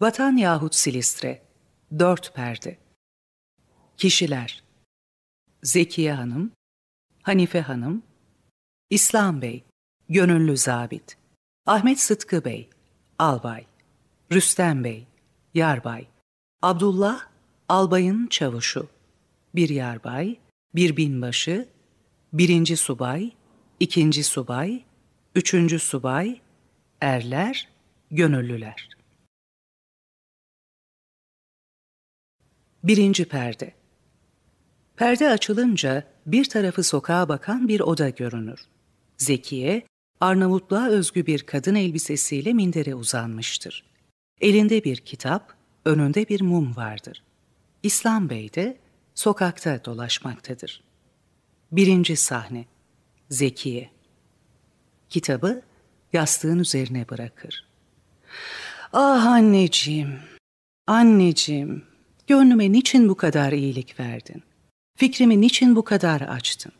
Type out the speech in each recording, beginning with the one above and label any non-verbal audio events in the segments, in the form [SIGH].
Vatan yahut Silistre, dört perde. Kişiler, Zekiye Hanım, Hanife Hanım, İslam Bey, Gönüllü Zabit, Ahmet Sıtkı Bey, Albay, Rüstem Bey, Yarbay, Abdullah, Albayın Çavuşu, bir yarbay, bir binbaşı, birinci subay, ikinci subay, üçüncü subay, erler, gönüllüler. Birinci perde Perde açılınca bir tarafı sokağa bakan bir oda görünür. Zekiye, Arnavutluğa özgü bir kadın elbisesiyle mindere uzanmıştır. Elinde bir kitap, önünde bir mum vardır. İslam Bey de sokakta dolaşmaktadır. Birinci sahne Zekiye Kitabı yastığın üzerine bırakır. Ah anneciğim, anneciğim, gönlüme niçin bu kadar iyilik verdin? Fikrimi niçin bu kadar açtın?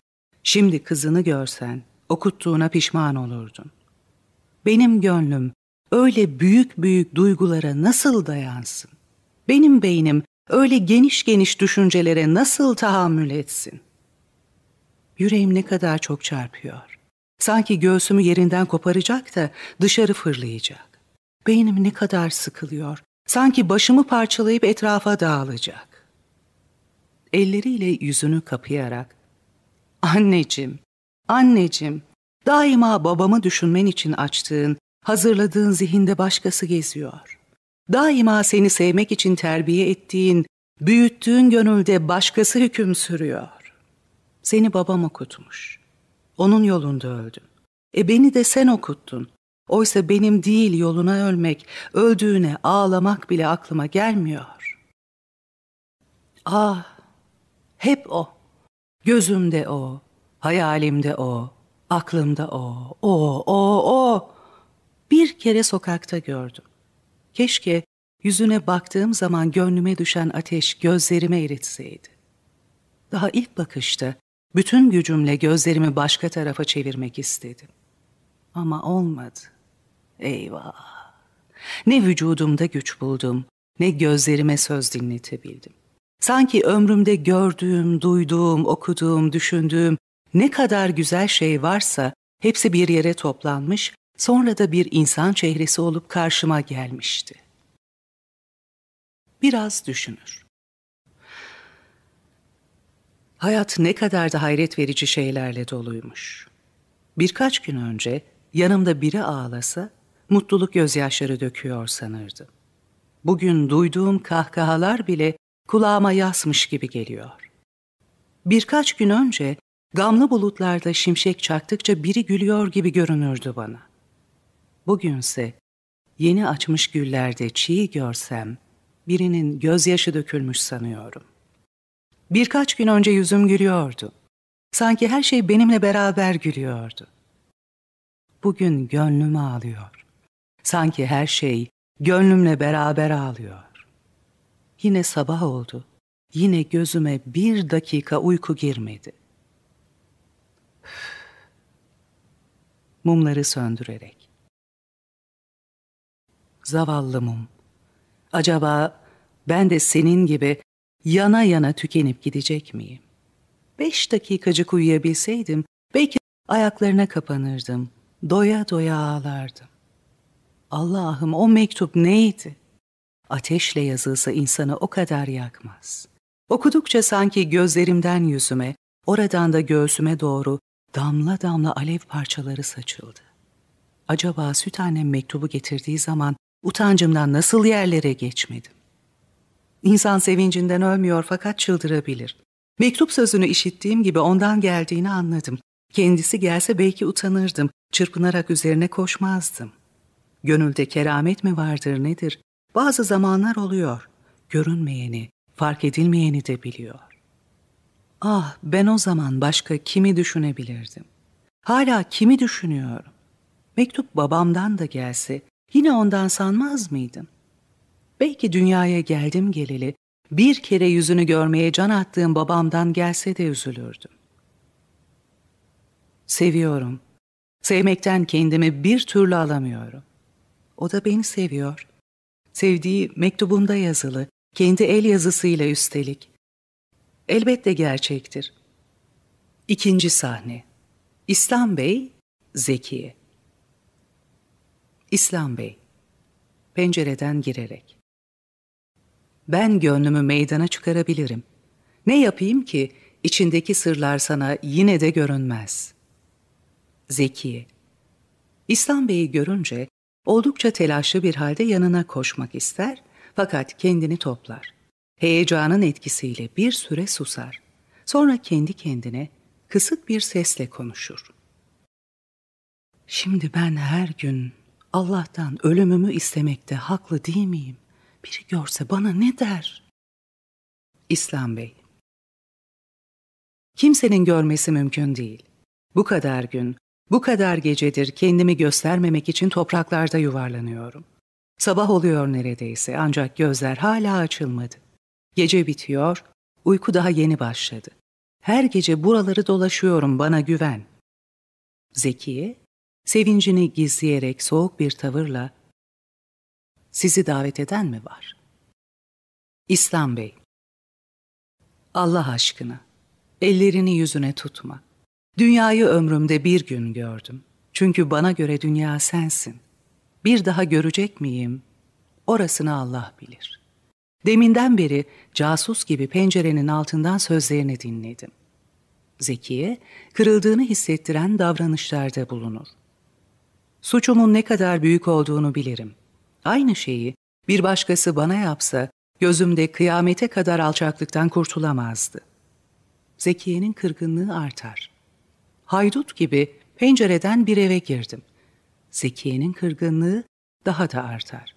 Şimdi kızını görsen okuttuğuna pişman olurdun. Benim gönlüm öyle büyük büyük duygulara nasıl dayansın? Benim beynim öyle geniş geniş düşüncelere nasıl tahammül etsin? Yüreğim ne kadar çok çarpıyor. Sanki göğsümü yerinden koparacak da dışarı fırlayacak. Beynim ne kadar sıkılıyor. Sanki başımı parçalayıp etrafa dağılacak elleriyle yüzünü kapayarak ''Anneciğim, anneciğim, daima babamı düşünmen için açtığın, hazırladığın zihinde başkası geziyor. Daima seni sevmek için terbiye ettiğin, büyüttüğün gönülde başkası hüküm sürüyor. Seni babam okutmuş. Onun yolunda öldün. E beni de sen okuttun. Oysa benim değil yoluna ölmek, öldüğüne ağlamak bile aklıma gelmiyor. Ah, hep o. Gözümde o, hayalimde o, aklımda o, o, o, o. Bir kere sokakta gördüm. Keşke yüzüne baktığım zaman gönlüme düşen ateş gözlerime eritseydi. Daha ilk bakışta bütün gücümle gözlerimi başka tarafa çevirmek istedim. Ama olmadı. Eyvah! Ne vücudumda güç buldum, ne gözlerime söz dinletebildim. Sanki ömrümde gördüğüm, duyduğum, okuduğum, düşündüğüm ne kadar güzel şey varsa hepsi bir yere toplanmış, sonra da bir insan çehresi olup karşıma gelmişti. Biraz düşünür. Hayat ne kadar da hayret verici şeylerle doluymuş. Birkaç gün önce yanımda biri ağlasa mutluluk gözyaşları döküyor sanırdım. Bugün duyduğum kahkahalar bile kulağıma yasmış gibi geliyor. Birkaç gün önce gamlı bulutlarda şimşek çaktıkça biri gülüyor gibi görünürdü bana. Bugünse yeni açmış güllerde çiğ görsem birinin gözyaşı dökülmüş sanıyorum. Birkaç gün önce yüzüm gülüyordu. Sanki her şey benimle beraber gülüyordu. Bugün gönlüm ağlıyor. Sanki her şey gönlümle beraber ağlıyor. Yine sabah oldu. Yine gözüme bir dakika uyku girmedi. [SIGHS] Mumları söndürerek. Zavallı mum. Acaba ben de senin gibi yana yana tükenip gidecek miyim? Beş dakikacık uyuyabilseydim belki ayaklarına kapanırdım. Doya doya ağlardım. Allah'ım o mektup neydi? ateşle yazılsa insanı o kadar yakmaz. Okudukça sanki gözlerimden yüzüme, oradan da göğsüme doğru damla damla alev parçaları saçıldı. Acaba süt annem mektubu getirdiği zaman utancımdan nasıl yerlere geçmedim? İnsan sevincinden ölmüyor fakat çıldırabilir. Mektup sözünü işittiğim gibi ondan geldiğini anladım. Kendisi gelse belki utanırdım, çırpınarak üzerine koşmazdım. Gönülde keramet mi vardır nedir? Bazı zamanlar oluyor. Görünmeyeni, fark edilmeyeni de biliyor. Ah ben o zaman başka kimi düşünebilirdim? Hala kimi düşünüyorum? Mektup babamdan da gelse yine ondan sanmaz mıydım? Belki dünyaya geldim geleli bir kere yüzünü görmeye can attığım babamdan gelse de üzülürdüm. Seviyorum. Sevmekten kendimi bir türlü alamıyorum. O da beni seviyor. Sevdiği mektubunda yazılı, kendi el yazısıyla üstelik. Elbette gerçektir. İkinci sahne. İslam Bey, Zekiye. İslam Bey, pencereden girerek. Ben gönlümü meydana çıkarabilirim. Ne yapayım ki içindeki sırlar sana yine de görünmez. Zekiye, İslam Bey'i görünce oldukça telaşlı bir halde yanına koşmak ister fakat kendini toplar. Heyecanın etkisiyle bir süre susar. Sonra kendi kendine kısık bir sesle konuşur. Şimdi ben her gün Allah'tan ölümümü istemekte haklı değil miyim? Biri görse bana ne der? İslam Bey Kimsenin görmesi mümkün değil. Bu kadar gün, bu kadar gecedir kendimi göstermemek için topraklarda yuvarlanıyorum. Sabah oluyor neredeyse ancak gözler hala açılmadı. Gece bitiyor, uyku daha yeni başladı. Her gece buraları dolaşıyorum bana güven. Zekiye, sevincini gizleyerek soğuk bir tavırla, sizi davet eden mi var? İslam Bey, Allah aşkına, ellerini yüzüne tutma. Dünyayı ömrümde bir gün gördüm. Çünkü bana göre dünya sensin. Bir daha görecek miyim? Orasını Allah bilir. Deminden beri casus gibi pencerenin altından sözlerini dinledim. Zekiye, kırıldığını hissettiren davranışlarda bulunur. Suçumun ne kadar büyük olduğunu bilirim. Aynı şeyi bir başkası bana yapsa gözümde kıyamete kadar alçaklıktan kurtulamazdı. Zekiye'nin kırgınlığı artar. Haydut gibi pencereden bir eve girdim. Zekiye'nin kırgınlığı daha da artar.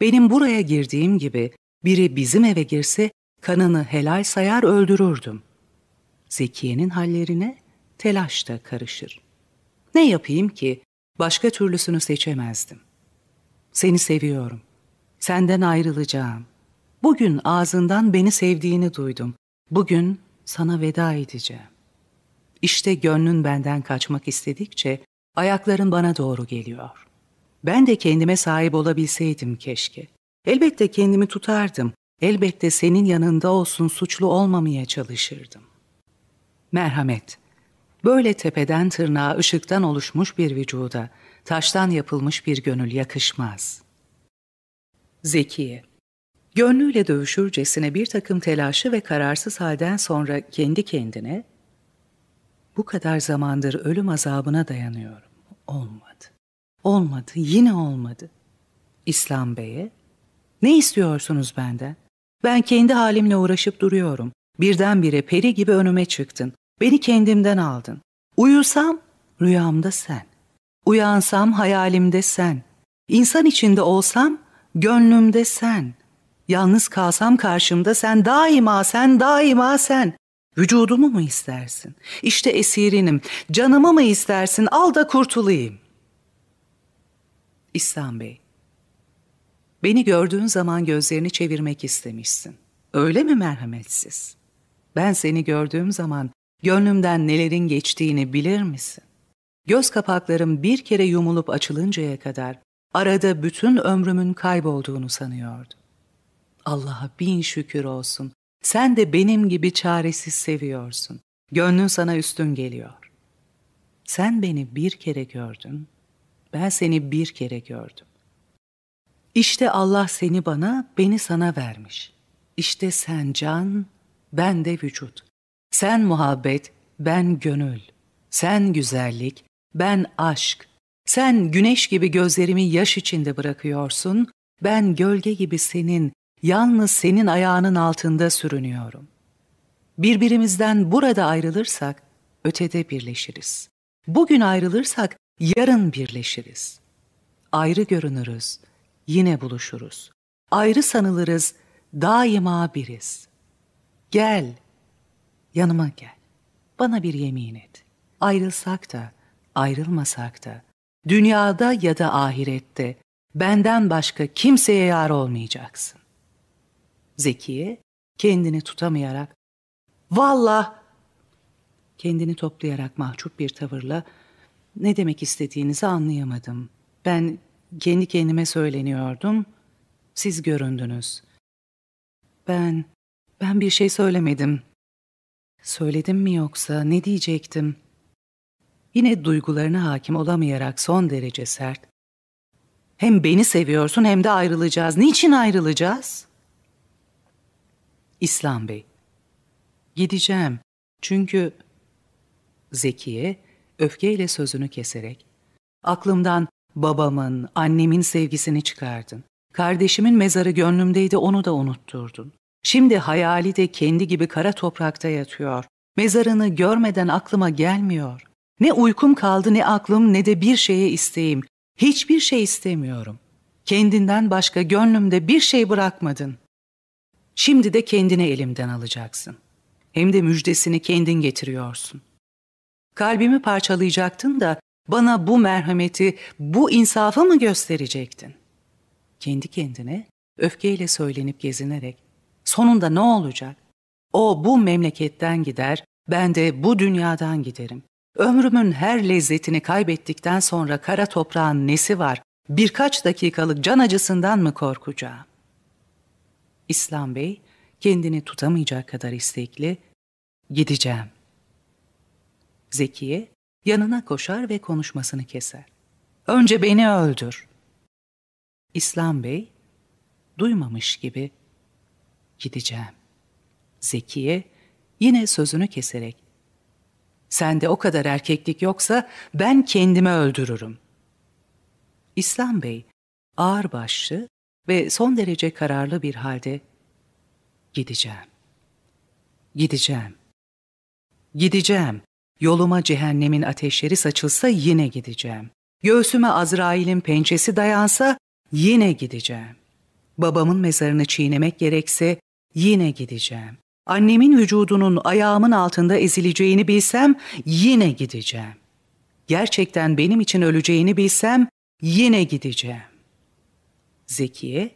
Benim buraya girdiğim gibi biri bizim eve girse kanını helal sayar öldürürdüm. Zekiye'nin hallerine telaş da karışır. Ne yapayım ki başka türlüsünü seçemezdim. Seni seviyorum. Senden ayrılacağım. Bugün ağzından beni sevdiğini duydum. Bugün sana veda edeceğim. İşte gönlün benden kaçmak istedikçe ayakların bana doğru geliyor. Ben de kendime sahip olabilseydim keşke. Elbette kendimi tutardım. Elbette senin yanında olsun suçlu olmamaya çalışırdım. Merhamet. Böyle tepeden tırnağa ışıktan oluşmuş bir vücuda, taştan yapılmış bir gönül yakışmaz. Zekiye. Gönlüyle dövüşürcesine bir takım telaşı ve kararsız halden sonra kendi kendine, bu kadar zamandır ölüm azabına dayanıyorum. Olmadı. Olmadı, yine olmadı. İslam Bey'e, ne istiyorsunuz benden? Ben kendi halimle uğraşıp duruyorum. Birdenbire peri gibi önüme çıktın. Beni kendimden aldın. Uyusam rüyamda sen. Uyansam hayalimde sen. İnsan içinde olsam gönlümde sen. Yalnız kalsam karşımda sen daima sen daima sen. Vücudumu mu istersin? İşte esirinim. Canımı mı istersin? Al da kurtulayım. İhsan Bey, beni gördüğün zaman gözlerini çevirmek istemişsin. Öyle mi merhametsiz? Ben seni gördüğüm zaman gönlümden nelerin geçtiğini bilir misin? Göz kapaklarım bir kere yumulup açılıncaya kadar arada bütün ömrümün kaybolduğunu sanıyordum. Allah'a bin şükür olsun. Sen de benim gibi çaresiz seviyorsun. Gönlün sana üstün geliyor. Sen beni bir kere gördün, ben seni bir kere gördüm. İşte Allah seni bana, beni sana vermiş. İşte sen can, ben de vücut. Sen muhabbet, ben gönül. Sen güzellik, ben aşk. Sen güneş gibi gözlerimi yaş içinde bırakıyorsun, ben gölge gibi senin, yalnız senin ayağının altında sürünüyorum. Birbirimizden burada ayrılırsak, ötede birleşiriz. Bugün ayrılırsak, yarın birleşiriz. Ayrı görünürüz, yine buluşuruz. Ayrı sanılırız, daima biriz. Gel, yanıma gel. Bana bir yemin et. Ayrılsak da, ayrılmasak da, dünyada ya da ahirette benden başka kimseye yar olmayacaksın. Zekiye kendini tutamayarak "Vallah!" kendini toplayarak mahcup bir tavırla "Ne demek istediğinizi anlayamadım. Ben kendi kendime söyleniyordum. Siz göründünüz. Ben, ben bir şey söylemedim. Söyledim mi yoksa ne diyecektim? Yine duygularına hakim olamayarak son derece sert. Hem beni seviyorsun hem de ayrılacağız. Niçin ayrılacağız? İslam Bey. Gideceğim. Çünkü Zekiye öfkeyle sözünü keserek aklımdan babamın, annemin sevgisini çıkardın. Kardeşimin mezarı gönlümdeydi onu da unutturdun. Şimdi hayali de kendi gibi kara toprakta yatıyor. Mezarını görmeden aklıma gelmiyor. Ne uykum kaldı ne aklım ne de bir şeye isteğim. Hiçbir şey istemiyorum. Kendinden başka gönlümde bir şey bırakmadın. Şimdi de kendini elimden alacaksın. Hem de müjdesini kendin getiriyorsun. Kalbimi parçalayacaktın da bana bu merhameti, bu insafı mı gösterecektin? Kendi kendine öfkeyle söylenip gezinerek sonunda ne olacak? O bu memleketten gider, ben de bu dünyadan giderim. Ömrümün her lezzetini kaybettikten sonra kara toprağın nesi var? Birkaç dakikalık can acısından mı korkacağım? İslam Bey kendini tutamayacak kadar istekli, gideceğim. Zekiye yanına koşar ve konuşmasını keser. Önce beni öldür. İslam Bey duymamış gibi gideceğim. Zekiye yine sözünü keserek Sende o kadar erkeklik yoksa ben kendimi öldürürüm. İslam Bey ağır başlı ve son derece kararlı bir halde gideceğim. Gideceğim. Gideceğim. Yoluma cehennemin ateşleri saçılsa yine gideceğim. Göğsüme Azrail'in pençesi dayansa yine gideceğim. Babamın mezarını çiğnemek gerekse yine gideceğim. Annemin vücudunun ayağımın altında ezileceğini bilsem yine gideceğim. Gerçekten benim için öleceğini bilsem yine gideceğim. Zekiye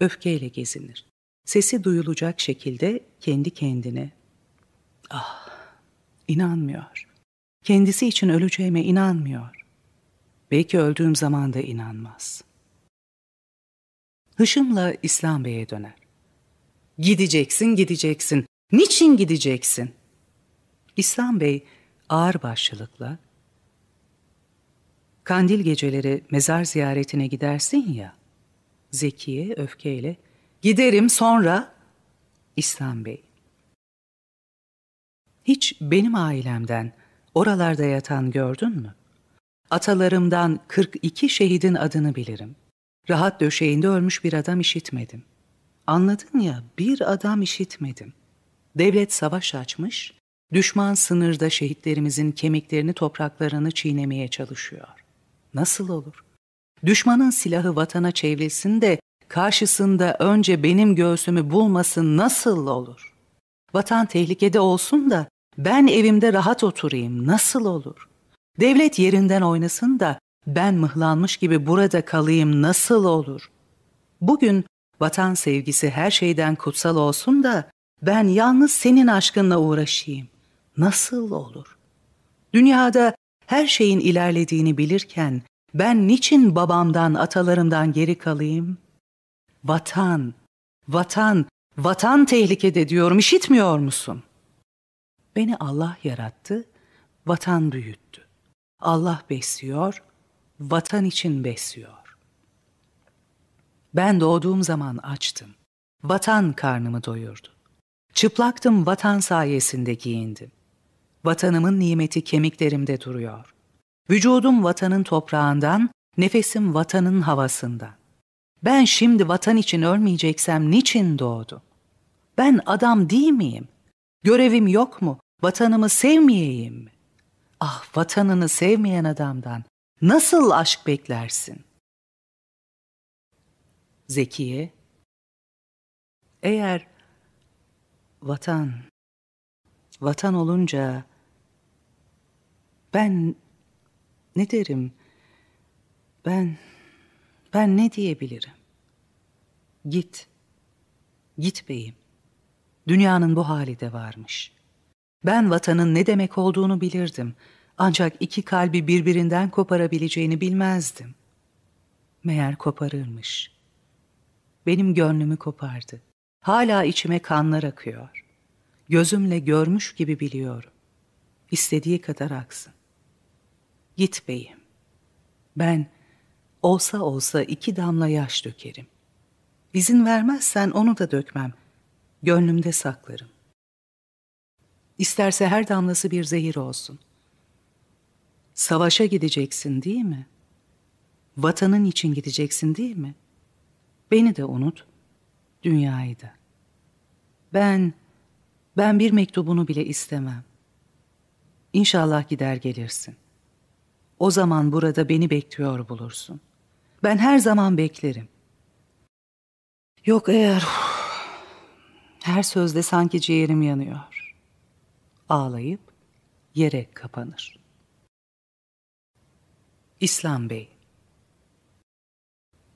öfkeyle gezinir. Sesi duyulacak şekilde kendi kendine. Ah, inanmıyor. Kendisi için öleceğime inanmıyor. Belki öldüğüm zaman da inanmaz. Hışımla İslam Bey'e döner. Gideceksin, gideceksin. Niçin gideceksin? İslam Bey ağır başlılıkla, kandil geceleri mezar ziyaretine gidersin ya, Zekiye öfkeyle, giderim sonra, İslam Bey. Hiç benim ailemden oralarda yatan gördün mü? Atalarımdan 42 şehidin adını bilirim. Rahat döşeğinde ölmüş bir adam işitmedim.'' Anladın ya bir adam işitmedim. Devlet savaş açmış, düşman sınırda şehitlerimizin kemiklerini topraklarını çiğnemeye çalışıyor. Nasıl olur? Düşmanın silahı vatana çevrilsin de karşısında önce benim göğsümü bulmasın nasıl olur? Vatan tehlikede olsun da ben evimde rahat oturayım nasıl olur? Devlet yerinden oynasın da ben mıhlanmış gibi burada kalayım nasıl olur? Bugün Vatan sevgisi her şeyden kutsal olsun da ben yalnız senin aşkınla uğraşayım. Nasıl olur? Dünyada her şeyin ilerlediğini bilirken ben niçin babamdan, atalarımdan geri kalayım? Vatan, vatan, vatan tehlikede diyorum, işitmiyor musun? Beni Allah yarattı, vatan büyüttü. Allah besliyor, vatan için besliyor. Ben doğduğum zaman açtım. Vatan karnımı doyurdu. Çıplaktım vatan sayesinde giyindim. Vatanımın nimeti kemiklerimde duruyor. Vücudum vatanın toprağından, nefesim vatanın havasından. Ben şimdi vatan için ölmeyeceksem niçin doğdum? Ben adam değil miyim? Görevim yok mu? Vatanımı sevmeyeyim mi? Ah vatanını sevmeyen adamdan nasıl aşk beklersin? Zekiye, eğer vatan, vatan olunca ben ne derim, ben, ben ne diyebilirim? Git, git beyim. Dünyanın bu hali de varmış. Ben vatanın ne demek olduğunu bilirdim. Ancak iki kalbi birbirinden koparabileceğini bilmezdim. Meğer koparırmış.'' benim gönlümü kopardı. Hala içime kanlar akıyor. Gözümle görmüş gibi biliyorum. İstediği kadar aksın. Git beyim. Ben olsa olsa iki damla yaş dökerim. İzin vermezsen onu da dökmem. Gönlümde saklarım. İsterse her damlası bir zehir olsun. Savaşa gideceksin değil mi? Vatanın için gideceksin değil mi? Beni de unut, dünyayı da. Ben, ben bir mektubunu bile istemem. İnşallah gider gelirsin. O zaman burada beni bekliyor bulursun. Ben her zaman beklerim. Yok eğer... Her sözde sanki ciğerim yanıyor. Ağlayıp yere kapanır. İslam Bey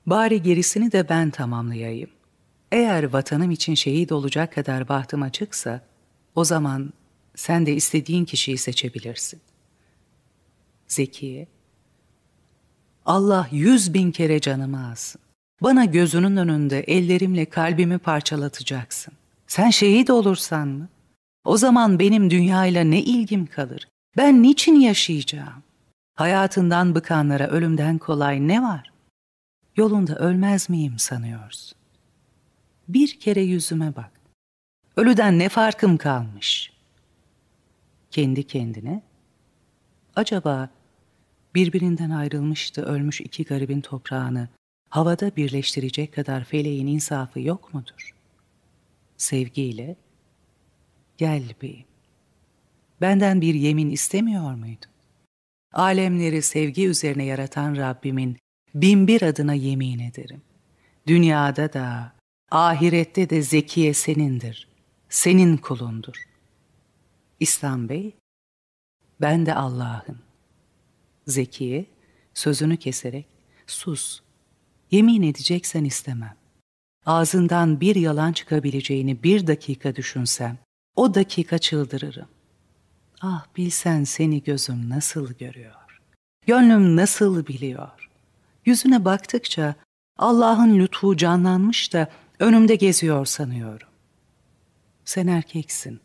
Bari gerisini de ben tamamlayayım. Eğer vatanım için şehit olacak kadar bahtım açıksa, o zaman sen de istediğin kişiyi seçebilirsin. Zekiye, Allah yüz bin kere canımı alsın. Bana gözünün önünde ellerimle kalbimi parçalatacaksın. Sen şehit olursan mı? O zaman benim dünyayla ne ilgim kalır? Ben niçin yaşayacağım? Hayatından bıkanlara ölümden kolay ne var? Yolunda ölmez miyim sanıyorsun? Bir kere yüzüme bak. Ölüden ne farkım kalmış? Kendi kendine, acaba birbirinden ayrılmıştı ölmüş iki garibin toprağını havada birleştirecek kadar feleğin insafı yok mudur? Sevgiyle, gel beyim. Benden bir yemin istemiyor muydun? Alemleri sevgi üzerine yaratan Rabbimin binbir adına yemin ederim. Dünyada da, ahirette de zekiye senindir. Senin kulundur. İslam Bey, ben de Allah'ın. Zekiye, sözünü keserek, sus, yemin edeceksen istemem. Ağzından bir yalan çıkabileceğini bir dakika düşünsem, o dakika çıldırırım. Ah bilsen seni gözüm nasıl görüyor. Gönlüm nasıl biliyor. Yüzüne baktıkça Allah'ın lütfu canlanmış da önümde geziyor sanıyorum. Sen erkeksin.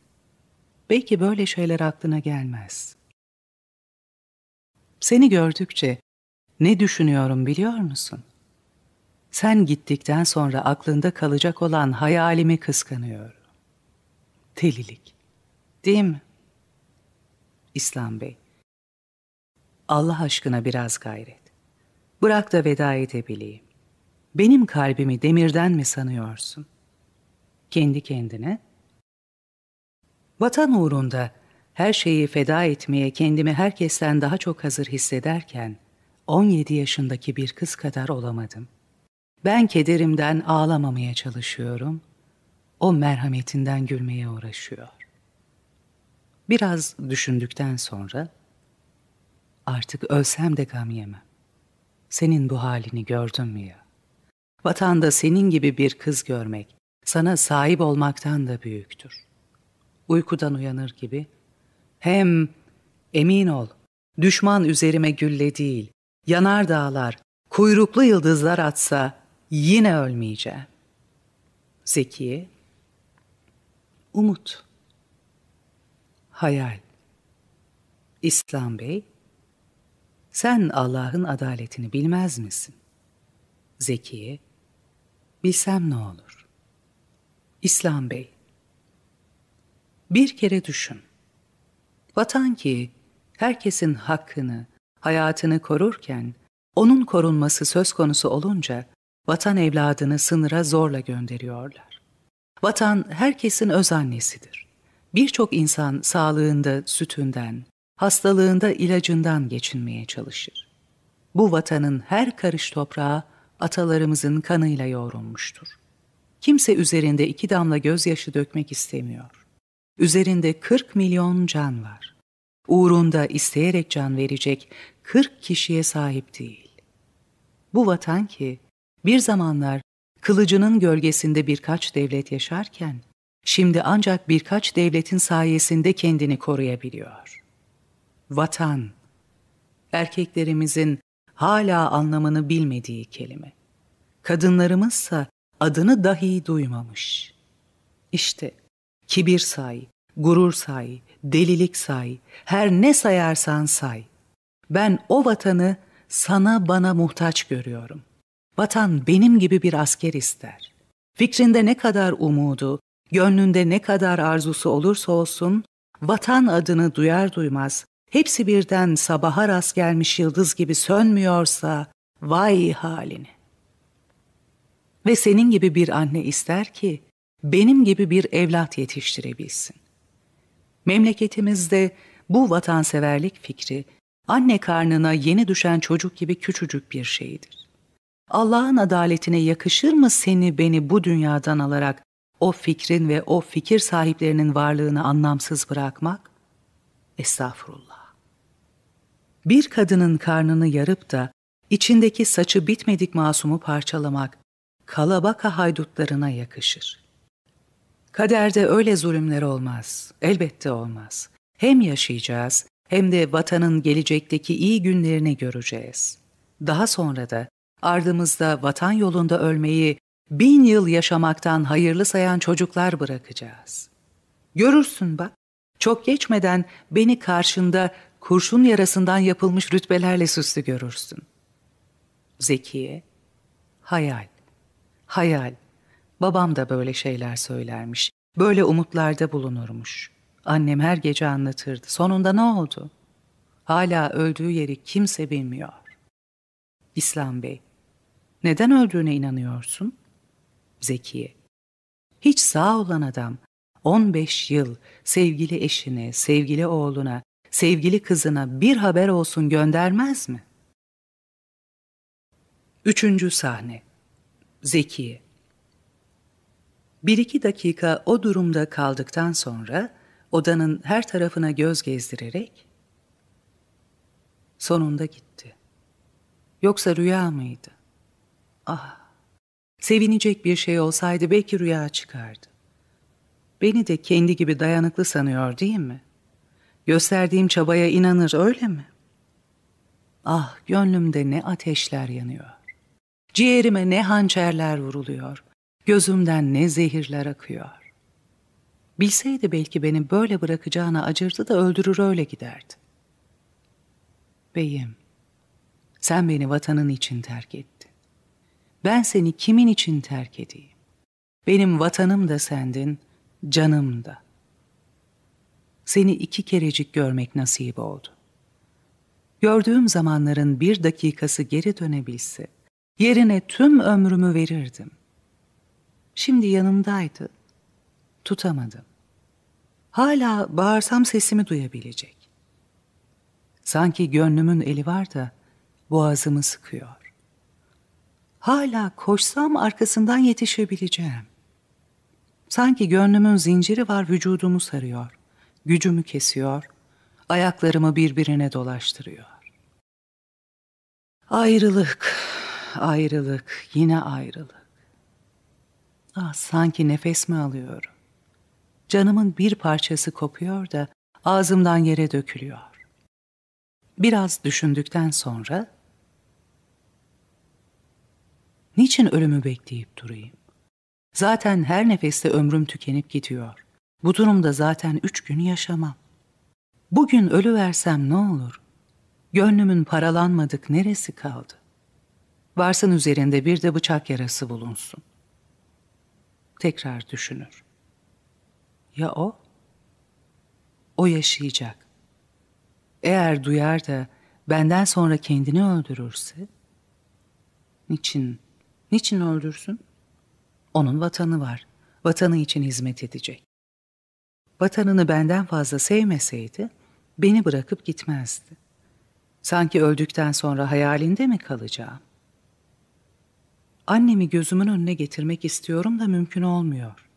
Belki böyle şeyler aklına gelmez. Seni gördükçe ne düşünüyorum biliyor musun? Sen gittikten sonra aklında kalacak olan hayalimi kıskanıyorum. Delilik. Değil mi? İslam Bey. Allah aşkına biraz gayret. Bırak da veda edebileyim. Benim kalbimi demirden mi sanıyorsun? Kendi kendine. Vatan uğrunda her şeyi feda etmeye kendimi herkesten daha çok hazır hissederken 17 yaşındaki bir kız kadar olamadım. Ben kederimden ağlamamaya çalışıyorum. O merhametinden gülmeye uğraşıyor. Biraz düşündükten sonra artık ölsem de gam yemem. Senin bu halini gördüm mü ya? Vatanda senin gibi bir kız görmek sana sahip olmaktan da büyüktür. Uykudan uyanır gibi hem emin ol düşman üzerime gülle değil yanar dağlar kuyruklu yıldızlar atsa yine ölmeyeceğim. Zekiye Umut Hayal İslam Bey sen Allah'ın adaletini bilmez misin? Zekiye, bilsem ne olur? İslam Bey, bir kere düşün. Vatan ki herkesin hakkını, hayatını korurken, onun korunması söz konusu olunca vatan evladını sınıra zorla gönderiyorlar. Vatan herkesin öz annesidir. Birçok insan sağlığında sütünden, hastalığında ilacından geçinmeye çalışır. Bu vatanın her karış toprağı atalarımızın kanıyla yoğrulmuştur. Kimse üzerinde iki damla gözyaşı dökmek istemiyor. Üzerinde 40 milyon can var. Uğrunda isteyerek can verecek 40 kişiye sahip değil. Bu vatan ki bir zamanlar kılıcının gölgesinde birkaç devlet yaşarken, şimdi ancak birkaç devletin sayesinde kendini koruyabiliyor vatan, erkeklerimizin hala anlamını bilmediği kelime. Kadınlarımızsa adını dahi duymamış. İşte kibir say, gurur say, delilik say, her ne sayarsan say. Ben o vatanı sana bana muhtaç görüyorum. Vatan benim gibi bir asker ister. Fikrinde ne kadar umudu, gönlünde ne kadar arzusu olursa olsun, vatan adını duyar duymaz, hepsi birden sabaha rast gelmiş yıldız gibi sönmüyorsa, vay haline. Ve senin gibi bir anne ister ki, benim gibi bir evlat yetiştirebilsin. Memleketimizde bu vatanseverlik fikri, anne karnına yeni düşen çocuk gibi küçücük bir şeydir. Allah'ın adaletine yakışır mı seni beni bu dünyadan alarak o fikrin ve o fikir sahiplerinin varlığını anlamsız bırakmak? Estağfurullah. Bir kadının karnını yarıp da içindeki saçı bitmedik masumu parçalamak kalabaka haydutlarına yakışır. Kaderde öyle zulümler olmaz, elbette olmaz. Hem yaşayacağız hem de vatanın gelecekteki iyi günlerini göreceğiz. Daha sonra da ardımızda vatan yolunda ölmeyi bin yıl yaşamaktan hayırlı sayan çocuklar bırakacağız. Görürsün bak, çok geçmeden beni karşında kurşun yarasından yapılmış rütbelerle süslü görürsün. Zekiye, hayal, hayal. Babam da böyle şeyler söylermiş, böyle umutlarda bulunurmuş. Annem her gece anlatırdı. Sonunda ne oldu? Hala öldüğü yeri kimse bilmiyor. İslam Bey, neden öldüğüne inanıyorsun? Zekiye, hiç sağ olan adam 15 yıl sevgili eşine, sevgili oğluna, sevgili kızına bir haber olsun göndermez mi? Üçüncü sahne Zekiye Bir iki dakika o durumda kaldıktan sonra odanın her tarafına göz gezdirerek sonunda gitti. Yoksa rüya mıydı? Ah, sevinecek bir şey olsaydı belki rüya çıkardı. Beni de kendi gibi dayanıklı sanıyor değil mi? Gösterdiğim çabaya inanır öyle mi? Ah gönlümde ne ateşler yanıyor. Ciğerime ne hançerler vuruluyor. Gözümden ne zehirler akıyor. Bilseydi belki beni böyle bırakacağına acırdı da öldürür öyle giderdi. Beyim, sen beni vatanın için terk ettin. Ben seni kimin için terk edeyim? Benim vatanım da sendin, canım da. Seni iki kerecik görmek nasip oldu. Gördüğüm zamanların bir dakikası geri dönebilse, yerine tüm ömrümü verirdim. Şimdi yanımdaydı, tutamadım. Hala bağırsam sesimi duyabilecek. Sanki gönlümün eli var da boğazımı sıkıyor. Hala koşsam arkasından yetişebileceğim. Sanki gönlümün zinciri var vücudumu sarıyor, gücümü kesiyor, ayaklarımı birbirine dolaştırıyor. Ayrılık, ayrılık, yine ayrılık. Ah, sanki nefes mi alıyorum? Canımın bir parçası kopuyor da ağzımdan yere dökülüyor. Biraz düşündükten sonra niçin ölümü bekleyip durayım? Zaten her nefeste ömrüm tükenip gidiyor. Bu durumda zaten üç gün yaşamam. Bugün ölü versem ne olur? Gönlümün paralanmadık neresi kaldı? Varsın üzerinde bir de bıçak yarası bulunsun. Tekrar düşünür. Ya o? O yaşayacak. Eğer duyar da benden sonra kendini öldürürse, niçin, niçin öldürsün? Onun vatanı var, vatanı için hizmet edecek. Vatanını benden fazla sevmeseydi, beni bırakıp gitmezdi. Sanki öldükten sonra hayalinde mi kalacağım? Annemi gözümün önüne getirmek istiyorum da mümkün olmuyor.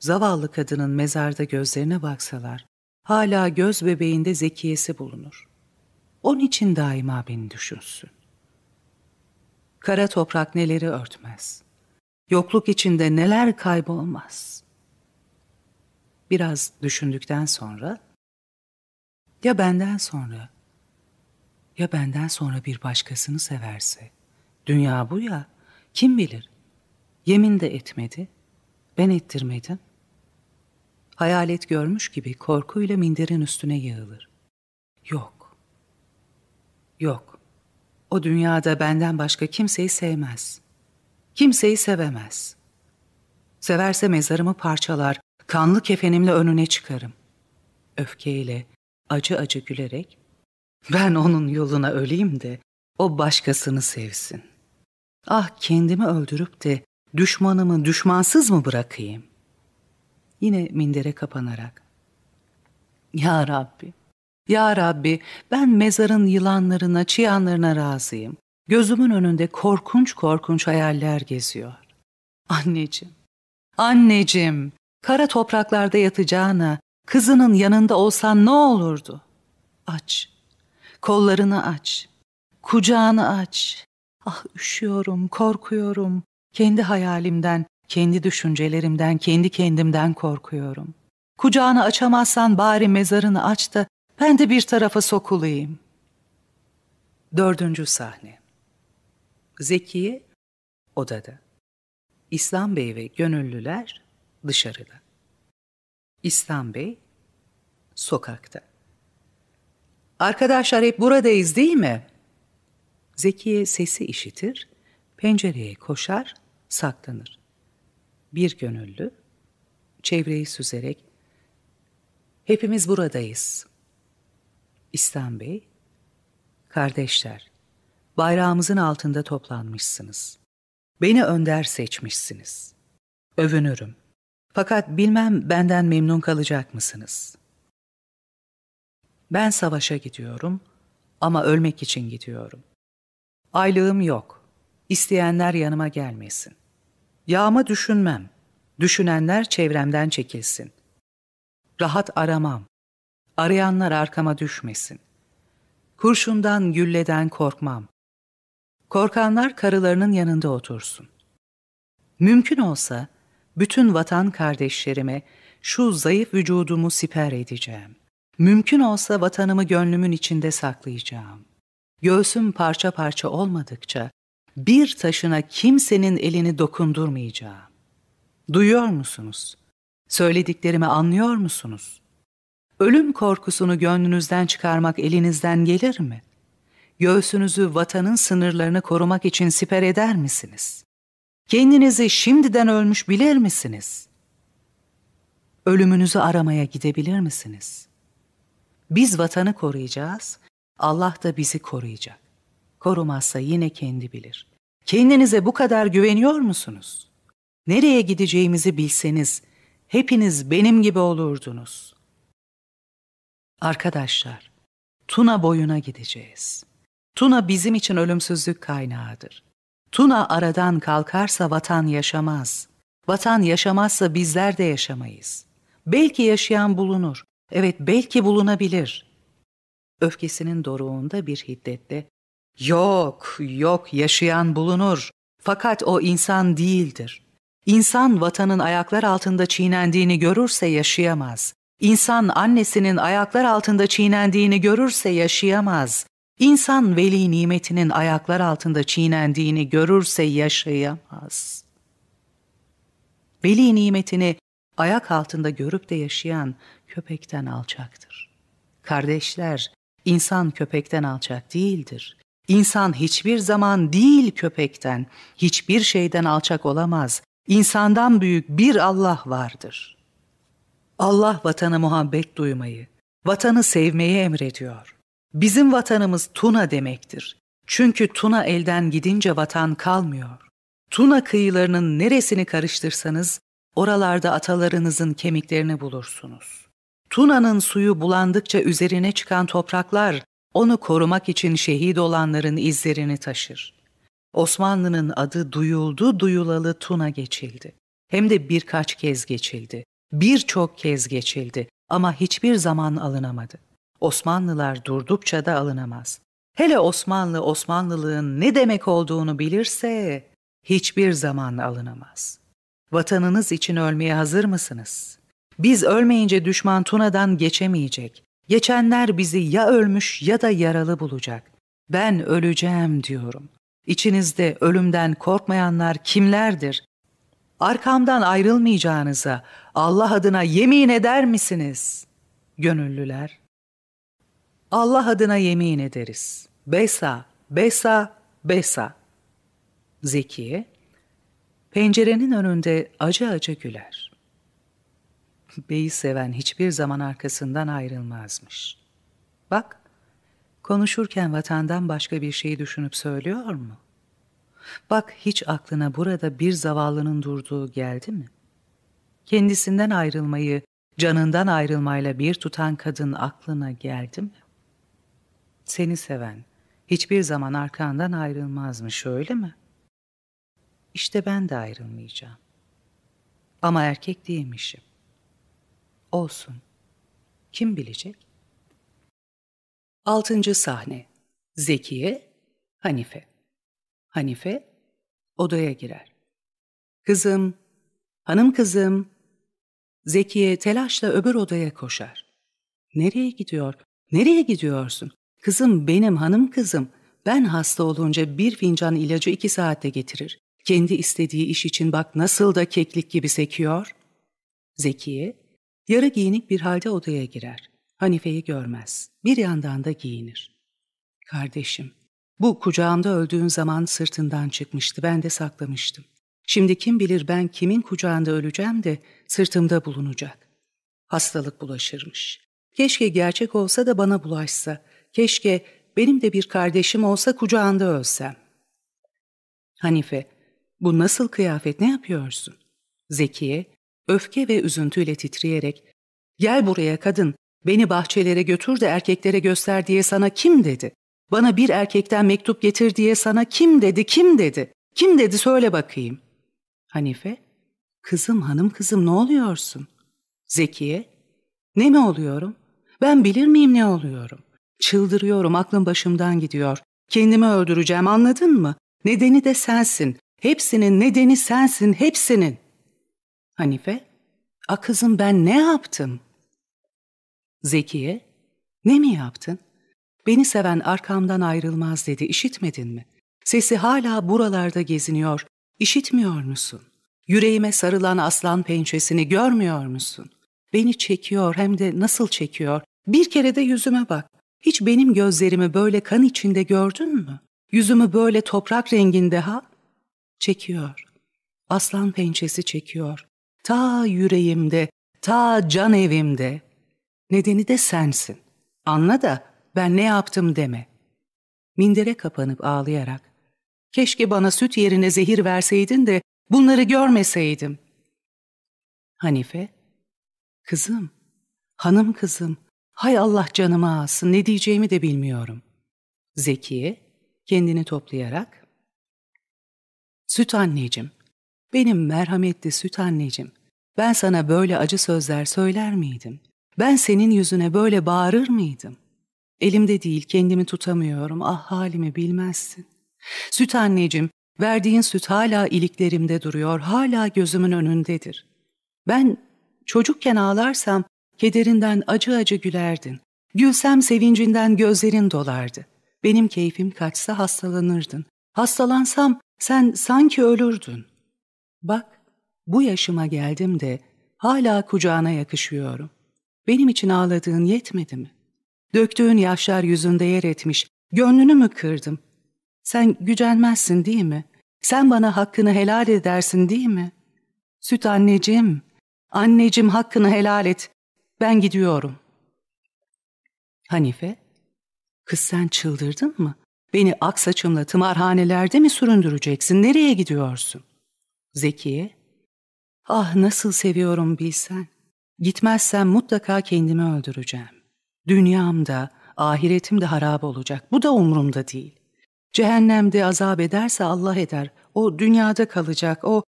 Zavallı kadının mezarda gözlerine baksalar, hala göz bebeğinde zekiyesi bulunur. Onun için daima beni düşünsün. Kara toprak neleri örtmez. Yokluk içinde neler kaybolmaz. Biraz düşündükten sonra, ya benden sonra, ya benden sonra bir başkasını severse, dünya bu ya, kim bilir, Yemin de etmedi. Ben ettirmedim. Hayalet görmüş gibi korkuyla minderin üstüne yığılır. Yok. Yok. O dünyada benden başka kimseyi sevmez. Kimseyi sevemez. Severse mezarımı parçalar, kanlı kefenimle önüne çıkarım. Öfkeyle, acı acı gülerek, ben onun yoluna öleyim de o başkasını sevsin. Ah kendimi öldürüp de düşmanımı düşmansız mı bırakayım? Yine mindere kapanarak. Ya Rabbi, Ya Rabbi ben mezarın yılanlarına, çıyanlarına razıyım. Gözümün önünde korkunç korkunç hayaller geziyor. Anneciğim, anneciğim, kara topraklarda yatacağına kızının yanında olsan ne olurdu? Aç, kollarını aç, kucağını aç. Ah üşüyorum, korkuyorum. Kendi hayalimden, kendi düşüncelerimden, kendi kendimden korkuyorum. Kucağını açamazsan bari mezarını aç da ben de bir tarafa sokulayım. Dördüncü sahne Zekiye odada. İslam Bey ve gönüllüler dışarıda. İslam Bey sokakta. Arkadaşlar hep buradayız değil mi? Zekiye sesi işitir, pencereye koşar, saklanır. Bir gönüllü çevreyi süzerek hepimiz buradayız. İslam Bey, kardeşler, bayrağımızın altında toplanmışsınız. Beni önder seçmişsiniz. Övünürüm. Fakat bilmem benden memnun kalacak mısınız? Ben savaşa gidiyorum ama ölmek için gidiyorum. Aylığım yok. İsteyenler yanıma gelmesin. Yağma düşünmem. Düşünenler çevremden çekilsin. Rahat aramam. Arayanlar arkama düşmesin. Kurşundan, gülleden korkmam. Korkanlar karılarının yanında otursun. Mümkün olsa bütün vatan kardeşlerime şu zayıf vücudumu siper edeceğim. Mümkün olsa vatanımı gönlümün içinde saklayacağım. Göğsüm parça parça olmadıkça bir taşına kimsenin elini dokundurmayacağım. Duyuyor musunuz? Söylediklerimi anlıyor musunuz? Ölüm korkusunu gönlünüzden çıkarmak elinizden gelir mi? Göğsünüzü vatanın sınırlarını korumak için siper eder misiniz? Kendinizi şimdiden ölmüş bilir misiniz? Ölümünüzü aramaya gidebilir misiniz? Biz vatanı koruyacağız, Allah da bizi koruyacak. Korumazsa yine kendi bilir. Kendinize bu kadar güveniyor musunuz? Nereye gideceğimizi bilseniz hepiniz benim gibi olurdunuz. Arkadaşlar, Tuna boyuna gideceğiz. Tuna bizim için ölümsüzlük kaynağıdır. Tuna aradan kalkarsa vatan yaşamaz. Vatan yaşamazsa bizler de yaşamayız. Belki yaşayan bulunur. Evet belki bulunabilir. Öfkesinin doruğunda bir hiddetle Yok, yok yaşayan bulunur. Fakat o insan değildir. İnsan vatanın ayaklar altında çiğnendiğini görürse yaşayamaz. İnsan annesinin ayaklar altında çiğnendiğini görürse yaşayamaz. İnsan veli nimetinin ayaklar altında çiğnendiğini görürse yaşayamaz. Veli nimetini ayak altında görüp de yaşayan köpekten alçaktır. Kardeşler, insan köpekten alçak değildir. İnsan hiçbir zaman değil köpekten, hiçbir şeyden alçak olamaz. İnsandan büyük bir Allah vardır. Allah vatana muhabbet duymayı, vatanı sevmeyi emrediyor. Bizim vatanımız Tuna demektir. Çünkü Tuna elden gidince vatan kalmıyor. Tuna kıyılarının neresini karıştırsanız oralarda atalarınızın kemiklerini bulursunuz. Tuna'nın suyu bulandıkça üzerine çıkan topraklar onu korumak için şehit olanların izlerini taşır. Osmanlı'nın adı duyuldu duyulalı Tuna geçildi. Hem de birkaç kez geçildi. Birçok kez geçildi ama hiçbir zaman alınamadı. Osmanlılar durdukça da alınamaz. Hele Osmanlı Osmanlılığın ne demek olduğunu bilirse hiçbir zaman alınamaz. Vatanınız için ölmeye hazır mısınız? Biz ölmeyince düşman Tuna'dan geçemeyecek. Geçenler bizi ya ölmüş ya da yaralı bulacak. Ben öleceğim diyorum. İçinizde ölümden korkmayanlar kimlerdir? arkamdan ayrılmayacağınıza Allah adına yemin eder misiniz? Gönüllüler, Allah adına yemin ederiz. Besa, besa, besa. Zekiye, pencerenin önünde acı acı güler. Beyi seven hiçbir zaman arkasından ayrılmazmış. Bak, konuşurken vatandan başka bir şey düşünüp söylüyor mu? Bak hiç aklına burada bir zavallının durduğu geldi mi? Kendisinden ayrılmayı, canından ayrılmayla bir tutan kadın aklına geldi mi? Seni seven hiçbir zaman arkandan ayrılmazmış öyle mi? İşte ben de ayrılmayacağım. Ama erkek değilmişim. Olsun. Kim bilecek? Altıncı sahne. Zekiye, Hanife. Hanife odaya girer. Kızım, hanım kızım. Zekiye telaşla öbür odaya koşar. Nereye gidiyor? Nereye gidiyorsun? Kızım benim hanım kızım. Ben hasta olunca bir fincan ilacı iki saatte getirir. Kendi istediği iş için bak nasıl da keklik gibi sekiyor. Zekiye, yarı giyinik bir halde odaya girer. Hanife'yi görmez. Bir yandan da giyinir. Kardeşim, bu kucağımda öldüğün zaman sırtından çıkmıştı. Ben de saklamıştım. Şimdi kim bilir ben kimin kucağında öleceğim de sırtımda bulunacak. Hastalık bulaşırmış. Keşke gerçek olsa da bana bulaşsa. Keşke benim de bir kardeşim olsa kucağında ölsem. Hanife, bu nasıl kıyafet ne yapıyorsun? Zekiye, öfke ve üzüntüyle titreyerek, gel buraya kadın, beni bahçelere götür de erkeklere göster diye sana kim dedi? Bana bir erkekten mektup getir diye sana kim dedi, kim dedi? Kim dedi söyle bakayım. Hanife, kızım hanım kızım ne oluyorsun? Zekiye, ne mi oluyorum? Ben bilir miyim ne oluyorum? Çıldırıyorum, aklım başımdan gidiyor. Kendimi öldüreceğim, anladın mı? Nedeni de sensin. Hepsinin nedeni sensin, hepsinin. Hanife, a kızım ben ne yaptım? Zekiye, ne mi yaptın? Beni seven arkamdan ayrılmaz dedi, işitmedin mi? Sesi hala buralarda geziniyor, işitmiyor musun? Yüreğime sarılan aslan pençesini görmüyor musun? Beni çekiyor hem de nasıl çekiyor? Bir kere de yüzüme bak. Hiç benim gözlerimi böyle kan içinde gördün mü? Yüzümü böyle toprak renginde ha? Çekiyor. Aslan pençesi çekiyor. Ta yüreğimde, ta can evimde. Nedeni de sensin. Anla da ben ne yaptım deme. Mindere kapanıp ağlayarak. Keşke bana süt yerine zehir verseydin de bunları görmeseydim. Hanife, kızım, hanım kızım, hay Allah canımı alsın ne diyeceğimi de bilmiyorum. Zekiye, kendini toplayarak, Süt anneciğim, benim merhametli süt anneciğim, ben sana böyle acı sözler söyler miydim? Ben senin yüzüne böyle bağırır mıydım? Elimde değil, kendimi tutamıyorum, ah halimi bilmezsin. Süt anneciğim, verdiğin süt hala iliklerimde duruyor, hala gözümün önündedir. Ben çocukken ağlarsam kederinden acı acı gülerdin. Gülsem sevincinden gözlerin dolardı. Benim keyfim kaçsa hastalanırdın. Hastalansam sen sanki ölürdün. Bak, bu yaşıma geldim de hala kucağına yakışıyorum. Benim için ağladığın yetmedi mi? Döktüğün yaşlar yüzünde yer etmiş, gönlünü mü kırdım? Sen gücenmezsin değil mi? Sen bana hakkını helal edersin değil mi? Süt anneciğim, anneciğim hakkını helal et. Ben gidiyorum. Hanife, kız sen çıldırdın mı? Beni ak saçımla tımarhanelerde mi süründüreceksin? Nereye gidiyorsun? Zekiye, ah nasıl seviyorum bilsen. Gitmezsem mutlaka kendimi öldüreceğim. Dünyam da, ahiretim de harap olacak. Bu da umurumda değil. Cehennemde azap ederse Allah eder. O dünyada kalacak. O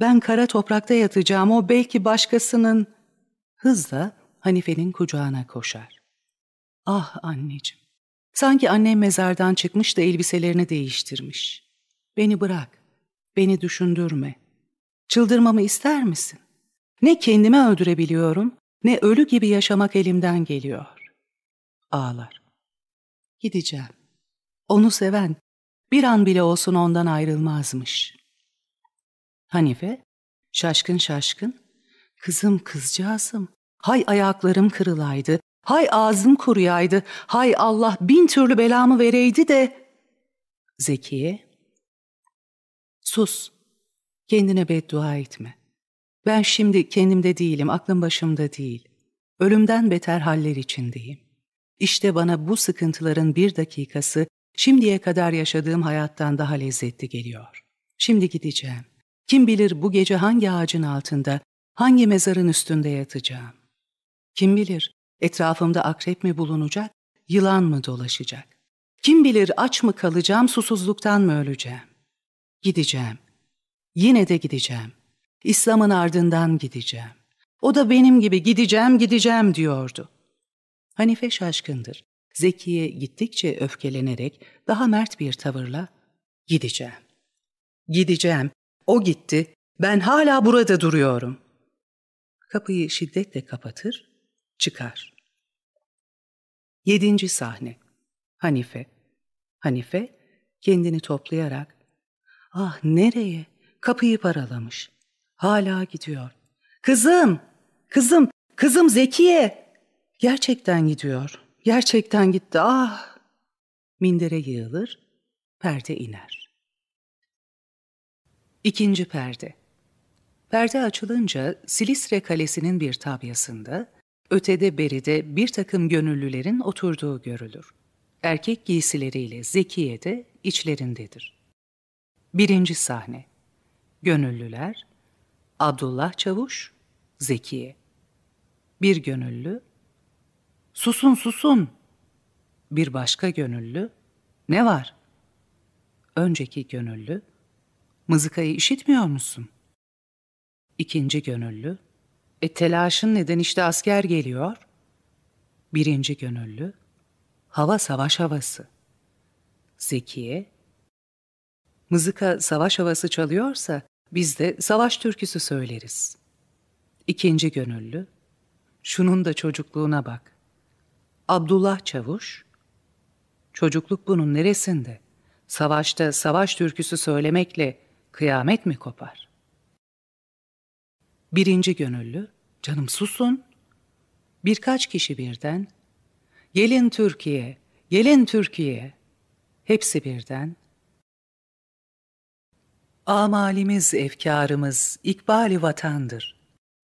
ben kara toprakta yatacağım. O belki başkasının hızla Hanife'nin kucağına koşar. Ah anneciğim. Sanki annem mezardan çıkmış da elbiselerini değiştirmiş. Beni bırak. Beni düşündürme. Çıldırmamı ister misin? Ne kendimi öldürebiliyorum, ne ölü gibi yaşamak elimden geliyor. Ağlar. Gideceğim. Onu seven bir an bile olsun ondan ayrılmazmış. Hanife, Şaşkın şaşkın, kızım kızcağızım, hay ayaklarım kırılaydı, hay ağzım kuruyaydı, hay Allah bin türlü belamı vereydi de... Zekiye, sus, kendine beddua etme. Ben şimdi kendimde değilim, aklım başımda değil. Ölümden beter haller içindeyim. İşte bana bu sıkıntıların bir dakikası şimdiye kadar yaşadığım hayattan daha lezzetli geliyor. Şimdi gideceğim. Kim bilir bu gece hangi ağacın altında, hangi mezarın üstünde yatacağım. Kim bilir etrafımda akrep mi bulunacak, yılan mı dolaşacak. Kim bilir aç mı kalacağım, susuzluktan mı öleceğim. Gideceğim. Yine de gideceğim. İslam'ın ardından gideceğim. O da benim gibi gideceğim gideceğim diyordu. Hanife şaşkındır. Zekiye gittikçe öfkelenerek daha mert bir tavırla gideceğim. Gideceğim. O gitti. Ben hala burada duruyorum. Kapıyı şiddetle kapatır, çıkar. Yedinci sahne. Hanife. Hanife kendini toplayarak ah nereye? Kapıyı paralamış. Hala gidiyor. Kızım, kızım, kızım Zekiye. Gerçekten gidiyor. Gerçekten gitti. Ah! Mindere yığılır, perde iner. İkinci perde. Perde açılınca Silistre Kalesi'nin bir tabyasında, ötede beride bir takım gönüllülerin oturduğu görülür. Erkek giysileriyle Zekiye de içlerindedir. Birinci sahne. Gönüllüler, Abdullah Çavuş, Zekiye. Bir gönüllü, susun susun. Bir başka gönüllü, ne var? Önceki gönüllü, mızıkayı işitmiyor musun? İkinci gönüllü, e telaşın neden işte asker geliyor? Birinci gönüllü, hava savaş havası. Zekiye, mızıka savaş havası çalıyorsa biz de savaş türküsü söyleriz. İkinci gönüllü, şunun da çocukluğuna bak. Abdullah Çavuş, çocukluk bunun neresinde? Savaşta savaş türküsü söylemekle kıyamet mi kopar? Birinci gönüllü, canım susun. Birkaç kişi birden, gelin Türkiye, gelin Türkiye. Hepsi birden, Amalimiz, efkarımız, ikbali vatandır.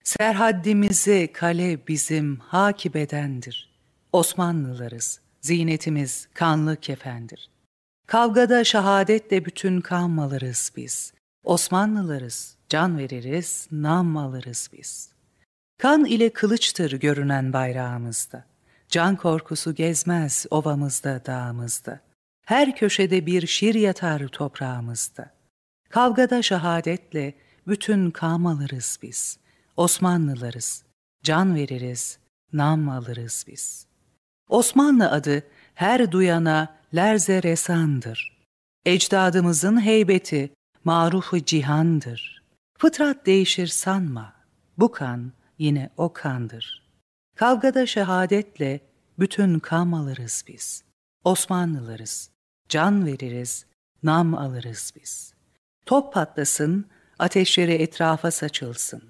Serhaddimize kale bizim hakibedendir. Osmanlılarız, zinetimiz kanlı kefendir. Kavgada şehadetle bütün kan alırız biz. Osmanlılarız, can veririz, nam alırız biz. Kan ile kılıçtır görünen bayrağımızda. Can korkusu gezmez ovamızda, dağımızda. Her köşede bir şir yatar toprağımızda. Kavgada şehadetle bütün kam alırız biz. Osmanlılarız, can veririz, nam alırız biz. Osmanlı adı her duyana lerze resandır. Ecdadımızın heybeti marufu cihandır. Fıtrat değişir sanma, bu kan yine o kandır. Kavgada şehadetle bütün kam alırız biz. Osmanlılarız, can veririz, nam alırız biz.'' Top patlasın, ateşleri etrafa saçılsın.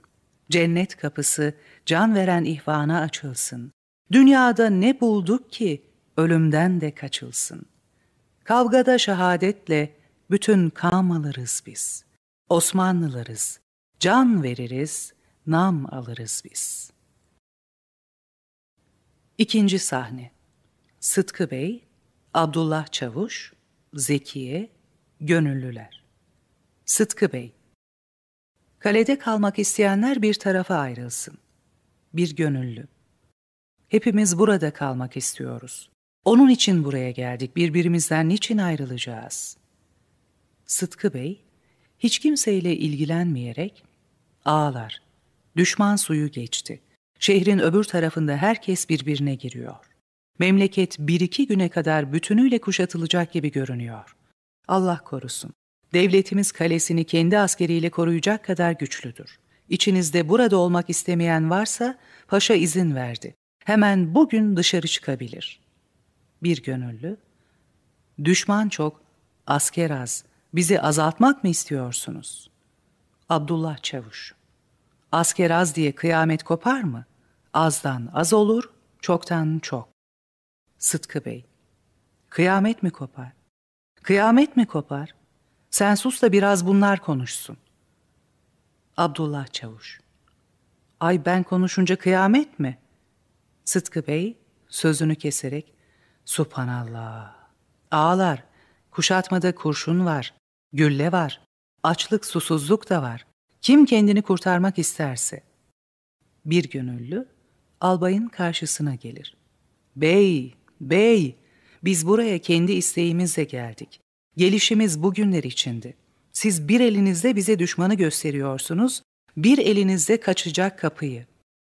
Cennet kapısı can veren ihvana açılsın. Dünyada ne bulduk ki ölümden de kaçılsın. Kavgada şehadetle bütün kam alırız biz. Osmanlılarız, can veririz, nam alırız biz. İkinci sahne Sıtkı Bey, Abdullah Çavuş, Zekiye, Gönüllüler Sıtkı Bey Kalede kalmak isteyenler bir tarafa ayrılsın. Bir gönüllü. Hepimiz burada kalmak istiyoruz. Onun için buraya geldik. Birbirimizden niçin ayrılacağız? Sıtkı Bey, hiç kimseyle ilgilenmeyerek ağlar. Düşman suyu geçti. Şehrin öbür tarafında herkes birbirine giriyor. Memleket bir iki güne kadar bütünüyle kuşatılacak gibi görünüyor. Allah korusun. Devletimiz kalesini kendi askeriyle koruyacak kadar güçlüdür. İçinizde burada olmak istemeyen varsa paşa izin verdi. Hemen bugün dışarı çıkabilir. Bir gönüllü, düşman çok, asker az, bizi azaltmak mı istiyorsunuz? Abdullah Çavuş Asker az diye kıyamet kopar mı? Azdan az olur, çoktan çok. Sıtkı Bey, kıyamet mi kopar? Kıyamet mi kopar? Sen sus da biraz bunlar konuşsun. Abdullah Çavuş, ay ben konuşunca kıyamet mi? Sıtkı Bey sözünü keserek, Subhanallah, ağlar, kuşatmada kurşun var, gülle var, açlık susuzluk da var. Kim kendini kurtarmak isterse. Bir gönüllü albayın karşısına gelir. Bey, bey, biz buraya kendi isteğimizle geldik. Gelişimiz bugünler içindi. Siz bir elinizde bize düşmanı gösteriyorsunuz, bir elinizde kaçacak kapıyı.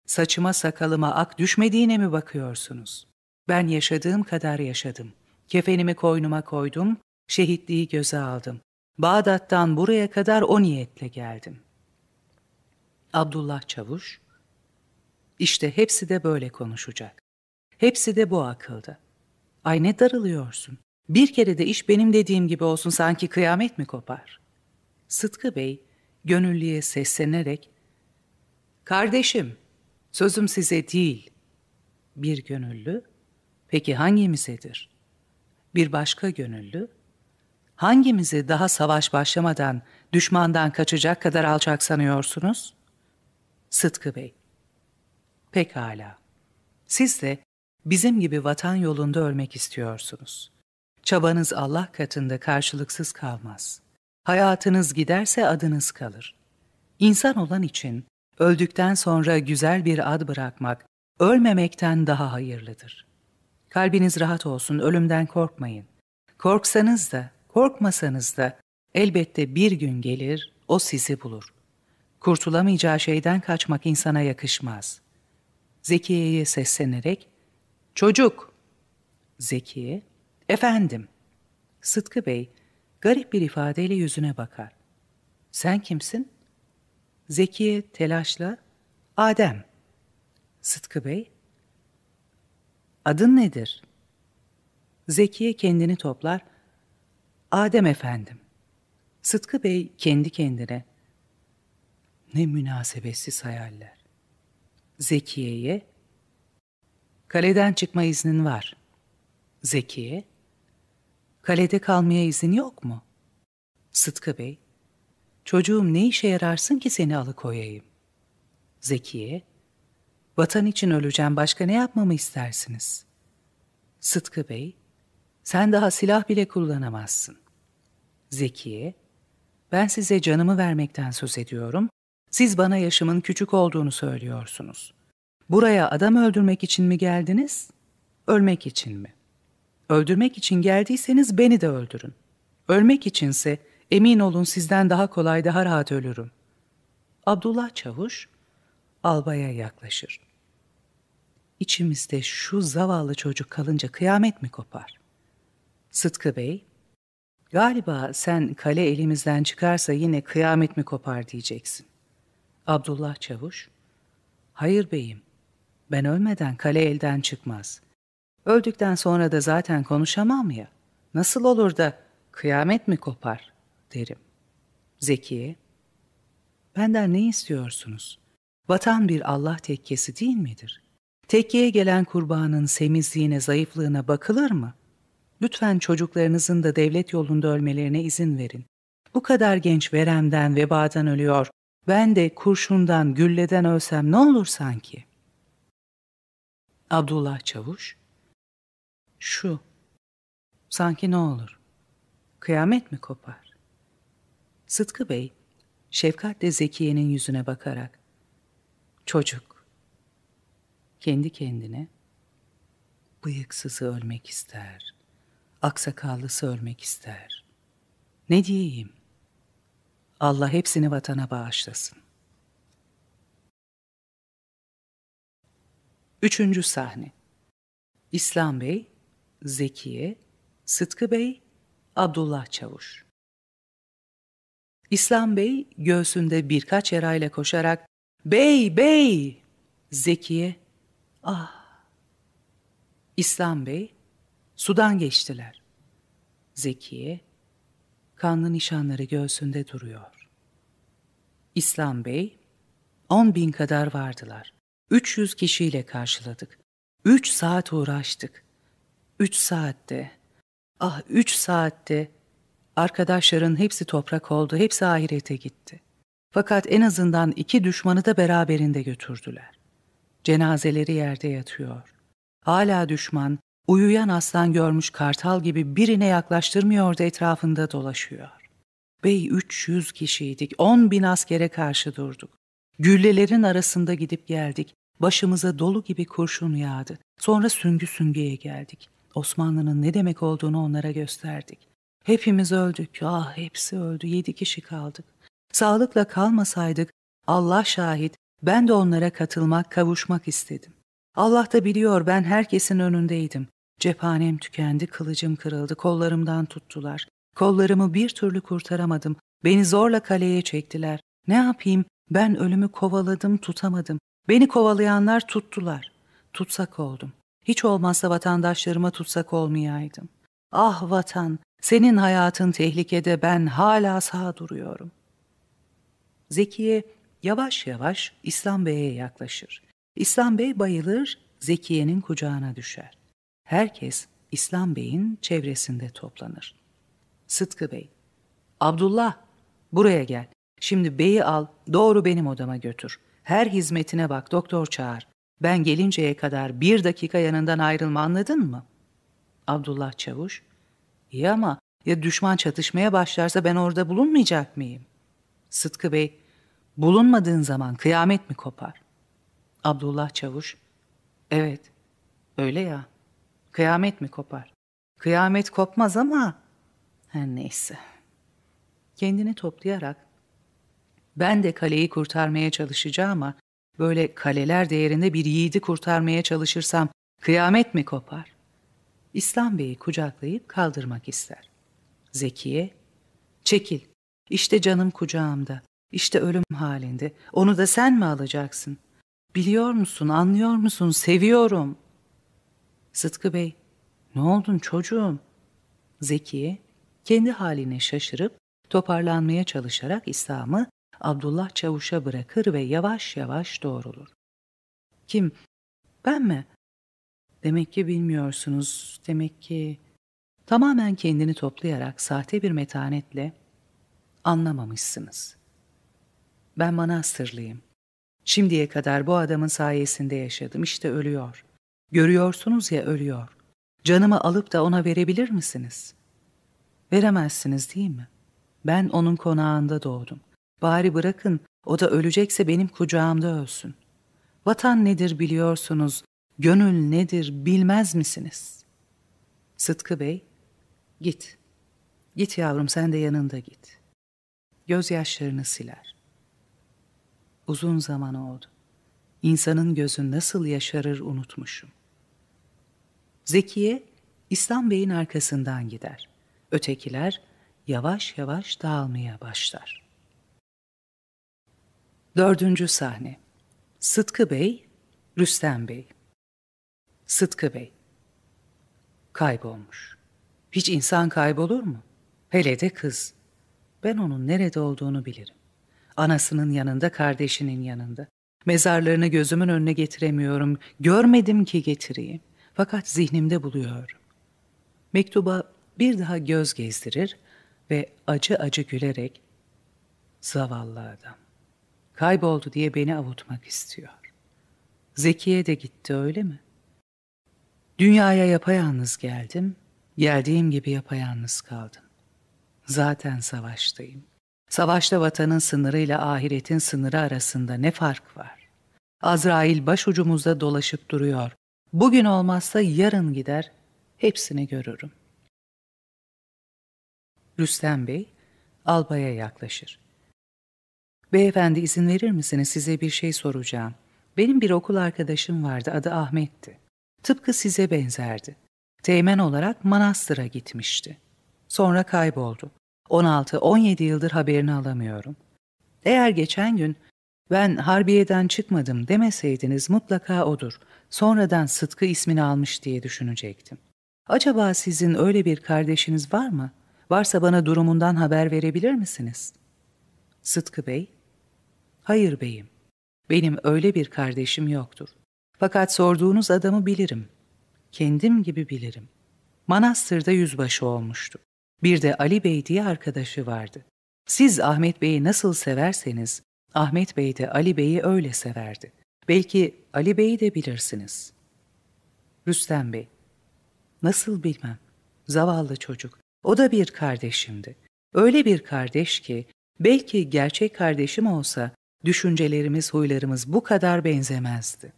Saçıma sakalıma ak düşmediğine mi bakıyorsunuz? Ben yaşadığım kadar yaşadım. Kefenimi koynuma koydum, şehitliği göze aldım. Bağdat'tan buraya kadar o niyetle geldim. Abdullah Çavuş, işte hepsi de böyle konuşacak. Hepsi de bu akılda. Ay ne darılıyorsun. Bir kere de iş benim dediğim gibi olsun sanki kıyamet mi kopar? Sıtkı Bey gönüllüye seslenerek, Kardeşim, sözüm size değil. Bir gönüllü, peki hangimizedir? Bir başka gönüllü, hangimizi daha savaş başlamadan düşmandan kaçacak kadar alçak sanıyorsunuz? Sıtkı Bey, pekala. Siz de bizim gibi vatan yolunda ölmek istiyorsunuz. Çabanız Allah katında karşılıksız kalmaz. Hayatınız giderse adınız kalır. İnsan olan için öldükten sonra güzel bir ad bırakmak, ölmemekten daha hayırlıdır. Kalbiniz rahat olsun, ölümden korkmayın. Korksanız da, korkmasanız da elbette bir gün gelir, o sizi bulur. Kurtulamayacağı şeyden kaçmak insana yakışmaz. Zekiye'ye seslenerek, ''Çocuk!'' Zekiye, ''Efendim.'' Sıtkı Bey, garip bir ifadeyle yüzüne bakar. ''Sen kimsin?'' Zekiye telaşla, ''Adem.'' Sıtkı Bey, ''Adın nedir?'' Zekiye kendini toplar, ''Adem efendim.'' Sıtkı Bey kendi kendine, ''Ne münasebetsiz hayaller.'' Zekiye'ye, ''Kaleden çıkma iznin var.'' Zekiye, ''Kalede kalmaya izin yok mu?'' Sıtkı Bey, ''Çocuğum ne işe yararsın ki seni alıkoyayım?'' Zekiye, ''Vatan için öleceğim başka ne yapmamı istersiniz?'' Sıtkı Bey, ''Sen daha silah bile kullanamazsın.'' Zekiye, ''Ben size canımı vermekten söz ediyorum, siz bana yaşımın küçük olduğunu söylüyorsunuz. Buraya adam öldürmek için mi geldiniz, ölmek için mi? Öldürmek için geldiyseniz beni de öldürün. Ölmek içinse emin olun sizden daha kolay daha rahat ölürüm. Abdullah Çavuş albaya yaklaşır. İçimizde şu zavallı çocuk kalınca kıyamet mi kopar? Sıtkı Bey, galiba sen kale elimizden çıkarsa yine kıyamet mi kopar diyeceksin. Abdullah Çavuş, hayır beyim, ben ölmeden kale elden çıkmaz. Öldükten sonra da zaten konuşamam ya. Nasıl olur da kıyamet mi kopar derim. Zekiye, benden ne istiyorsunuz? Vatan bir Allah tekkesi değil midir? Tekkeye gelen kurbanın semizliğine, zayıflığına bakılır mı? Lütfen çocuklarınızın da devlet yolunda ölmelerine izin verin. Bu kadar genç veremden, vebadan ölüyor. Ben de kurşundan, gülleden ölsem ne olur sanki? Abdullah Çavuş, şu, sanki ne olur? Kıyamet mi kopar? Sıtkı Bey, şefkatle Zekiye'nin yüzüne bakarak, çocuk, kendi kendine, bıyıksızı ölmek ister, aksakallısı ölmek ister. Ne diyeyim? Allah hepsini vatana bağışlasın. Üçüncü sahne İslam Bey, Zekiye, Sıtkı Bey, Abdullah Çavuş. İslam Bey göğsünde birkaç yarayla koşarak ''Bey, bey!'' Zekiye ''Ah!'' İslam Bey sudan geçtiler. Zekiye kanlı nişanları göğsünde duruyor. İslam Bey On bin kadar vardılar. 300 kişiyle karşıladık. Üç saat uğraştık. Üç saatte, ah üç saatte arkadaşların hepsi toprak oldu, hepsi ahirete gitti. Fakat en azından iki düşmanı da beraberinde götürdüler. Cenazeleri yerde yatıyor. Hala düşman, uyuyan aslan görmüş kartal gibi birine yaklaştırmıyordu etrafında dolaşıyor. Bey 300 kişiydik, 10 bin askere karşı durduk. Güllelerin arasında gidip geldik. Başımıza dolu gibi kurşun yağdı. Sonra süngü süngüye geldik. Osmanlı'nın ne demek olduğunu onlara gösterdik. Hepimiz öldük. Ah hepsi öldü. Yedi kişi kaldık. Sağlıkla kalmasaydık Allah şahit ben de onlara katılmak, kavuşmak istedim. Allah da biliyor ben herkesin önündeydim. Cephanem tükendi, kılıcım kırıldı, kollarımdan tuttular. Kollarımı bir türlü kurtaramadım. Beni zorla kaleye çektiler. Ne yapayım? Ben ölümü kovaladım, tutamadım. Beni kovalayanlar tuttular. Tutsak oldum. Hiç olmazsa vatandaşlarıma tutsak olmayaydım. Ah vatan, senin hayatın tehlikede ben hala sağ duruyorum. Zekiye yavaş yavaş İslam Bey'e yaklaşır. İslam Bey bayılır, Zekiye'nin kucağına düşer. Herkes İslam Bey'in çevresinde toplanır. Sıtkı Bey, Abdullah buraya gel. Şimdi beyi al, doğru benim odama götür. Her hizmetine bak, doktor çağır. Ben gelinceye kadar bir dakika yanından ayrılma anladın mı? Abdullah Çavuş, iyi ama ya düşman çatışmaya başlarsa ben orada bulunmayacak mıyım? Sıtkı Bey, bulunmadığın zaman kıyamet mi kopar? Abdullah Çavuş, evet, öyle ya, kıyamet mi kopar? Kıyamet kopmaz ama her neyse. Kendini toplayarak ben de kaleyi kurtarmaya çalışacağım ama böyle kaleler değerinde bir yiğidi kurtarmaya çalışırsam kıyamet mi kopar? İslam Bey'i kucaklayıp kaldırmak ister. Zekiye, çekil, işte canım kucağımda, işte ölüm halinde, onu da sen mi alacaksın? Biliyor musun, anlıyor musun, seviyorum. Sıtkı Bey, ne oldun çocuğum? Zekiye, kendi haline şaşırıp toparlanmaya çalışarak İslam'ı Abdullah Çavuş'a bırakır ve yavaş yavaş doğrulur. Kim? Ben mi? Demek ki bilmiyorsunuz. Demek ki tamamen kendini toplayarak sahte bir metanetle anlamamışsınız. Ben manastırlıyım. Şimdiye kadar bu adamın sayesinde yaşadım. İşte ölüyor. Görüyorsunuz ya ölüyor. Canımı alıp da ona verebilir misiniz? Veremezsiniz değil mi? Ben onun konağında doğdum. Bari bırakın, o da ölecekse benim kucağımda ölsün. Vatan nedir biliyorsunuz, gönül nedir bilmez misiniz? Sıtkı Bey, git. Git yavrum sen de yanında git. Gözyaşlarını siler. Uzun zaman oldu. İnsanın gözü nasıl yaşarır unutmuşum. Zekiye, İslam Bey'in arkasından gider. Ötekiler yavaş yavaş dağılmaya başlar. Dördüncü sahne. Sıtkı Bey, Rüstem Bey. Sıtkı Bey. Kaybolmuş. Hiç insan kaybolur mu? Hele de kız. Ben onun nerede olduğunu bilirim. Anasının yanında, kardeşinin yanında. Mezarlarını gözümün önüne getiremiyorum. Görmedim ki getireyim. Fakat zihnimde buluyorum. Mektuba bir daha göz gezdirir ve acı acı gülerek zavallı adam Kayboldu diye beni avutmak istiyor. Zekiye de gitti öyle mi? Dünyaya yapayalnız geldim, geldiğim gibi yapayalnız kaldım. Zaten savaştayım. Savaşta vatanın sınırıyla ahiretin sınırı arasında ne fark var? Azrail başucumuzda dolaşıp duruyor. Bugün olmazsa yarın gider, hepsini görürüm. Rüstem Bey, albaya yaklaşır. Beyefendi izin verir misiniz size bir şey soracağım. Benim bir okul arkadaşım vardı adı Ahmet'ti. Tıpkı size benzerdi. Teğmen olarak manastıra gitmişti. Sonra kayboldu. 16-17 yıldır haberini alamıyorum. Eğer geçen gün ben Harbiye'den çıkmadım demeseydiniz mutlaka odur. Sonradan Sıtkı ismini almış diye düşünecektim. Acaba sizin öyle bir kardeşiniz var mı? Varsa bana durumundan haber verebilir misiniz? Sıtkı Bey, Hayır beyim. Benim öyle bir kardeşim yoktur. Fakat sorduğunuz adamı bilirim. Kendim gibi bilirim. Manastır'da yüzbaşı olmuştu. Bir de Ali Bey diye arkadaşı vardı. Siz Ahmet Bey'i nasıl severseniz, Ahmet Bey de Ali Bey'i öyle severdi. Belki Ali Bey'i de bilirsiniz. Rüstem Bey, nasıl bilmem. Zavallı çocuk. O da bir kardeşimdi. Öyle bir kardeş ki, belki gerçek kardeşim olsa, düşüncelerimiz, huylarımız bu kadar benzemezdi.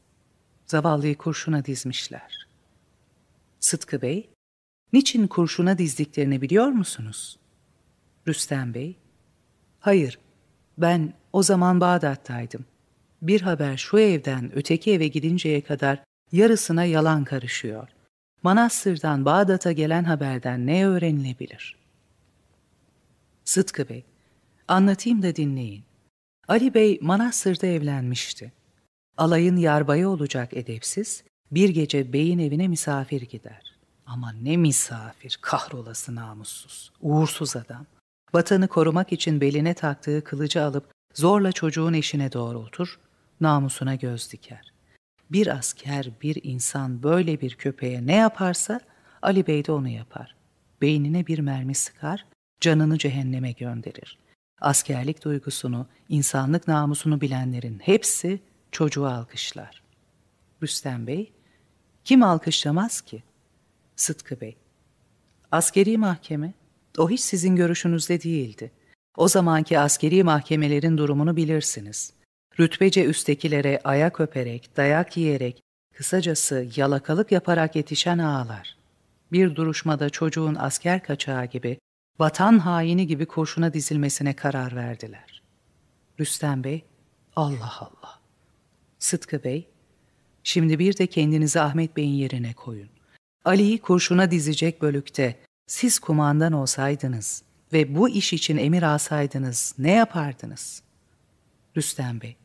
Zavallıyı kurşuna dizmişler. Sıtkı Bey, niçin kurşuna dizdiklerini biliyor musunuz? Rüstem Bey, hayır, ben o zaman Bağdat'taydım. Bir haber şu evden öteki eve gidinceye kadar yarısına yalan karışıyor. Manastır'dan Bağdat'a gelen haberden ne öğrenilebilir? Sıtkı Bey, anlatayım da dinleyin. Ali Bey Manastır'da evlenmişti. Alayın yarbayı olacak edepsiz, bir gece beyin evine misafir gider. Ama ne misafir, kahrolası namussuz, uğursuz adam. Vatanı korumak için beline taktığı kılıcı alıp zorla çocuğun eşine doğrultur, namusuna göz diker. Bir asker, bir insan böyle bir köpeğe ne yaparsa Ali Bey de onu yapar. Beynine bir mermi sıkar, canını cehenneme gönderir. Askerlik duygusunu, insanlık namusunu bilenlerin hepsi çocuğu alkışlar. Rüstem Bey, kim alkışlamaz ki? Sıtkı Bey, askeri mahkeme, o hiç sizin görüşünüzde değildi. O zamanki askeri mahkemelerin durumunu bilirsiniz. Rütbece üsttekilere ayak öperek, dayak yiyerek, kısacası yalakalık yaparak yetişen ağalar. Bir duruşmada çocuğun asker kaçağı gibi, vatan haini gibi kurşuna dizilmesine karar verdiler. Rüstem Bey, Allah Allah. Sıtkı Bey, şimdi bir de kendinizi Ahmet Bey'in yerine koyun. Ali'yi kurşuna dizecek bölükte siz kumandan olsaydınız ve bu iş için emir alsaydınız ne yapardınız? Rüstem Bey,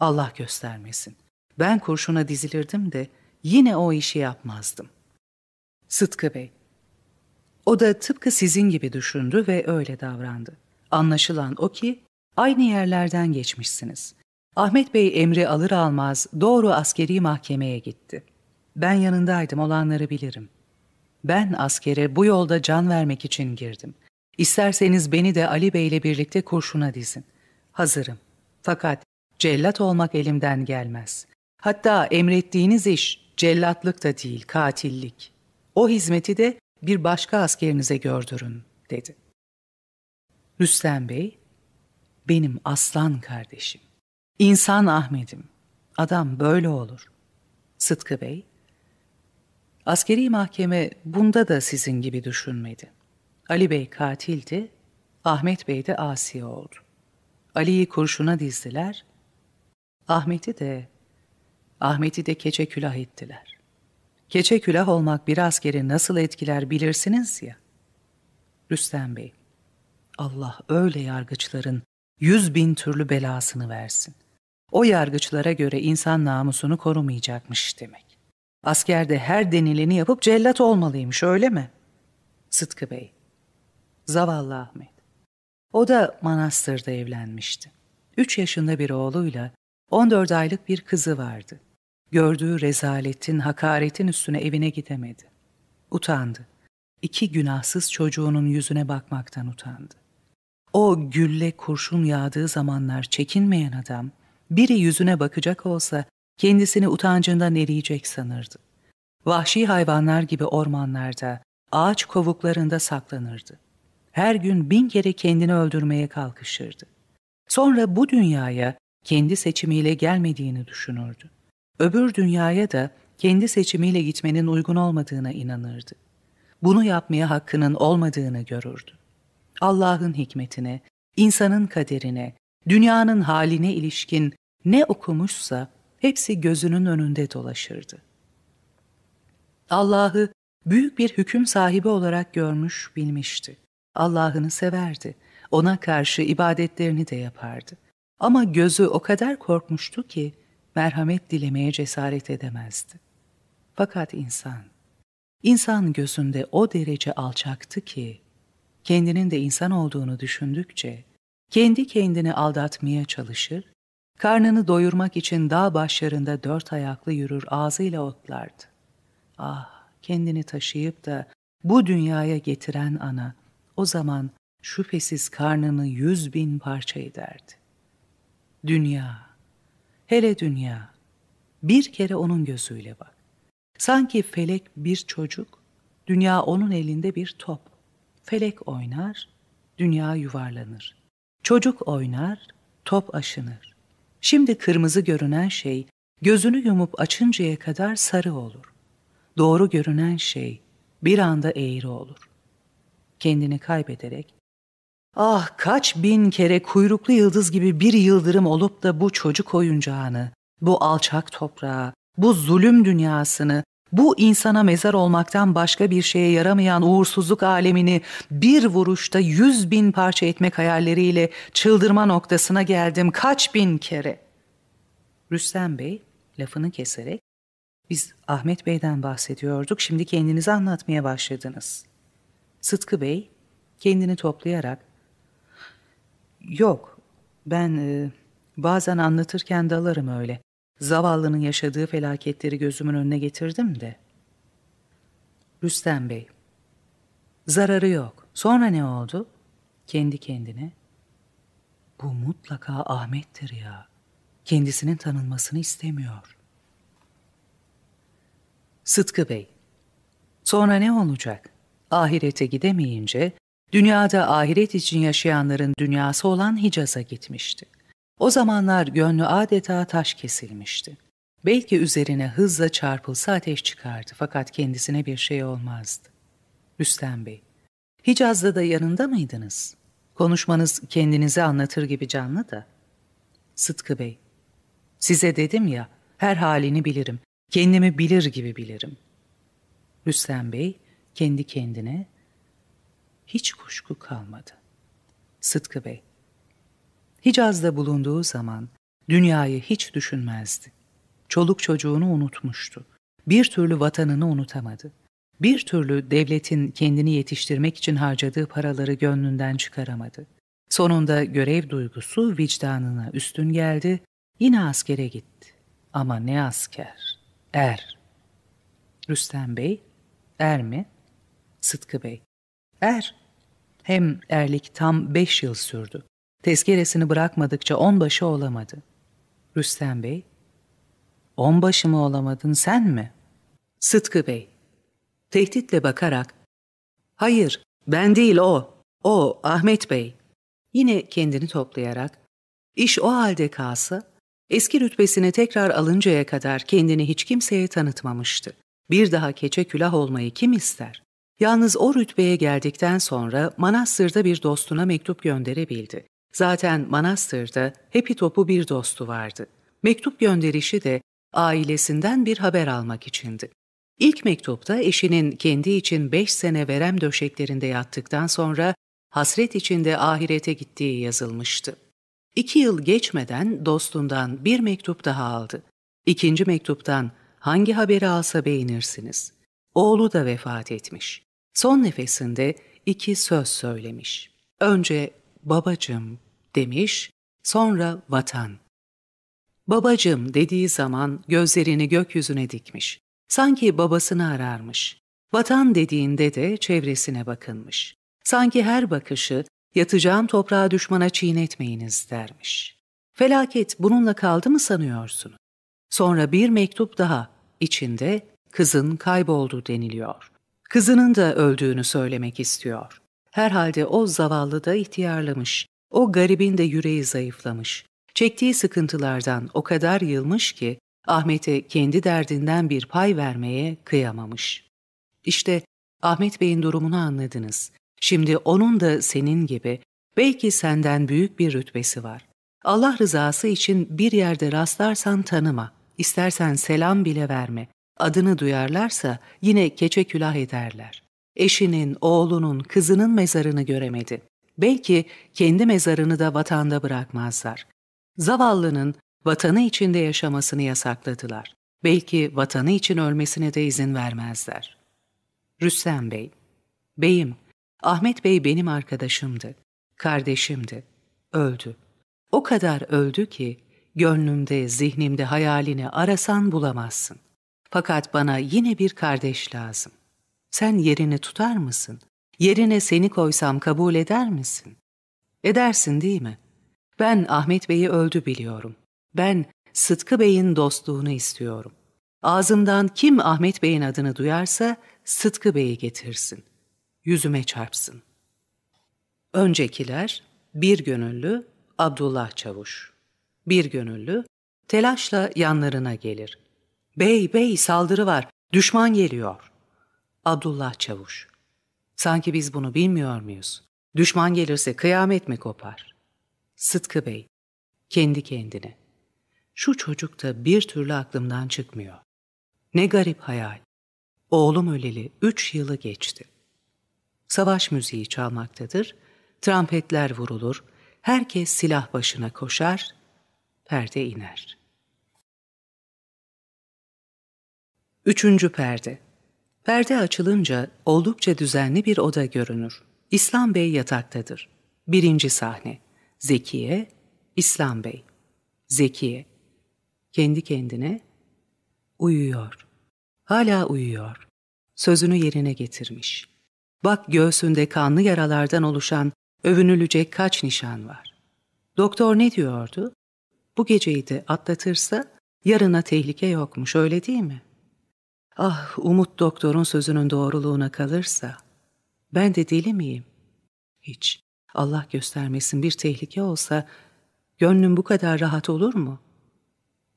Allah göstermesin. Ben kurşuna dizilirdim de yine o işi yapmazdım. Sıtkı Bey, o da tıpkı sizin gibi düşündü ve öyle davrandı. Anlaşılan o ki aynı yerlerden geçmişsiniz. Ahmet Bey emri alır almaz doğru askeri mahkemeye gitti. Ben yanındaydım olanları bilirim. Ben askere bu yolda can vermek için girdim. İsterseniz beni de Ali Bey ile birlikte kurşuna dizin. Hazırım. Fakat cellat olmak elimden gelmez. Hatta emrettiğiniz iş cellatlık da değil, katillik. O hizmeti de bir başka askerinize gördürün, dedi. Rüstem Bey, benim aslan kardeşim. İnsan Ahmet'im. Adam böyle olur. Sıtkı Bey, askeri mahkeme bunda da sizin gibi düşünmedi. Ali Bey katildi, Ahmet Bey de asi oldu. Ali'yi kurşuna dizdiler, Ahmet'i de, Ahmet'i de keçe külah ettiler. Keçe külah olmak bir askeri nasıl etkiler bilirsiniz ya. Rüstem Bey, Allah öyle yargıçların yüz bin türlü belasını versin. O yargıçlara göre insan namusunu korumayacakmış demek. Asker de her denileni yapıp cellat olmalıymış öyle mi? Sıtkı Bey, zavallı Ahmet. O da manastırda evlenmişti. Üç yaşında bir oğluyla 14 aylık bir kızı vardı. Gördüğü rezaletin, hakaretin üstüne evine gidemedi. Utandı. İki günahsız çocuğunun yüzüne bakmaktan utandı. O gülle kurşun yağdığı zamanlar çekinmeyen adam, biri yüzüne bakacak olsa kendisini utancından eriyecek sanırdı. Vahşi hayvanlar gibi ormanlarda, ağaç kovuklarında saklanırdı. Her gün bin kere kendini öldürmeye kalkışırdı. Sonra bu dünyaya kendi seçimiyle gelmediğini düşünürdü. Öbür dünyaya da kendi seçimiyle gitmenin uygun olmadığına inanırdı. Bunu yapmaya hakkının olmadığını görürdü. Allah'ın hikmetine, insanın kaderine, dünyanın haline ilişkin ne okumuşsa hepsi gözünün önünde dolaşırdı. Allah'ı büyük bir hüküm sahibi olarak görmüş, bilmişti. Allah'ını severdi. Ona karşı ibadetlerini de yapardı. Ama gözü o kadar korkmuştu ki merhamet dilemeye cesaret edemezdi. Fakat insan, insan gözünde o derece alçaktı ki, kendinin de insan olduğunu düşündükçe, kendi kendini aldatmaya çalışır, Karnını doyurmak için dağ başlarında dört ayaklı yürür ağzıyla otlardı. Ah, kendini taşıyıp da bu dünyaya getiren ana, o zaman şüphesiz karnını yüz bin parça ederdi. Dünya, hele dünya, bir kere onun gözüyle bak. Sanki felek bir çocuk, dünya onun elinde bir top. Felek oynar, dünya yuvarlanır. Çocuk oynar, top aşınır. Şimdi kırmızı görünen şey gözünü yumup açıncaya kadar sarı olur. Doğru görünen şey bir anda eğri olur. Kendini kaybederek Ah kaç bin kere kuyruklu yıldız gibi bir yıldırım olup da bu çocuk oyuncağını, bu alçak toprağı, bu zulüm dünyasını, bu insana mezar olmaktan başka bir şeye yaramayan uğursuzluk alemini bir vuruşta yüz bin parça etmek hayalleriyle çıldırma noktasına geldim kaç bin kere. Rüstem Bey lafını keserek, biz Ahmet Bey'den bahsediyorduk, şimdi kendinizi anlatmaya başladınız. Sıtkı Bey kendini toplayarak, yok ben e, bazen anlatırken dalarım öyle. Zavallının yaşadığı felaketleri gözümün önüne getirdim de. Rüstem Bey, zararı yok. Sonra ne oldu? Kendi kendine. Bu mutlaka Ahmet'tir ya. Kendisinin tanınmasını istemiyor. Sıtkı Bey, sonra ne olacak? Ahirete gidemeyince, dünyada ahiret için yaşayanların dünyası olan Hicaz'a gitmişti. O zamanlar gönlü adeta taş kesilmişti. Belki üzerine hızla çarpılsa ateş çıkardı fakat kendisine bir şey olmazdı. Rüstem Bey, Hicaz'da da yanında mıydınız? Konuşmanız kendinizi anlatır gibi canlı da. Sıtkı Bey, size dedim ya, her halini bilirim, kendimi bilir gibi bilirim. Rüstem Bey, kendi kendine, hiç kuşku kalmadı. Sıtkı Bey, Hicaz'da bulunduğu zaman dünyayı hiç düşünmezdi. Çoluk çocuğunu unutmuştu. Bir türlü vatanını unutamadı. Bir türlü devletin kendini yetiştirmek için harcadığı paraları gönlünden çıkaramadı. Sonunda görev duygusu vicdanına üstün geldi, yine askere gitti. Ama ne asker? Er. Rüstem Bey, er mi? Sıtkı Bey, er. Hem erlik tam beş yıl sürdü. Tezkeresini bırakmadıkça onbaşı olamadı. Rüstem Bey, onbaşı mı olamadın sen mi? Sıtkı Bey, tehditle bakarak, hayır ben değil o, o Ahmet Bey. Yine kendini toplayarak, iş o halde kalsa, eski rütbesini tekrar alıncaya kadar kendini hiç kimseye tanıtmamıştı. Bir daha keçe külah olmayı kim ister? Yalnız o rütbeye geldikten sonra Manastır'da bir dostuna mektup gönderebildi. Zaten manastırda hepi topu bir dostu vardı. Mektup gönderişi de ailesinden bir haber almak içindi. İlk mektupta eşinin kendi için beş sene verem döşeklerinde yattıktan sonra hasret içinde ahirete gittiği yazılmıştı. İki yıl geçmeden dostundan bir mektup daha aldı. İkinci mektuptan hangi haberi alsa beğenirsiniz. Oğlu da vefat etmiş. Son nefesinde iki söz söylemiş. Önce babacım demiş, sonra vatan. Babacım dediği zaman gözlerini gökyüzüne dikmiş. Sanki babasını ararmış. Vatan dediğinde de çevresine bakınmış. Sanki her bakışı yatacağım toprağa düşmana çiğnetmeyiniz dermiş. Felaket bununla kaldı mı sanıyorsun? Sonra bir mektup daha, içinde kızın kayboldu deniliyor. Kızının da öldüğünü söylemek istiyor. Herhalde o zavallı da ihtiyarlamış. O garibin de yüreği zayıflamış. Çektiği sıkıntılardan o kadar yılmış ki Ahmet'e kendi derdinden bir pay vermeye kıyamamış. İşte Ahmet Bey'in durumunu anladınız. Şimdi onun da senin gibi belki senden büyük bir rütbesi var. Allah rızası için bir yerde rastlarsan tanıma, istersen selam bile verme. Adını duyarlarsa yine keçe külah ederler eşinin, oğlunun, kızının mezarını göremedi. Belki kendi mezarını da vatanda bırakmazlar. Zavallının vatanı içinde yaşamasını yasakladılar. Belki vatanı için ölmesine de izin vermezler. Rüstem Bey, Beyim, Ahmet Bey benim arkadaşımdı, kardeşimdi. Öldü. O kadar öldü ki Gönlümde, zihnimde hayalini arasan bulamazsın. Fakat bana yine bir kardeş lazım. Sen yerini tutar mısın? Yerine seni koysam kabul eder misin? Edersin değil mi? Ben Ahmet Bey'i öldü biliyorum. Ben Sıtkı Bey'in dostluğunu istiyorum. Ağzımdan kim Ahmet Bey'in adını duyarsa Sıtkı Bey'i getirsin. Yüzüme çarpsın. Öncekiler bir gönüllü Abdullah Çavuş. Bir gönüllü telaşla yanlarına gelir. Bey bey saldırı var, düşman geliyor. Abdullah Çavuş. Sanki biz bunu bilmiyor muyuz? Düşman gelirse kıyamet mi kopar? Sıtkı Bey. Kendi kendine. Şu çocuk da bir türlü aklımdan çıkmıyor. Ne garip hayal. Oğlum öleli üç yılı geçti. Savaş müziği çalmaktadır, trampetler vurulur, herkes silah başına koşar, perde iner. Üçüncü perde Perde açılınca oldukça düzenli bir oda görünür. İslam Bey yataktadır. Birinci sahne. Zekiye, İslam Bey. Zekiye. Kendi kendine uyuyor. Hala uyuyor. Sözünü yerine getirmiş. Bak göğsünde kanlı yaralardan oluşan övünülecek kaç nişan var. Doktor ne diyordu? Bu geceyi de atlatırsa yarına tehlike yokmuş öyle değil mi? Ah Umut doktorun sözünün doğruluğuna kalırsa ben de deli miyim? Hiç. Allah göstermesin bir tehlike olsa gönlüm bu kadar rahat olur mu?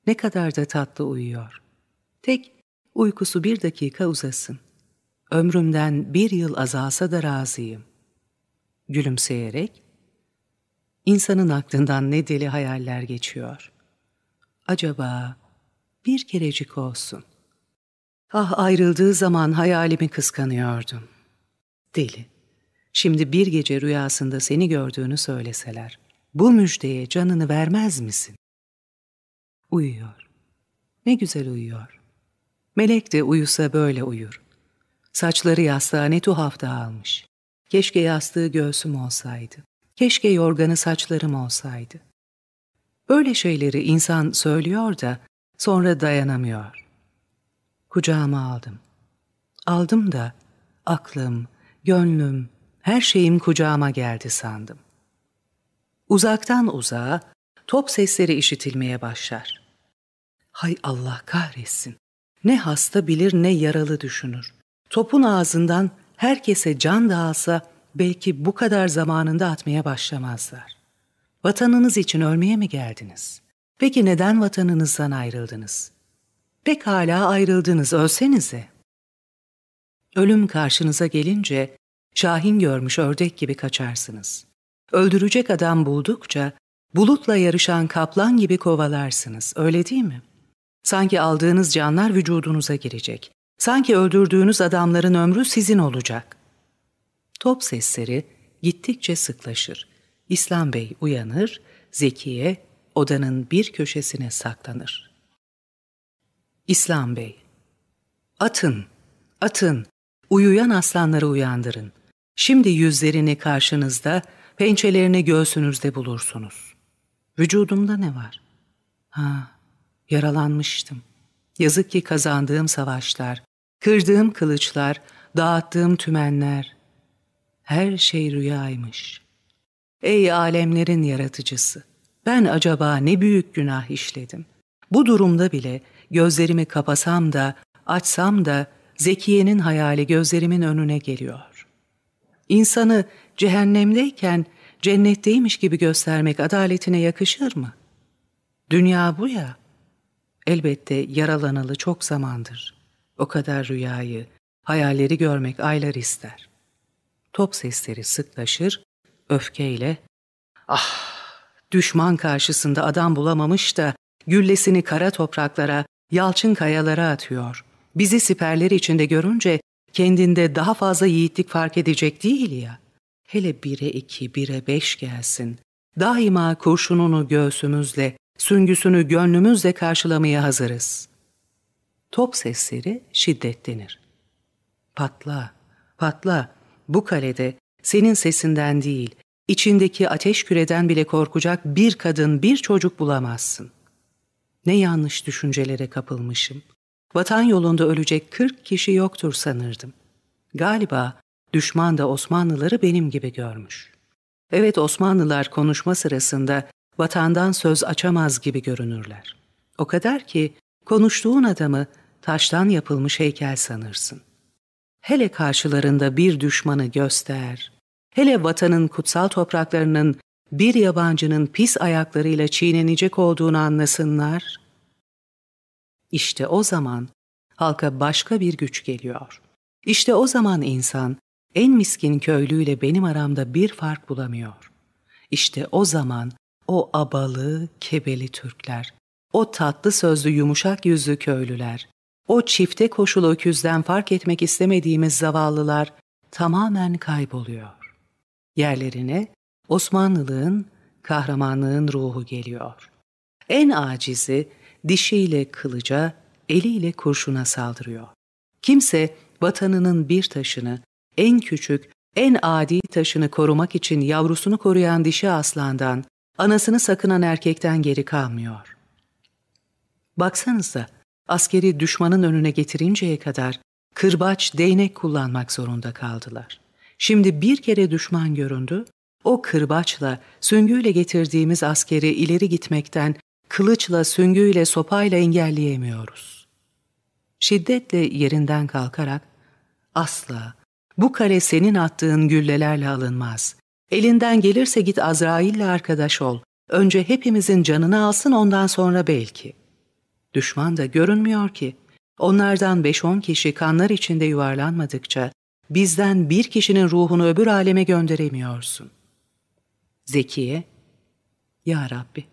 Ne kadar da tatlı uyuyor. Tek uykusu bir dakika uzasın. Ömrümden bir yıl azalsa da razıyım. Gülümseyerek, insanın aklından ne deli hayaller geçiyor. Acaba bir kerecik olsun. Ah ayrıldığı zaman hayalimi kıskanıyordum. Deli. Şimdi bir gece rüyasında seni gördüğünü söyleseler, bu müjdeye canını vermez misin? Uyuyor. Ne güzel uyuyor. Melek de uyusa böyle uyur. Saçları yastığa ne tuhaf dağılmış. Keşke yastığı göğsüm olsaydı. Keşke yorganı saçlarım olsaydı. Böyle şeyleri insan söylüyor da sonra dayanamıyor. Kucağıma aldım. Aldım da aklım, gönlüm, her şeyim kucağıma geldi sandım. Uzaktan uzağa top sesleri işitilmeye başlar. Hay Allah kahretsin. Ne hasta bilir ne yaralı düşünür. Topun ağzından herkese can dağılsa belki bu kadar zamanında atmaya başlamazlar. Vatanınız için ölmeye mi geldiniz? Peki neden vatanınızdan ayrıldınız? Pek hala ayrıldınız, ölsenize. Ölüm karşınıza gelince Şahin görmüş ördek gibi kaçarsınız. Öldürecek adam buldukça bulutla yarışan kaplan gibi kovalarsınız, öyle değil mi? Sanki aldığınız canlar vücudunuza girecek. Sanki öldürdüğünüz adamların ömrü sizin olacak. Top sesleri gittikçe sıklaşır. İslam Bey uyanır, Zekiye odanın bir köşesine saklanır. İslam Bey Atın, atın, uyuyan aslanları uyandırın. Şimdi yüzlerini karşınızda, pençelerini göğsünüzde bulursunuz. Vücudumda ne var? Ha, yaralanmıştım. Yazık ki kazandığım savaşlar, kırdığım kılıçlar, dağıttığım tümenler, her şey rüyaymış. Ey alemlerin yaratıcısı, ben acaba ne büyük günah işledim. Bu durumda bile gözlerimi kapasam da, açsam da Zekiye'nin hayali gözlerimin önüne geliyor. İnsanı cehennemdeyken cennetteymiş gibi göstermek adaletine yakışır mı? Dünya bu ya. Elbette yaralanalı çok zamandır. O kadar rüyayı, hayalleri görmek aylar ister. Top sesleri sıklaşır, öfkeyle ''Ah, düşman karşısında adam bulamamış da güllesini kara topraklara, yalçın kayalara atıyor. Bizi siperleri içinde görünce kendinde daha fazla yiğitlik fark edecek değil ya. Hele bire iki, bire beş gelsin. Daima kurşununu göğsümüzle, süngüsünü gönlümüzle karşılamaya hazırız. Top sesleri şiddetlenir. Patla, patla, bu kalede senin sesinden değil, içindeki ateş küreden bile korkacak bir kadın, bir çocuk bulamazsın. Ne yanlış düşüncelere kapılmışım. Vatan yolunda ölecek kırk kişi yoktur sanırdım. Galiba düşman da Osmanlıları benim gibi görmüş. Evet Osmanlılar konuşma sırasında vatandan söz açamaz gibi görünürler. O kadar ki konuştuğun adamı taştan yapılmış heykel sanırsın. Hele karşılarında bir düşmanı göster, hele vatanın kutsal topraklarının bir yabancının pis ayaklarıyla çiğnenecek olduğunu anlasınlar, işte o zaman halka başka bir güç geliyor. İşte o zaman insan en miskin köylüyle benim aramda bir fark bulamıyor. İşte o zaman o abalı, kebeli Türkler, o tatlı sözlü yumuşak yüzlü köylüler, o çifte koşulu öküzden fark etmek istemediğimiz zavallılar tamamen kayboluyor. Yerlerine Osmanlılığın, kahramanlığın ruhu geliyor. En acizi dişiyle kılıca, eliyle kurşuna saldırıyor. Kimse vatanının bir taşını, en küçük, en adi taşını korumak için yavrusunu koruyan dişi aslandan, anasını sakınan erkekten geri kalmıyor. Baksanıza, askeri düşmanın önüne getirinceye kadar kırbaç, değnek kullanmak zorunda kaldılar. Şimdi bir kere düşman göründü, o kırbaçla, süngüyle getirdiğimiz askeri ileri gitmekten, kılıçla, süngüyle, sopayla engelleyemiyoruz. Şiddetle yerinden kalkarak, asla, bu kale senin attığın güllelerle alınmaz. Elinden gelirse git Azrail'le arkadaş ol. Önce hepimizin canını alsın ondan sonra belki. Düşman da görünmüyor ki. Onlardan beş on kişi kanlar içinde yuvarlanmadıkça bizden bir kişinin ruhunu öbür aleme gönderemiyorsun. Zekiye, Ya Rabbi,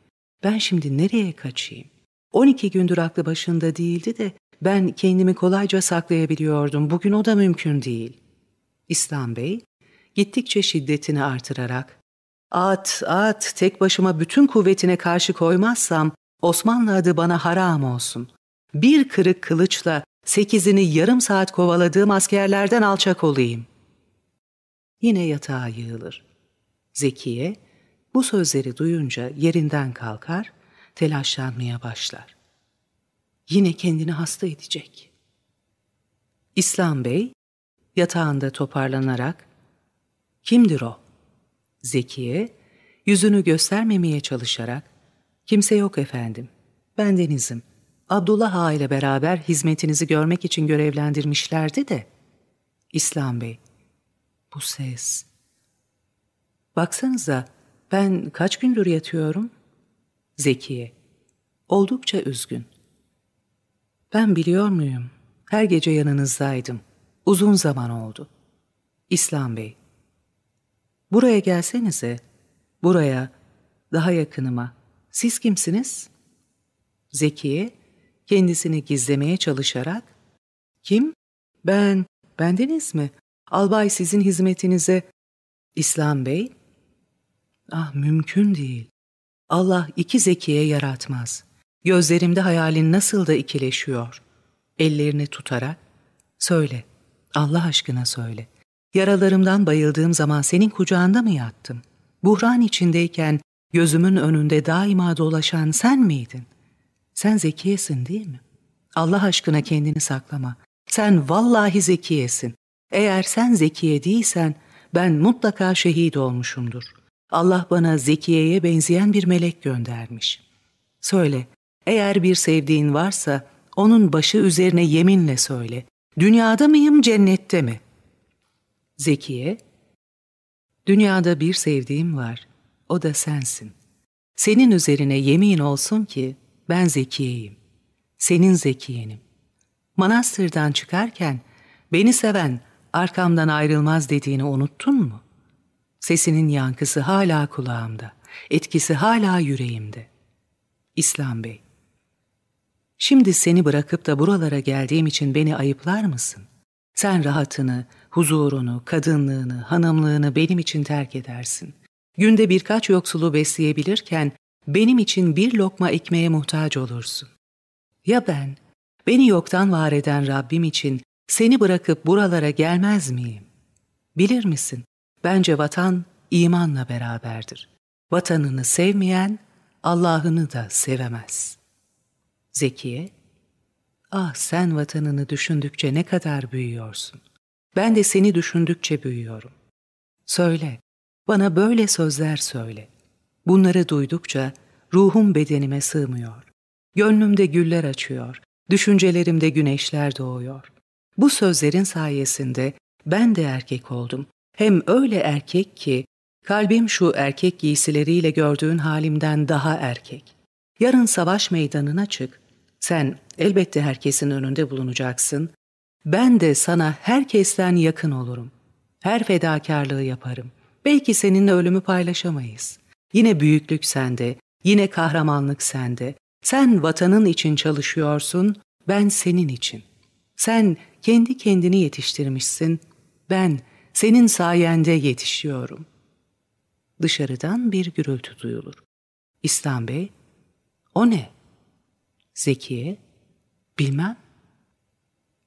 ben şimdi nereye kaçayım? 12 gündür aklı başında değildi de ben kendimi kolayca saklayabiliyordum. Bugün o da mümkün değil. İslam Bey, gittikçe şiddetini artırarak, At, at, tek başıma bütün kuvvetine karşı koymazsam Osmanlı adı bana haram olsun. Bir kırık kılıçla sekizini yarım saat kovaladığım askerlerden alçak olayım. Yine yatağa yığılır. Zekiye, bu sözleri duyunca yerinden kalkar, telaşlanmaya başlar. Yine kendini hasta edecek. İslam Bey, yatağında toparlanarak, ''Kimdir o?'' Zekiye, yüzünü göstermemeye çalışarak, ''Kimse yok efendim, ben Deniz'im. Abdullah Ağa ile beraber hizmetinizi görmek için görevlendirmişlerdi de.'' İslam Bey, ''Bu ses, baksanıza ben kaç gündür yatıyorum?'' Zekiye, oldukça üzgün. Ben biliyor muyum? Her gece yanınızdaydım. Uzun zaman oldu. İslam Bey, buraya gelsenize. Buraya, daha yakınıma. Siz kimsiniz? Zekiye, kendisini gizlemeye çalışarak, kim? Ben, bendeniz mi? Albay sizin hizmetinize. İslam Bey, ah mümkün değil. Allah iki zekiye yaratmaz. Gözlerimde hayalin nasıl da ikileşiyor. Ellerini tutarak, söyle, Allah aşkına söyle. Yaralarımdan bayıldığım zaman senin kucağında mı yattım? Buhran içindeyken gözümün önünde daima dolaşan sen miydin? Sen zekiyesin değil mi? Allah aşkına kendini saklama. Sen vallahi zekiyesin. Eğer sen zekiye değilsen ben mutlaka şehit olmuşumdur. Allah bana zekiyeye benzeyen bir melek göndermiş. Söyle, eğer bir sevdiğin varsa onun başı üzerine yeminle söyle. Dünyada mıyım, cennette mi? Zekiye, dünyada bir sevdiğim var, o da sensin. Senin üzerine yemin olsun ki ben zekiyeyim. Senin zekiyenim. Manastırdan çıkarken beni seven arkamdan ayrılmaz dediğini unuttun mu? Sesinin yankısı hala kulağımda, etkisi hala yüreğimde. İslam Bey, Şimdi seni bırakıp da buralara geldiğim için beni ayıplar mısın? Sen rahatını, huzurunu, kadınlığını, hanımlığını benim için terk edersin. Günde birkaç yoksulu besleyebilirken benim için bir lokma ekmeğe muhtaç olursun. Ya ben, beni yoktan var eden Rabbim için seni bırakıp buralara gelmez miyim? Bilir misin, bence vatan imanla beraberdir. Vatanını sevmeyen Allah'ını da sevemez.'' Zekiye, ah sen vatanını düşündükçe ne kadar büyüyorsun. Ben de seni düşündükçe büyüyorum. Söyle, bana böyle sözler söyle. Bunları duydukça ruhum bedenime sığmıyor. Gönlümde güller açıyor, düşüncelerimde güneşler doğuyor. Bu sözlerin sayesinde ben de erkek oldum. Hem öyle erkek ki kalbim şu erkek giysileriyle gördüğün halimden daha erkek. Yarın savaş meydanına çık. Sen elbette herkesin önünde bulunacaksın. Ben de sana herkesten yakın olurum. Her fedakarlığı yaparım. Belki seninle ölümü paylaşamayız. Yine büyüklük sende, yine kahramanlık sende. Sen vatanın için çalışıyorsun, ben senin için. Sen kendi kendini yetiştirmişsin, ben senin sayende yetişiyorum. Dışarıdan bir gürültü duyulur. İslam Bey, o ne? Zekiye, bilmem.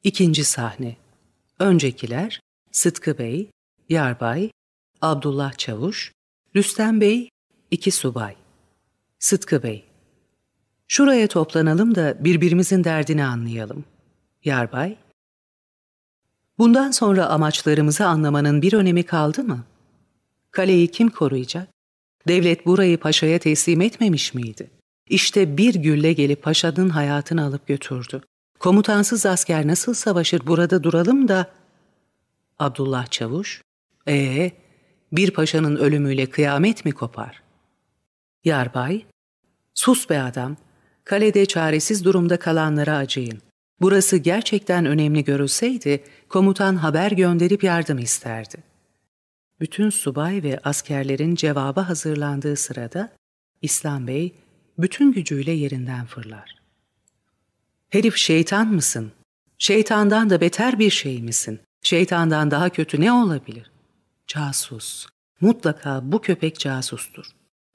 İkinci sahne. Öncekiler Sıtkı Bey, Yarbay, Abdullah Çavuş, Rüstem Bey, iki subay. Sıtkı Bey, şuraya toplanalım da birbirimizin derdini anlayalım. Yarbay, bundan sonra amaçlarımızı anlamanın bir önemi kaldı mı? Kaleyi kim koruyacak? Devlet burayı paşaya teslim etmemiş miydi? İşte bir gülle gelip paşanın hayatını alıp götürdü. Komutansız asker nasıl savaşır burada duralım da... Abdullah Çavuş, ee, bir paşanın ölümüyle kıyamet mi kopar? Yarbay, sus be adam, kalede çaresiz durumda kalanlara acıyın. Burası gerçekten önemli görülseydi, komutan haber gönderip yardım isterdi. Bütün subay ve askerlerin cevaba hazırlandığı sırada, İslam Bey bütün gücüyle yerinden fırlar. Herif şeytan mısın? Şeytandan da beter bir şey misin? Şeytandan daha kötü ne olabilir? Casus. Mutlaka bu köpek casustur.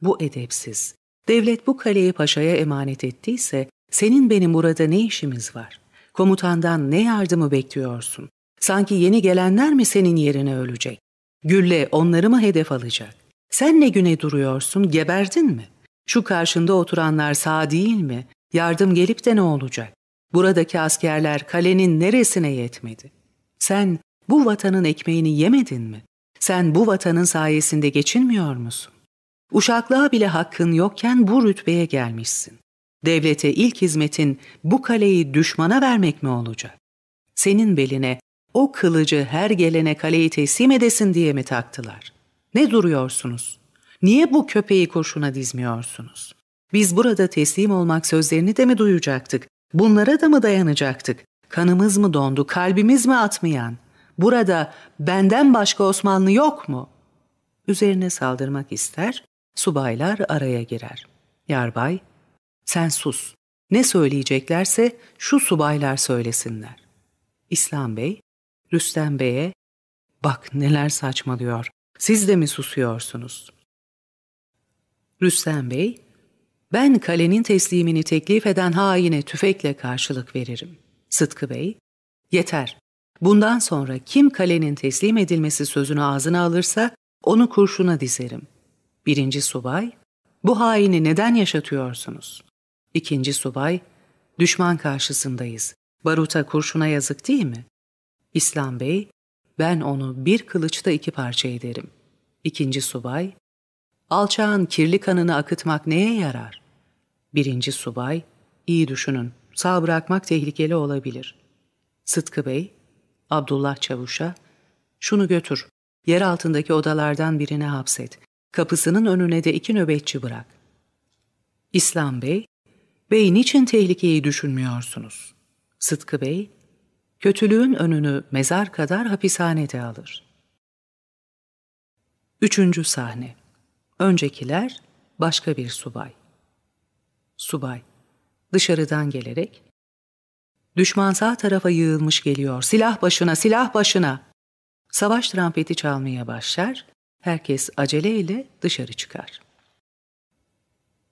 Bu edepsiz. Devlet bu kaleyi paşaya emanet ettiyse senin benim burada ne işimiz var? Komutandan ne yardımı bekliyorsun? Sanki yeni gelenler mi senin yerine ölecek? Gülle onları mı hedef alacak? Sen ne güne duruyorsun, geberdin mi? Şu karşında oturanlar sağ değil mi? Yardım gelip de ne olacak? Buradaki askerler kalenin neresine yetmedi? Sen bu vatanın ekmeğini yemedin mi? Sen bu vatanın sayesinde geçinmiyor musun? Uşaklığa bile hakkın yokken bu rütbeye gelmişsin. Devlete ilk hizmetin bu kaleyi düşmana vermek mi olacak? Senin beline o kılıcı her gelene kaleyi teslim edesin diye mi taktılar? Ne duruyorsunuz? Niye bu köpeği kurşuna dizmiyorsunuz? Biz burada teslim olmak sözlerini de mi duyacaktık? Bunlara da mı dayanacaktık? Kanımız mı dondu, kalbimiz mi atmayan? Burada benden başka Osmanlı yok mu? Üzerine saldırmak ister, subaylar araya girer. Yarbay, sen sus. Ne söyleyeceklerse şu subaylar söylesinler. İslam Bey, Rüstem Bey'e, bak neler saçmalıyor, siz de mi susuyorsunuz? Rüstem Bey, ben kalenin teslimini teklif eden haine tüfekle karşılık veririm. Sıtkı Bey, yeter. Bundan sonra kim kalenin teslim edilmesi sözünü ağzına alırsa onu kurşuna dizerim. Birinci subay, bu haini neden yaşatıyorsunuz? İkinci subay, düşman karşısındayız. Baruta kurşuna yazık değil mi? İslam Bey, ben onu bir kılıçta iki parça ederim. İkinci subay, alçağın kirli kanını akıtmak neye yarar? Birinci subay, iyi düşünün, sağ bırakmak tehlikeli olabilir. Sıtkı Bey, Abdullah Çavuş'a, şunu götür, yer altındaki odalardan birine hapset, kapısının önüne de iki nöbetçi bırak. İslam Bey, Bey niçin tehlikeyi düşünmüyorsunuz? Sıtkı Bey, kötülüğün önünü mezar kadar hapishanede alır. Üçüncü sahne. Öncekiler başka bir subay. Subay, dışarıdan gelerek, Düşman sağ tarafa yığılmış geliyor, silah başına, silah başına. Savaş trampeti çalmaya başlar, herkes aceleyle dışarı çıkar.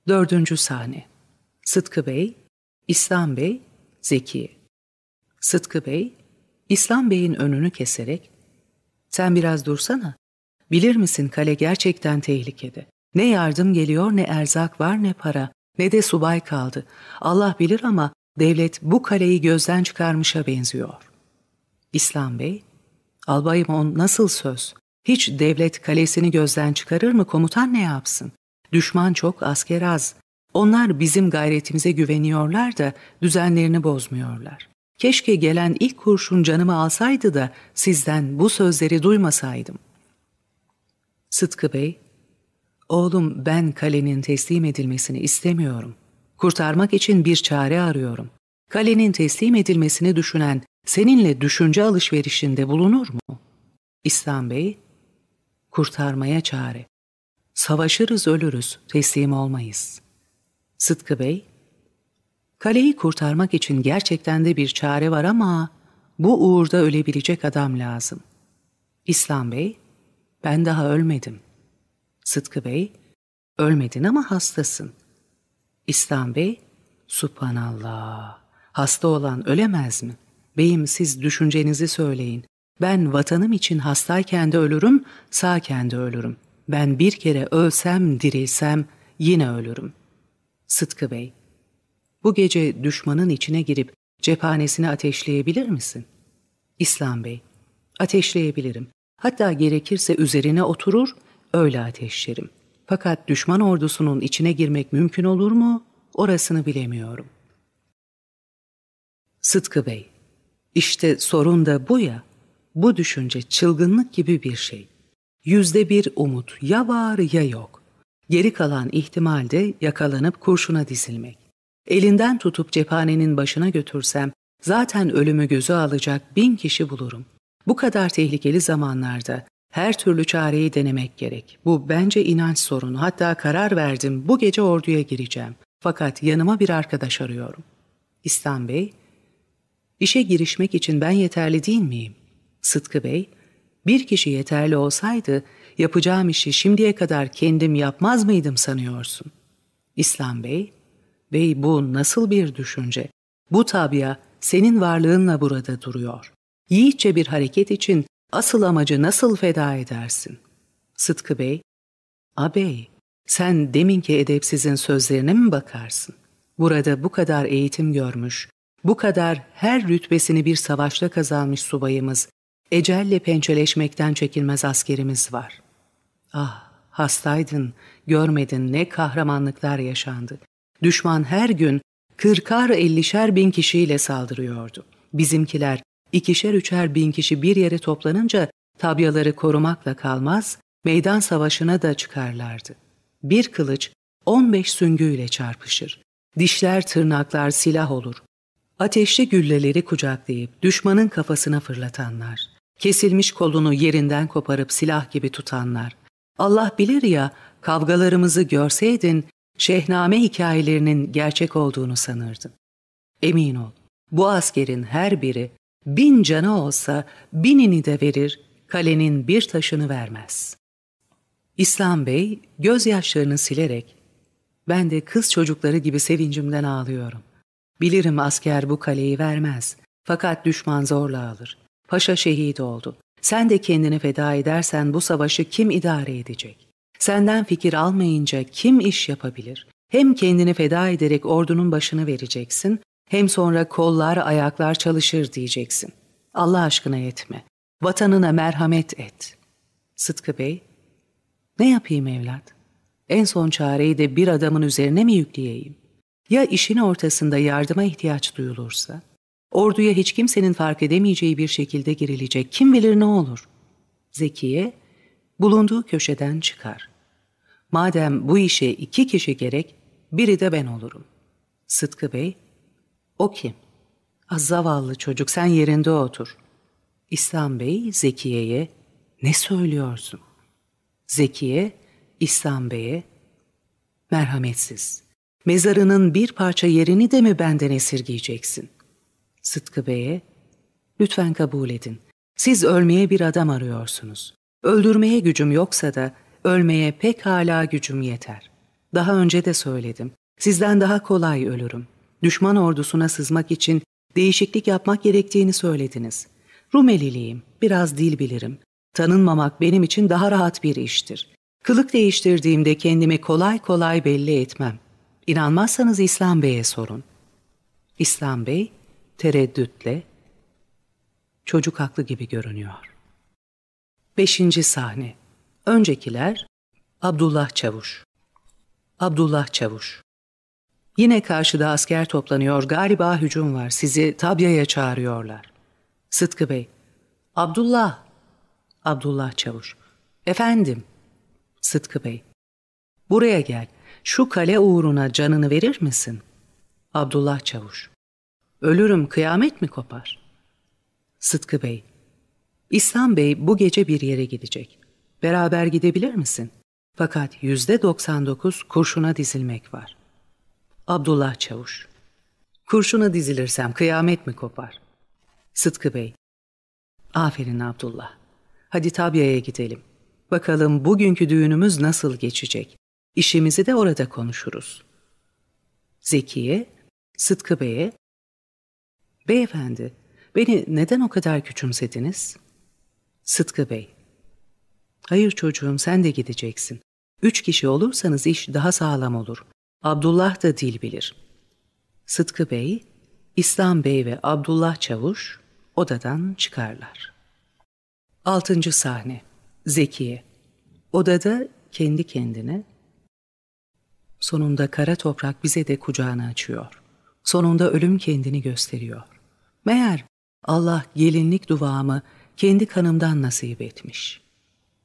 Dördüncü sahne. Sıtkı Bey, İslam Bey, Zekiye. Sıtkı Bey, İslam Bey'in önünü keserek, sen biraz dursana, bilir misin kale gerçekten tehlikede. Ne yardım geliyor ne erzak var ne para. ne de subay kaldı. Allah bilir ama devlet bu kaleyi gözden çıkarmışa benziyor. İslam Bey, albayım on nasıl söz? Hiç devlet kalesini gözden çıkarır mı komutan ne yapsın? Düşman çok, asker az. Onlar bizim gayretimize güveniyorlar da düzenlerini bozmuyorlar. Keşke gelen ilk kurşun canımı alsaydı da sizden bu sözleri duymasaydım. Sıtkı Bey, oğlum ben kalenin teslim edilmesini istemiyorum. Kurtarmak için bir çare arıyorum. Kalenin teslim edilmesini düşünen seninle düşünce alışverişinde bulunur mu? İslam Bey, kurtarmaya çare. Savaşırız ölürüz, teslim olmayız. Sıtkı Bey, kaleyi kurtarmak için gerçekten de bir çare var ama bu uğurda ölebilecek adam lazım. İslam Bey, ben daha ölmedim. Sıtkı Bey, ölmedin ama hastasın. İslam Bey, Subhanallah, hasta olan ölemez mi? Beyim siz düşüncenizi söyleyin. Ben vatanım için hastayken de ölürüm, sağken de ölürüm. Ben bir kere ölsem, dirilsem yine ölürüm. Sıtkı Bey, bu gece düşmanın içine girip cephanesini ateşleyebilir misin? İslam Bey, ateşleyebilirim. Hatta gerekirse üzerine oturur, öyle ateşlerim. Fakat düşman ordusunun içine girmek mümkün olur mu? Orasını bilemiyorum. Sıtkı Bey, işte sorun da bu ya. Bu düşünce çılgınlık gibi bir şey. Yüzde bir umut ya var ya yok. Geri kalan ihtimalde yakalanıp kurşuna dizilmek. Elinden tutup cephanenin başına götürsem zaten ölümü göze alacak bin kişi bulurum. Bu kadar tehlikeli zamanlarda her türlü çareyi denemek gerek. Bu bence inanç sorunu. Hatta karar verdim bu gece orduya gireceğim. Fakat yanıma bir arkadaş arıyorum. İslam Bey, işe girişmek için ben yeterli değil miyim? Sıtkı Bey, bir kişi yeterli olsaydı yapacağım işi şimdiye kadar kendim yapmaz mıydım sanıyorsun? İslam Bey, Bey bu nasıl bir düşünce? Bu tabia senin varlığınla burada duruyor. Yiğitçe bir hareket için asıl amacı nasıl feda edersin? Sıtkı Bey, Abey, sen deminki edepsizin sözlerine mi bakarsın? Burada bu kadar eğitim görmüş, bu kadar her rütbesini bir savaşta kazanmış subayımız, ecelle pençeleşmekten çekilmez askerimiz var. Ah, hastaydın, görmedin ne kahramanlıklar yaşandı. Düşman her gün kırkar ellişer bin kişiyle saldırıyordu. Bizimkiler ikişer üçer bin kişi bir yere toplanınca tabyaları korumakla kalmaz, meydan savaşına da çıkarlardı. Bir kılıç on beş süngüyle çarpışır. Dişler tırnaklar silah olur. Ateşli gülleleri kucaklayıp düşmanın kafasına fırlatanlar, kesilmiş kolunu yerinden koparıp silah gibi tutanlar, Allah bilir ya kavgalarımızı görseydin şehname hikayelerinin gerçek olduğunu sanırdın. Emin ol bu askerin her biri bin canı olsa binini de verir, kalenin bir taşını vermez. İslam Bey gözyaşlarını silerek ben de kız çocukları gibi sevincimden ağlıyorum. Bilirim asker bu kaleyi vermez. Fakat düşman zorla alır. Paşa şehit oldu. Sen de kendini feda edersen bu savaşı kim idare edecek? Senden fikir almayınca kim iş yapabilir? Hem kendini feda ederek ordunun başını vereceksin, hem sonra kollar ayaklar çalışır diyeceksin. Allah aşkına etme. Vatanına merhamet et. Sıtkı Bey, ne yapayım evlat? En son çareyi de bir adamın üzerine mi yükleyeyim? Ya işin ortasında yardıma ihtiyaç duyulursa? Orduya hiç kimsenin fark edemeyeceği bir şekilde girilecek. Kim bilir ne olur? Zekiye, bulunduğu köşeden çıkar. Madem bu işe iki kişi gerek, biri de ben olurum. Sıtkı Bey, o kim? Az zavallı çocuk, sen yerinde otur. İslam Bey, Zekiye'ye, ne söylüyorsun? Zekiye, İslam Bey'e, merhametsiz. Mezarının bir parça yerini de mi benden esirgeyeceksin? Sıtkı Bey'e, lütfen kabul edin. Siz ölmeye bir adam arıyorsunuz. Öldürmeye gücüm yoksa da ölmeye pek hala gücüm yeter. Daha önce de söyledim. Sizden daha kolay ölürüm. Düşman ordusuna sızmak için değişiklik yapmak gerektiğini söylediniz. Rumeliliyim, biraz dil bilirim. Tanınmamak benim için daha rahat bir iştir. Kılık değiştirdiğimde kendimi kolay kolay belli etmem. İnanmazsanız İslam Bey'e sorun. İslam Bey tereddütle çocuk haklı gibi görünüyor. Beşinci sahne. Öncekiler Abdullah Çavuş. Abdullah Çavuş. Yine karşıda asker toplanıyor. Galiba hücum var. Sizi tabyaya çağırıyorlar. Sıtkı Bey. Abdullah. Abdullah Çavuş. Efendim. Sıtkı Bey. Buraya gel. Şu kale uğruna canını verir misin? Abdullah Çavuş. Ölürüm kıyamet mi kopar? Sıtkı Bey. İslam Bey bu gece bir yere gidecek. Beraber gidebilir misin? Fakat yüzde 99 kurşuna dizilmek var. Abdullah Çavuş. Kurşuna dizilirsem kıyamet mi kopar? Sıtkı Bey. Aferin Abdullah. Hadi Tabya'ya gidelim. Bakalım bugünkü düğünümüz nasıl geçecek. İşimizi de orada konuşuruz. Zekiye, Sıtkı Bey'e, Beyefendi, beni neden o kadar küçümsediniz? Sıtkı Bey, Hayır çocuğum sen de gideceksin. Üç kişi olursanız iş daha sağlam olur. Abdullah da dil bilir. Sıtkı Bey, İslam Bey ve Abdullah Çavuş odadan çıkarlar. Altıncı sahne Zekiye Odada kendi kendine Sonunda kara toprak bize de kucağını açıyor. Sonunda ölüm kendini gösteriyor. Meğer Allah gelinlik duvağımı kendi kanımdan nasip etmiş.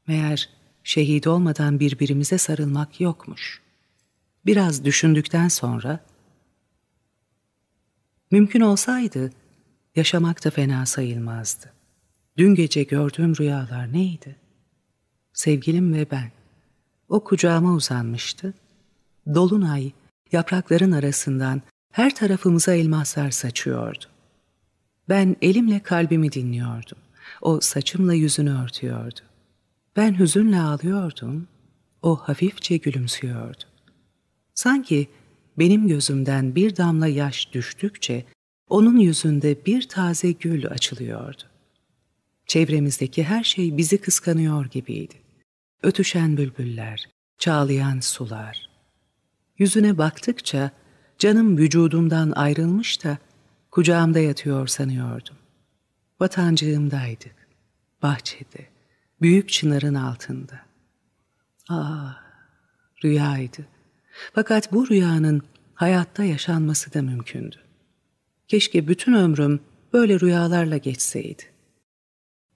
Meğer şehit olmadan birbirimize sarılmak yokmuş. Biraz düşündükten sonra, mümkün olsaydı yaşamak da fena sayılmazdı. Dün gece gördüğüm rüyalar neydi? Sevgilim ve ben. O kucağıma uzanmıştı. Dolunay yaprakların arasından her tarafımıza elmaslar saçıyordu. Ben elimle kalbimi dinliyordum. O saçımla yüzünü örtüyordu. Ben hüzünle ağlıyordum, o hafifçe gülümsüyordu. Sanki benim gözümden bir damla yaş düştükçe onun yüzünde bir taze gül açılıyordu. Çevremizdeki her şey bizi kıskanıyor gibiydi. Ötüşen bülbüller, çağlayan sular. Yüzüne baktıkça canım vücudumdan ayrılmış da kucağımda yatıyor sanıyordum. Vatancığımdaydık, bahçede büyük çınarın altında. Ah, rüyaydı. Fakat bu rüyanın hayatta yaşanması da mümkündü. Keşke bütün ömrüm böyle rüyalarla geçseydi.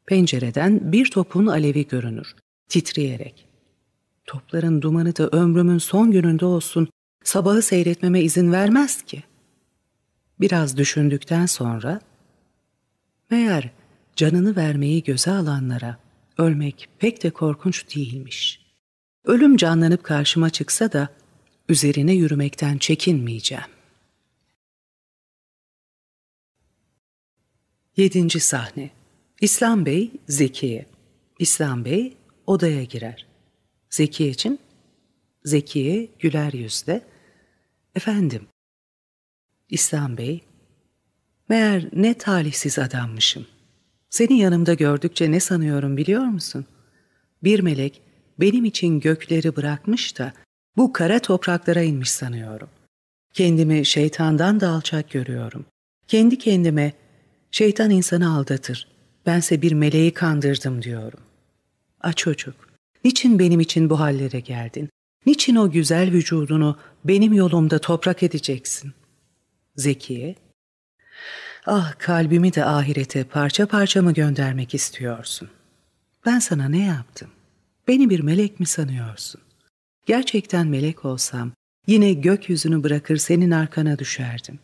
Pencereden bir topun alevi görünür, titreyerek. Topların dumanı da ömrümün son gününde olsun, sabahı seyretmeme izin vermez ki. Biraz düşündükten sonra, meğer canını vermeyi göze alanlara Ölmek pek de korkunç değilmiş. Ölüm canlanıp karşıma çıksa da üzerine yürümekten çekinmeyeceğim. Yedinci sahne İslam Bey Zekiye İslam Bey odaya girer. Zekiye için Zekiye güler yüzle Efendim İslam Bey Meğer ne talihsiz adammışım. Seni yanımda gördükçe ne sanıyorum biliyor musun? Bir melek benim için gökleri bırakmış da bu kara topraklara inmiş sanıyorum. Kendimi şeytandan da alçak görüyorum. Kendi kendime şeytan insanı aldatır. Bense bir meleği kandırdım diyorum. A çocuk, niçin benim için bu hallere geldin? Niçin o güzel vücudunu benim yolumda toprak edeceksin? Zekiye, Ah kalbimi de ahirete parça parça mı göndermek istiyorsun? Ben sana ne yaptım? Beni bir melek mi sanıyorsun? Gerçekten melek olsam yine gökyüzünü bırakır senin arkana düşerdim.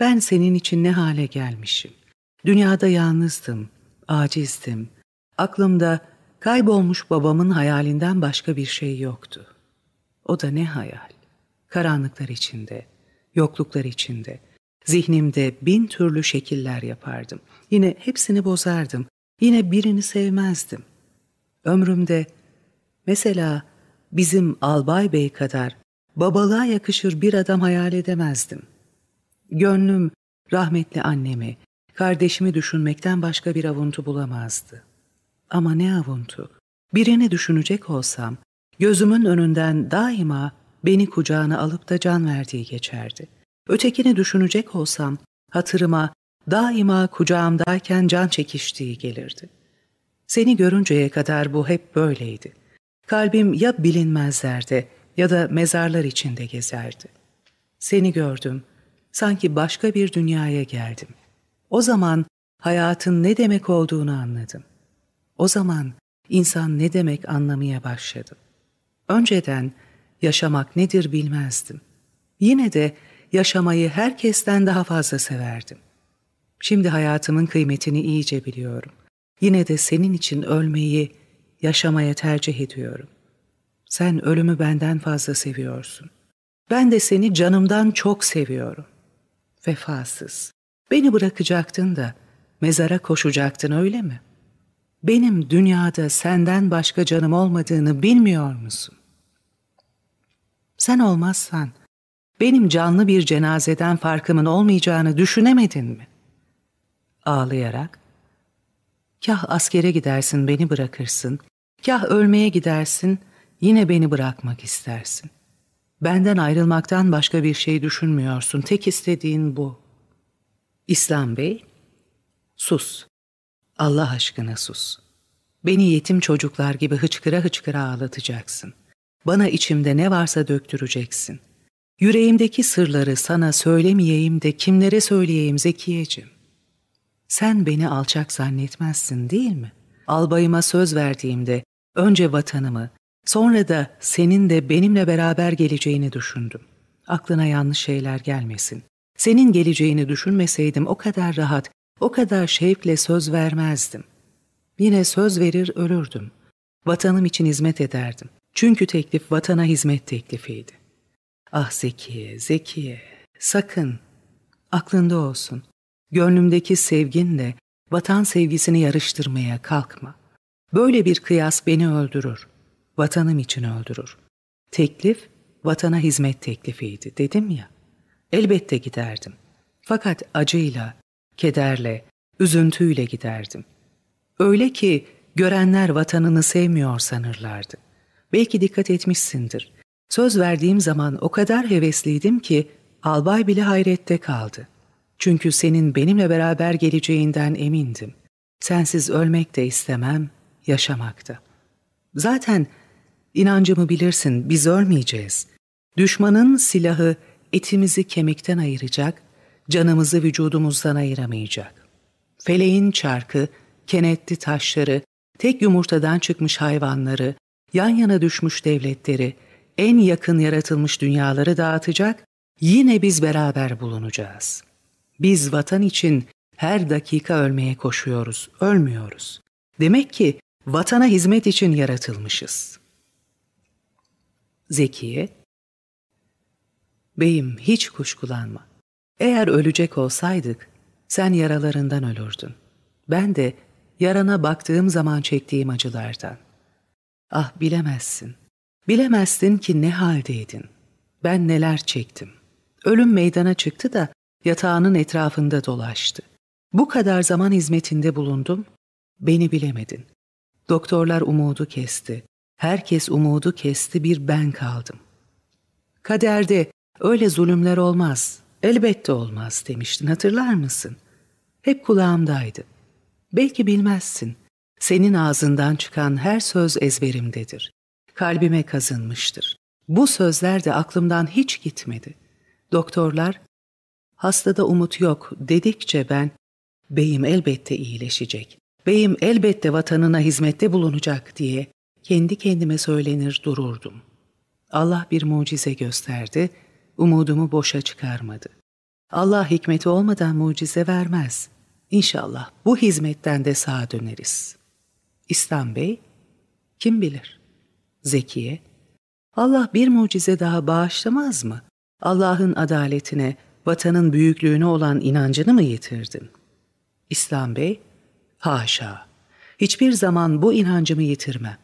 Ben senin için ne hale gelmişim. Dünyada yalnızdım, acizdim. Aklımda kaybolmuş babamın hayalinden başka bir şey yoktu. O da ne hayal? Karanlıklar içinde, yokluklar içinde.'' Zihnimde bin türlü şekiller yapardım. Yine hepsini bozardım. Yine birini sevmezdim. Ömrümde mesela bizim Albay Bey kadar babalığa yakışır bir adam hayal edemezdim. Gönlüm rahmetli annemi, kardeşimi düşünmekten başka bir avuntu bulamazdı. Ama ne avuntu? Birini düşünecek olsam, gözümün önünden daima beni kucağına alıp da can verdiği geçerdi. Ötekini düşünecek olsam hatırıma daima kucağımdayken can çekiştiği gelirdi. Seni görünceye kadar bu hep böyleydi. Kalbim ya bilinmezlerde ya da mezarlar içinde gezerdi. Seni gördüm, sanki başka bir dünyaya geldim. O zaman hayatın ne demek olduğunu anladım. O zaman insan ne demek anlamaya başladım. Önceden yaşamak nedir bilmezdim. Yine de yaşamayı herkesten daha fazla severdim. Şimdi hayatımın kıymetini iyice biliyorum. Yine de senin için ölmeyi, yaşamaya tercih ediyorum. Sen ölümü benden fazla seviyorsun. Ben de seni canımdan çok seviyorum. Vefasız. Beni bırakacaktın da mezara koşacaktın öyle mi? Benim dünyada senden başka canım olmadığını bilmiyor musun? Sen olmazsan benim canlı bir cenazeden farkımın olmayacağını düşünemedin mi? Ağlayarak, kah askere gidersin beni bırakırsın, kah ölmeye gidersin yine beni bırakmak istersin. Benden ayrılmaktan başka bir şey düşünmüyorsun, tek istediğin bu. İslam Bey, sus. Allah aşkına sus. Beni yetim çocuklar gibi hıçkıra hıçkıra ağlatacaksın. Bana içimde ne varsa döktüreceksin. Yüreğimdeki sırları sana söylemeyeyim de kimlere söyleyeyim Zekiyeciğim? Sen beni alçak zannetmezsin değil mi? Albayıma söz verdiğimde önce vatanımı, sonra da senin de benimle beraber geleceğini düşündüm. Aklına yanlış şeyler gelmesin. Senin geleceğini düşünmeseydim o kadar rahat, o kadar şevkle söz vermezdim. Yine söz verir ölürdüm. Vatanım için hizmet ederdim. Çünkü teklif vatana hizmet teklifiydi. Ah Zekiye, Zekiye, sakın. Aklında olsun. Gönlümdeki sevginle vatan sevgisini yarıştırmaya kalkma. Böyle bir kıyas beni öldürür. Vatanım için öldürür. Teklif, vatana hizmet teklifiydi dedim ya. Elbette giderdim. Fakat acıyla, kederle, üzüntüyle giderdim. Öyle ki görenler vatanını sevmiyor sanırlardı. Belki dikkat etmişsindir. Söz verdiğim zaman o kadar hevesliydim ki albay bile hayrette kaldı. Çünkü senin benimle beraber geleceğinden emindim. Sensiz ölmek de istemem, yaşamak da. Zaten inancımı bilirsin, biz ölmeyeceğiz. Düşmanın silahı etimizi kemikten ayıracak, canımızı vücudumuzdan ayıramayacak. Feleğin çarkı, kenetli taşları, tek yumurtadan çıkmış hayvanları, yan yana düşmüş devletleri, en yakın yaratılmış dünyaları dağıtacak, yine biz beraber bulunacağız. Biz vatan için her dakika ölmeye koşuyoruz, ölmüyoruz. Demek ki vatana hizmet için yaratılmışız. Zekiye, Beyim hiç kuşkulanma. Eğer ölecek olsaydık, sen yaralarından ölürdün. Ben de yarana baktığım zaman çektiğim acılardan. Ah bilemezsin. Bilemezsin ki ne haldeydin. Ben neler çektim. Ölüm meydana çıktı da yatağının etrafında dolaştı. Bu kadar zaman hizmetinde bulundum. Beni bilemedin. Doktorlar umudu kesti. Herkes umudu kesti bir ben kaldım. Kaderde öyle zulümler olmaz. Elbette olmaz demiştin hatırlar mısın? Hep kulağımdaydı. Belki bilmezsin. Senin ağzından çıkan her söz ezberimdedir. Kalbime kazınmıştır. Bu sözler de aklımdan hiç gitmedi. Doktorlar, hastada umut yok dedikçe ben, beyim elbette iyileşecek, beyim elbette vatanına hizmette bulunacak diye kendi kendime söylenir dururdum. Allah bir mucize gösterdi, umudumu boşa çıkarmadı. Allah hikmeti olmadan mucize vermez. İnşallah bu hizmetten de sağa döneriz.'' İslam Bey, kim bilir? Zekiye, Allah bir mucize daha bağışlamaz mı? Allah'ın adaletine, vatanın büyüklüğüne olan inancını mı yitirdin? İslam Bey, haşa, hiçbir zaman bu inancımı yitirmem.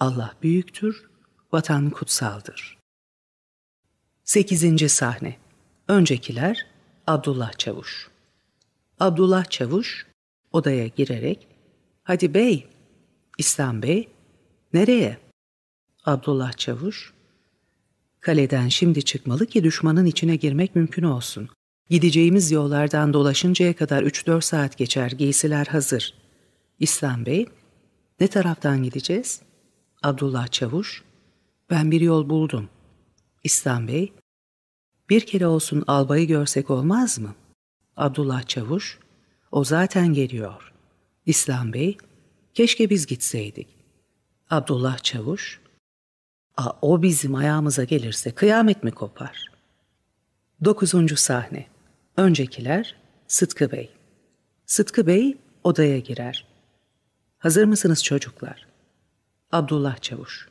Allah büyüktür, vatan kutsaldır. Sekizinci sahne Öncekiler Abdullah Çavuş Abdullah Çavuş odaya girerek, ''Hadi bey, İslam Bey, nereye? Abdullah Çavuş, Kaleden şimdi çıkmalı ki düşmanın içine girmek mümkün olsun. Gideceğimiz yollardan dolaşıncaya kadar 3-4 saat geçer, giysiler hazır. İslam Bey, ne taraftan gideceğiz? Abdullah Çavuş, ben bir yol buldum. İslam Bey, bir kere olsun albayı görsek olmaz mı? Abdullah Çavuş, o zaten geliyor. İslam Bey, keşke biz gitseydik. Abdullah Çavuş, A, o bizim ayağımıza gelirse kıyamet mi kopar? Dokuzuncu sahne. Öncekiler Sıtkı Bey. Sıtkı Bey odaya girer. Hazır mısınız çocuklar? Abdullah Çavuş.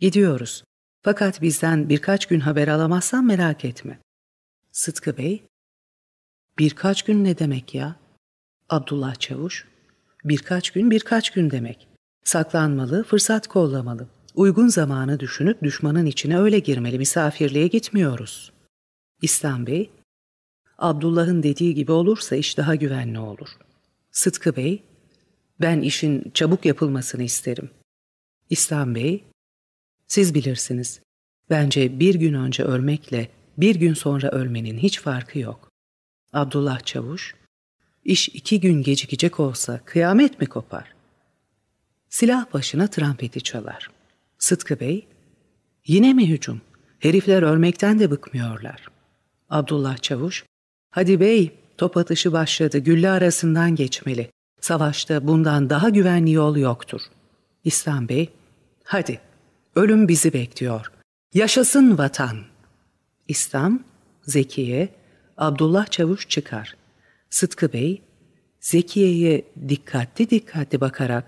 Gidiyoruz. Fakat bizden birkaç gün haber alamazsan merak etme. Sıtkı Bey. Birkaç gün ne demek ya? Abdullah Çavuş. Birkaç gün birkaç gün demek. Saklanmalı, fırsat kollamalı. Uygun zamanı düşünüp düşmanın içine öyle girmeli. Misafirliğe gitmiyoruz. İslam Bey, Abdullah'ın dediği gibi olursa iş daha güvenli olur. Sıtkı Bey, ben işin çabuk yapılmasını isterim. İslam Bey, siz bilirsiniz. Bence bir gün önce ölmekle bir gün sonra ölmenin hiç farkı yok. Abdullah Çavuş, iş iki gün gecikecek olsa kıyamet mi kopar? Silah başına trampeti çalar. Sıtkı Bey, yine mi hücum? Herifler ölmekten de bıkmıyorlar. Abdullah Çavuş, hadi bey, top atışı başladı, gülle arasından geçmeli. Savaşta bundan daha güvenli yol yoktur. İslam Bey, hadi, ölüm bizi bekliyor. Yaşasın vatan. İslam, Zekiye, Abdullah Çavuş çıkar. Sıtkı Bey, Zekiye'ye dikkatli dikkatli bakarak,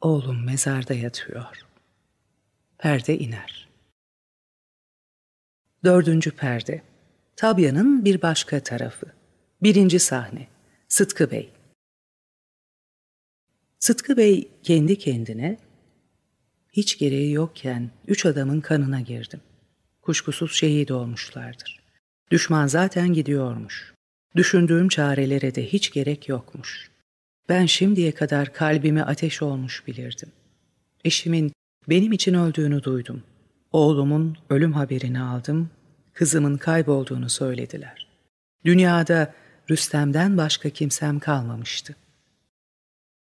oğlum mezarda yatıyor.'' Perde iner. Dördüncü perde. Tabya'nın bir başka tarafı. Birinci sahne. Sıtkı Bey. Sıtkı Bey kendi kendine, hiç gereği yokken üç adamın kanına girdim. Kuşkusuz şehit olmuşlardır. Düşman zaten gidiyormuş. Düşündüğüm çarelere de hiç gerek yokmuş. Ben şimdiye kadar kalbime ateş olmuş bilirdim. Eşimin benim için öldüğünü duydum. Oğlumun ölüm haberini aldım, kızımın kaybolduğunu söylediler. Dünyada Rüstem'den başka kimsem kalmamıştı.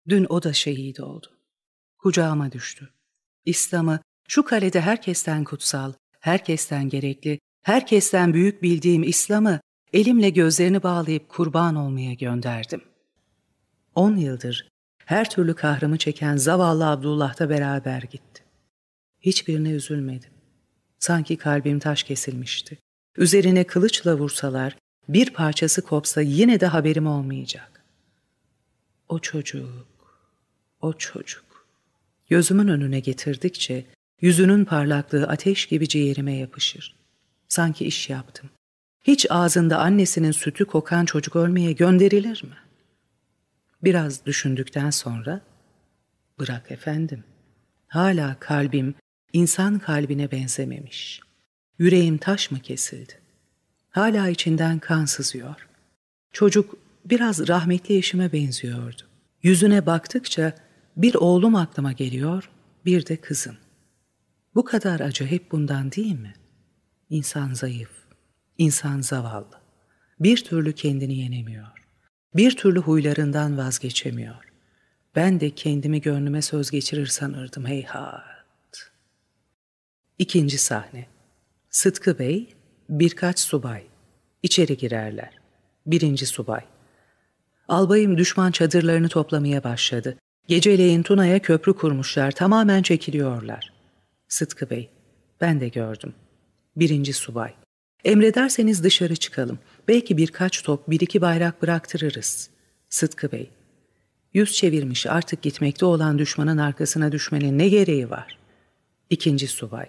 Dün o da şehit oldu. Kucağıma düştü. İslam'ı şu kalede herkesten kutsal, herkesten gerekli, herkesten büyük bildiğim İslam'ı elimle gözlerini bağlayıp kurban olmaya gönderdim. On yıldır her türlü kahrımı çeken zavallı Abdullah da beraber gitti. Hiçbirine üzülmedim. Sanki kalbim taş kesilmişti. Üzerine kılıçla vursalar, bir parçası kopsa yine de haberim olmayacak. O çocuk, o çocuk. Gözümün önüne getirdikçe yüzünün parlaklığı ateş gibi ciğerime yapışır. Sanki iş yaptım. Hiç ağzında annesinin sütü kokan çocuk ölmeye gönderilir mi? Biraz düşündükten sonra, bırak efendim, hala kalbim insan kalbine benzememiş. Yüreğim taş mı kesildi? Hala içinden kan sızıyor. Çocuk biraz rahmetli eşime benziyordu. Yüzüne baktıkça bir oğlum aklıma geliyor, bir de kızım. Bu kadar acı hep bundan değil mi? İnsan zayıf, insan zavallı. Bir türlü kendini yenemiyor. Bir türlü huylarından vazgeçemiyor. Ben de kendimi gönlüme söz geçirir sanırdım heyhat. İkinci sahne. Sıtkı Bey, birkaç subay. İçeri girerler. Birinci subay. Albayım düşman çadırlarını toplamaya başladı. Geceleyin Tuna'ya köprü kurmuşlar, tamamen çekiliyorlar. Sıtkı Bey, ben de gördüm. Birinci subay. Emrederseniz dışarı çıkalım. Belki birkaç top, bir iki bayrak bıraktırırız. Sıtkı Bey, yüz çevirmiş artık gitmekte olan düşmanın arkasına düşmenin ne gereği var? İkinci subay,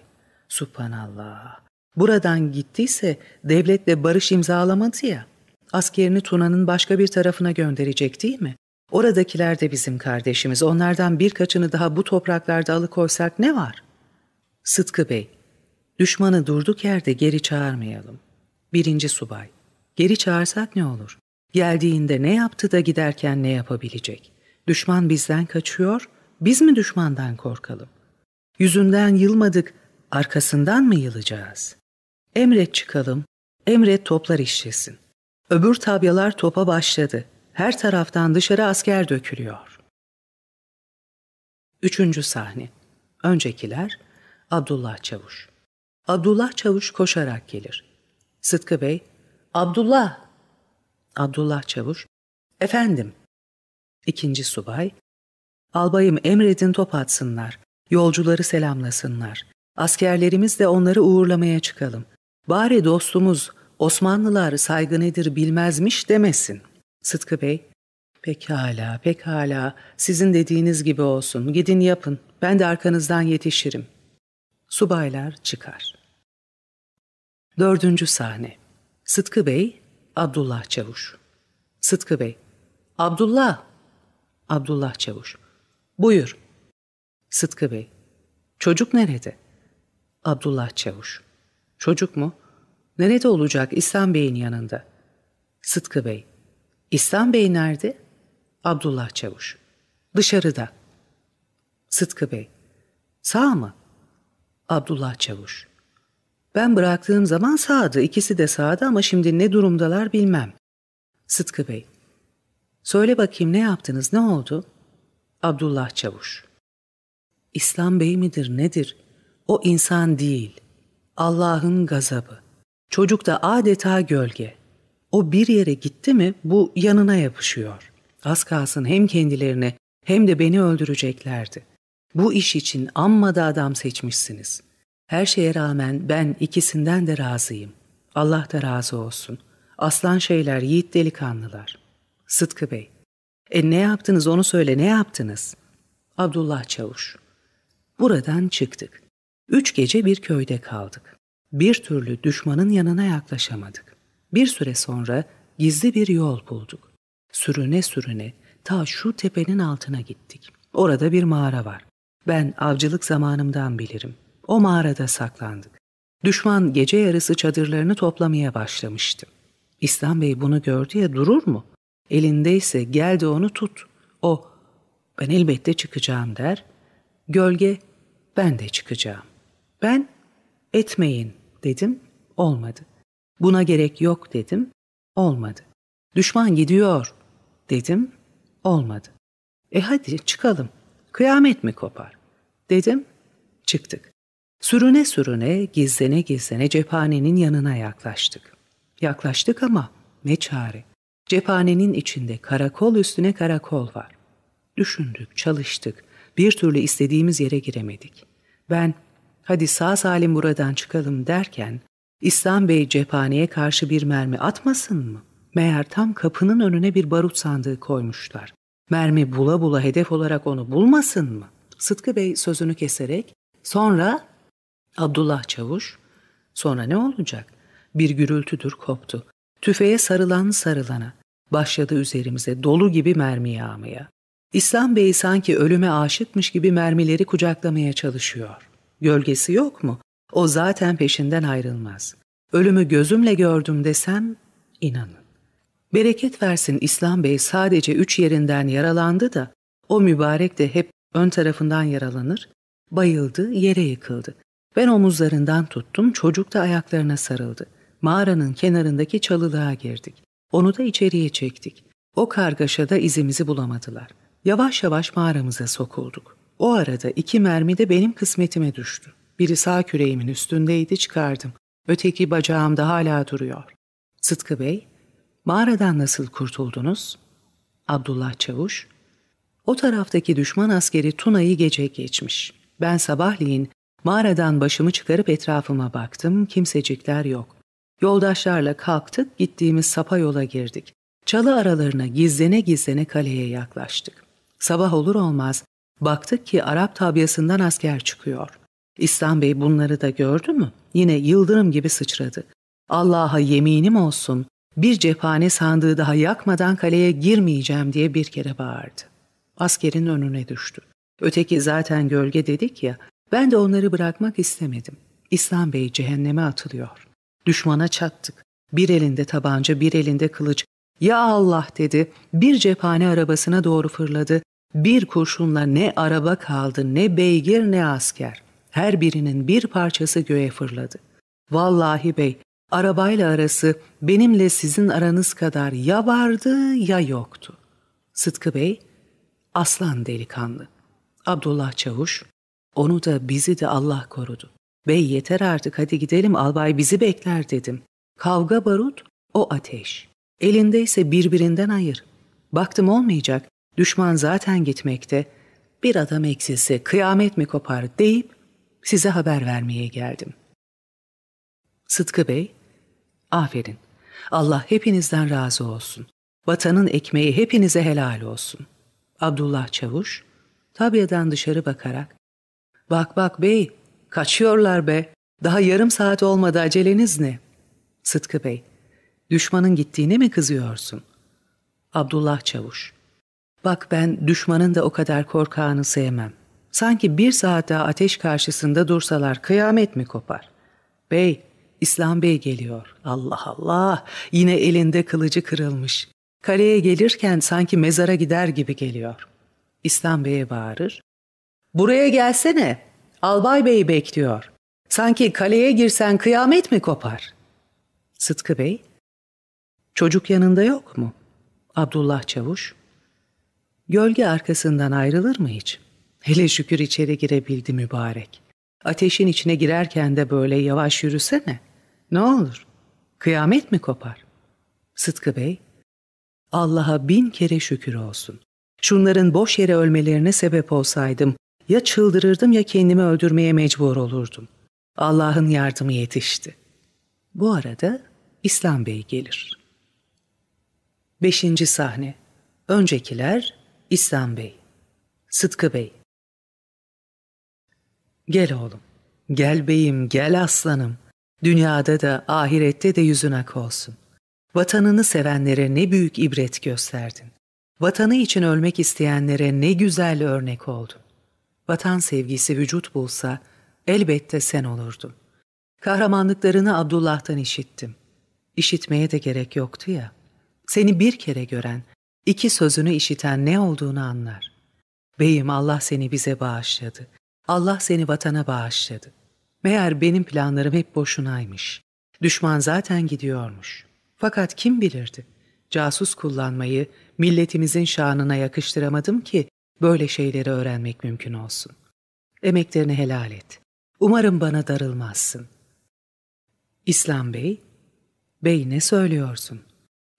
Subhanallah. Buradan gittiyse devletle barış imzalamadı ya. Askerini Tuna'nın başka bir tarafına gönderecek değil mi? Oradakiler de bizim kardeşimiz. Onlardan birkaçını daha bu topraklarda alıkoysak ne var? Sıtkı Bey, düşmanı durduk yerde geri çağırmayalım. Birinci subay, Geri çağırsak ne olur? Geldiğinde ne yaptı da giderken ne yapabilecek? Düşman bizden kaçıyor, biz mi düşmandan korkalım? Yüzünden yılmadık, arkasından mı yılacağız? Emret çıkalım, emret toplar işlesin. Öbür tabyalar topa başladı. Her taraftan dışarı asker dökülüyor. Üçüncü sahne. Öncekiler Abdullah Çavuş. Abdullah Çavuş koşarak gelir. Sıtkı Bey, Abdullah. Abdullah Çavuş, efendim. İkinci subay, albayım emredin top atsınlar, yolcuları selamlasınlar. Askerlerimiz de onları uğurlamaya çıkalım. Bari dostumuz Osmanlılar saygı nedir bilmezmiş demesin. Sıtkı Bey, pekala, pekala, sizin dediğiniz gibi olsun, gidin yapın, ben de arkanızdan yetişirim. Subaylar çıkar. Dördüncü sahne. Sıtkı Bey, Abdullah Çavuş. Sıtkı Bey, Abdullah. Abdullah Çavuş. Buyur. Sıtkı Bey, çocuk nerede? Abdullah Çavuş. Çocuk mu? Nerede olacak İslam Bey'in yanında? Sıtkı Bey. İslam Bey nerede? Abdullah Çavuş. Dışarıda. Sıtkı Bey. Sağ mı? Abdullah Çavuş. Ben bıraktığım zaman sağdı, ikisi de sağdı ama şimdi ne durumdalar bilmem. Sıtkı Bey. Söyle bakayım ne yaptınız, ne oldu? Abdullah Çavuş. İslam Bey midir, nedir? O insan değil. Allah'ın gazabı. Çocuk da adeta gölge. O bir yere gitti mi bu yanına yapışıyor. Az kalsın hem kendilerini hem de beni öldüreceklerdi. Bu iş için amma da adam seçmişsiniz. Her şeye rağmen ben ikisinden de razıyım. Allah da razı olsun. Aslan şeyler, yiğit delikanlılar. Sıtkı Bey. E ne yaptınız onu söyle ne yaptınız? Abdullah Çavuş. Buradan çıktık. Üç gece bir köyde kaldık. Bir türlü düşmanın yanına yaklaşamadık. Bir süre sonra gizli bir yol bulduk. Sürüne sürüne ta şu tepenin altına gittik. Orada bir mağara var. Ben avcılık zamanımdan bilirim. O mağarada saklandık. Düşman gece yarısı çadırlarını toplamaya başlamıştı. İslam Bey bunu gördü ya durur mu? Elindeyse gel de onu tut. O, ben elbette çıkacağım der. Gölge, ben de çıkacağım. Ben, etmeyin dedim, olmadı. Buna gerek yok dedim, olmadı. Düşman gidiyor dedim, olmadı. E hadi çıkalım, kıyamet mi kopar? Dedim, çıktık. Sürüne sürüne, gizlene gizlene cephanenin yanına yaklaştık. Yaklaştık ama ne çare. Cephanenin içinde karakol üstüne karakol var. Düşündük, çalıştık. Bir türlü istediğimiz yere giremedik. Ben hadi sağ salim buradan çıkalım derken İslam Bey cephaneye karşı bir mermi atmasın mı? Meğer tam kapının önüne bir barut sandığı koymuşlar. Mermi bula bula hedef olarak onu bulmasın mı? Sıtkı Bey sözünü keserek sonra Abdullah Çavuş sonra ne olacak? Bir gürültüdür koptu. Tüfeğe sarılan sarılana. Başladı üzerimize dolu gibi mermi yağmaya. İslam Bey sanki ölüme aşıkmış gibi mermileri kucaklamaya çalışıyor. Gölgesi yok mu? O zaten peşinden ayrılmaz. Ölümü gözümle gördüm desem inanın. Bereket versin İslam Bey sadece üç yerinden yaralandı da o mübarek de hep ön tarafından yaralanır, bayıldı, yere yıkıldı. Ben omuzlarından tuttum, çocuk da ayaklarına sarıldı. Mağaranın kenarındaki çalılığa girdik. Onu da içeriye çektik. O kargaşada izimizi bulamadılar. Yavaş yavaş mağaramıza sokulduk. O arada iki mermi de benim kısmetime düştü. Biri sağ küreğimin üstündeydi çıkardım. Öteki bacağımda hala duruyor. Sıtkı Bey, mağaradan nasıl kurtuldunuz? Abdullah Çavuş, o taraftaki düşman askeri Tuna'yı gece geçmiş. Ben sabahleyin mağaradan başımı çıkarıp etrafıma baktım, kimsecikler yok. Yoldaşlarla kalktık, gittiğimiz sapa yola girdik. Çalı aralarına gizlene gizlene kaleye yaklaştık. Sabah olur olmaz baktık ki Arap tabyasından asker çıkıyor. İslam Bey bunları da gördü mü? Yine yıldırım gibi sıçradı. Allah'a yeminim olsun, bir cephane sandığı daha yakmadan kaleye girmeyeceğim diye bir kere bağırdı. Askerin önüne düştü. Öteki zaten gölge dedik ya, ben de onları bırakmak istemedim. İslam Bey cehenneme atılıyor. Düşmana çattık. Bir elinde tabanca, bir elinde kılıç. Ya Allah dedi, bir cephane arabasına doğru fırladı. Bir kurşunla ne araba kaldı, ne beygir, ne asker. her birinin bir parçası göğe fırladı. Vallahi bey, arabayla arası benimle sizin aranız kadar ya vardı ya yoktu. Sıtkı Bey, aslan delikanlı. Abdullah Çavuş, onu da bizi de Allah korudu. Bey yeter artık hadi gidelim albay bizi bekler dedim. Kavga barut, o ateş. Elindeyse birbirinden ayır. Baktım olmayacak, düşman zaten gitmekte. Bir adam eksilse kıyamet mi kopar deyip size haber vermeye geldim. Sıtkı Bey, aferin. Allah hepinizden razı olsun. Vatanın ekmeği hepinize helal olsun. Abdullah Çavuş, tabiyadan dışarı bakarak, Bak bak bey, kaçıyorlar be. Daha yarım saat olmadı aceleniz ne? Sıtkı Bey, düşmanın gittiğine mi kızıyorsun? Abdullah Çavuş, bak ben düşmanın da o kadar korkağını sevmem. Sanki bir saat daha ateş karşısında dursalar kıyamet mi kopar? Bey, İslam Bey geliyor. Allah Allah, yine elinde kılıcı kırılmış. Kaleye gelirken sanki mezara gider gibi geliyor. İslam Bey'e bağırır. Buraya gelsene, Albay Bey bekliyor. Sanki kaleye girsen kıyamet mi kopar? Sıtkı Bey, çocuk yanında yok mu? Abdullah Çavuş, gölge arkasından ayrılır mı hiç? Hele şükür içeri girebildi mübarek. Ateşin içine girerken de böyle yavaş yürüsene. Ne olur? Kıyamet mi kopar? Sıtkı Bey, Allah'a bin kere şükür olsun. Şunların boş yere ölmelerine sebep olsaydım, ya çıldırırdım ya kendimi öldürmeye mecbur olurdum. Allah'ın yardımı yetişti. Bu arada İslam Bey gelir. Beşinci sahne. Öncekiler İslam Bey. Sıtkı Bey. Gel oğlum. Gel beyim, gel aslanım. Dünyada da ahirette de yüzün ak olsun. Vatanını sevenlere ne büyük ibret gösterdin. Vatanı için ölmek isteyenlere ne güzel örnek oldun. Vatan sevgisi vücut bulsa elbette sen olurdun. Kahramanlıklarını Abdullah'tan işittim. İşitmeye de gerek yoktu ya. Seni bir kere gören, iki sözünü işiten ne olduğunu anlar. Beyim Allah seni bize bağışladı. Allah seni vatana bağışladı. Meğer benim planlarım hep boşunaymış. Düşman zaten gidiyormuş. Fakat kim bilirdi? Casus kullanmayı milletimizin şanına yakıştıramadım ki böyle şeyleri öğrenmek mümkün olsun. Emeklerini helal et. Umarım bana darılmazsın. İslam Bey, Bey ne söylüyorsun?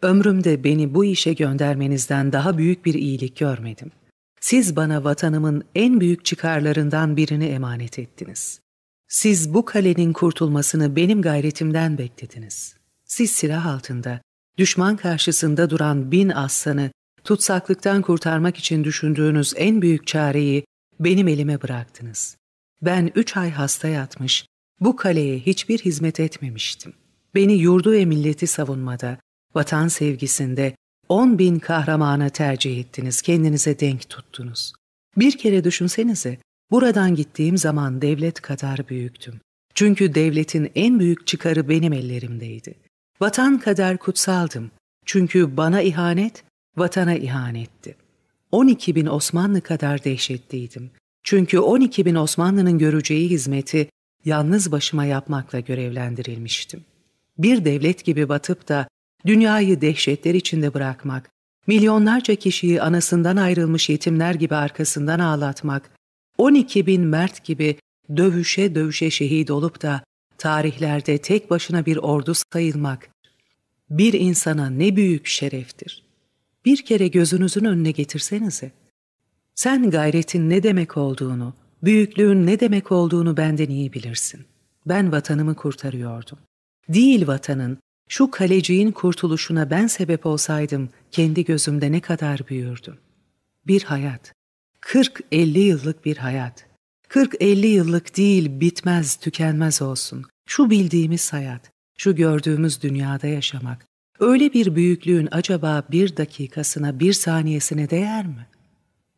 Ömrümde beni bu işe göndermenizden daha büyük bir iyilik görmedim. Siz bana vatanımın en büyük çıkarlarından birini emanet ettiniz. Siz bu kalenin kurtulmasını benim gayretimden beklediniz. Siz silah altında, düşman karşısında duran bin aslanı tutsaklıktan kurtarmak için düşündüğünüz en büyük çareyi benim elime bıraktınız. Ben üç ay hasta yatmış, bu kaleye hiçbir hizmet etmemiştim. Beni yurdu ve milleti savunmada, vatan sevgisinde on bin kahramana tercih ettiniz, kendinize denk tuttunuz. Bir kere düşünsenize, buradan gittiğim zaman devlet kadar büyüktüm. Çünkü devletin en büyük çıkarı benim ellerimdeydi. Vatan kadar kutsaldım. Çünkü bana ihanet, vatana ihanetti. 12 bin Osmanlı kadar dehşetliydim. Çünkü 12 bin Osmanlı'nın göreceği hizmeti yalnız başıma yapmakla görevlendirilmiştim. Bir devlet gibi batıp da dünyayı dehşetler içinde bırakmak, milyonlarca kişiyi anasından ayrılmış yetimler gibi arkasından ağlatmak, 12 bin mert gibi dövüşe dövüşe şehit olup da tarihlerde tek başına bir ordu sayılmak, bir insana ne büyük şereftir. Bir kere gözünüzün önüne getirsenize. Sen gayretin ne demek olduğunu, büyüklüğün ne demek olduğunu benden iyi bilirsin. Ben vatanımı kurtarıyordum. Değil vatanın, şu kaleciğin kurtuluşuna ben sebep olsaydım kendi gözümde ne kadar büyürdüm. Bir hayat, 40-50 yıllık bir hayat. 40-50 yıllık değil bitmez, tükenmez olsun. Şu bildiğimiz hayat, şu gördüğümüz dünyada yaşamak, öyle bir büyüklüğün acaba bir dakikasına, bir saniyesine değer mi?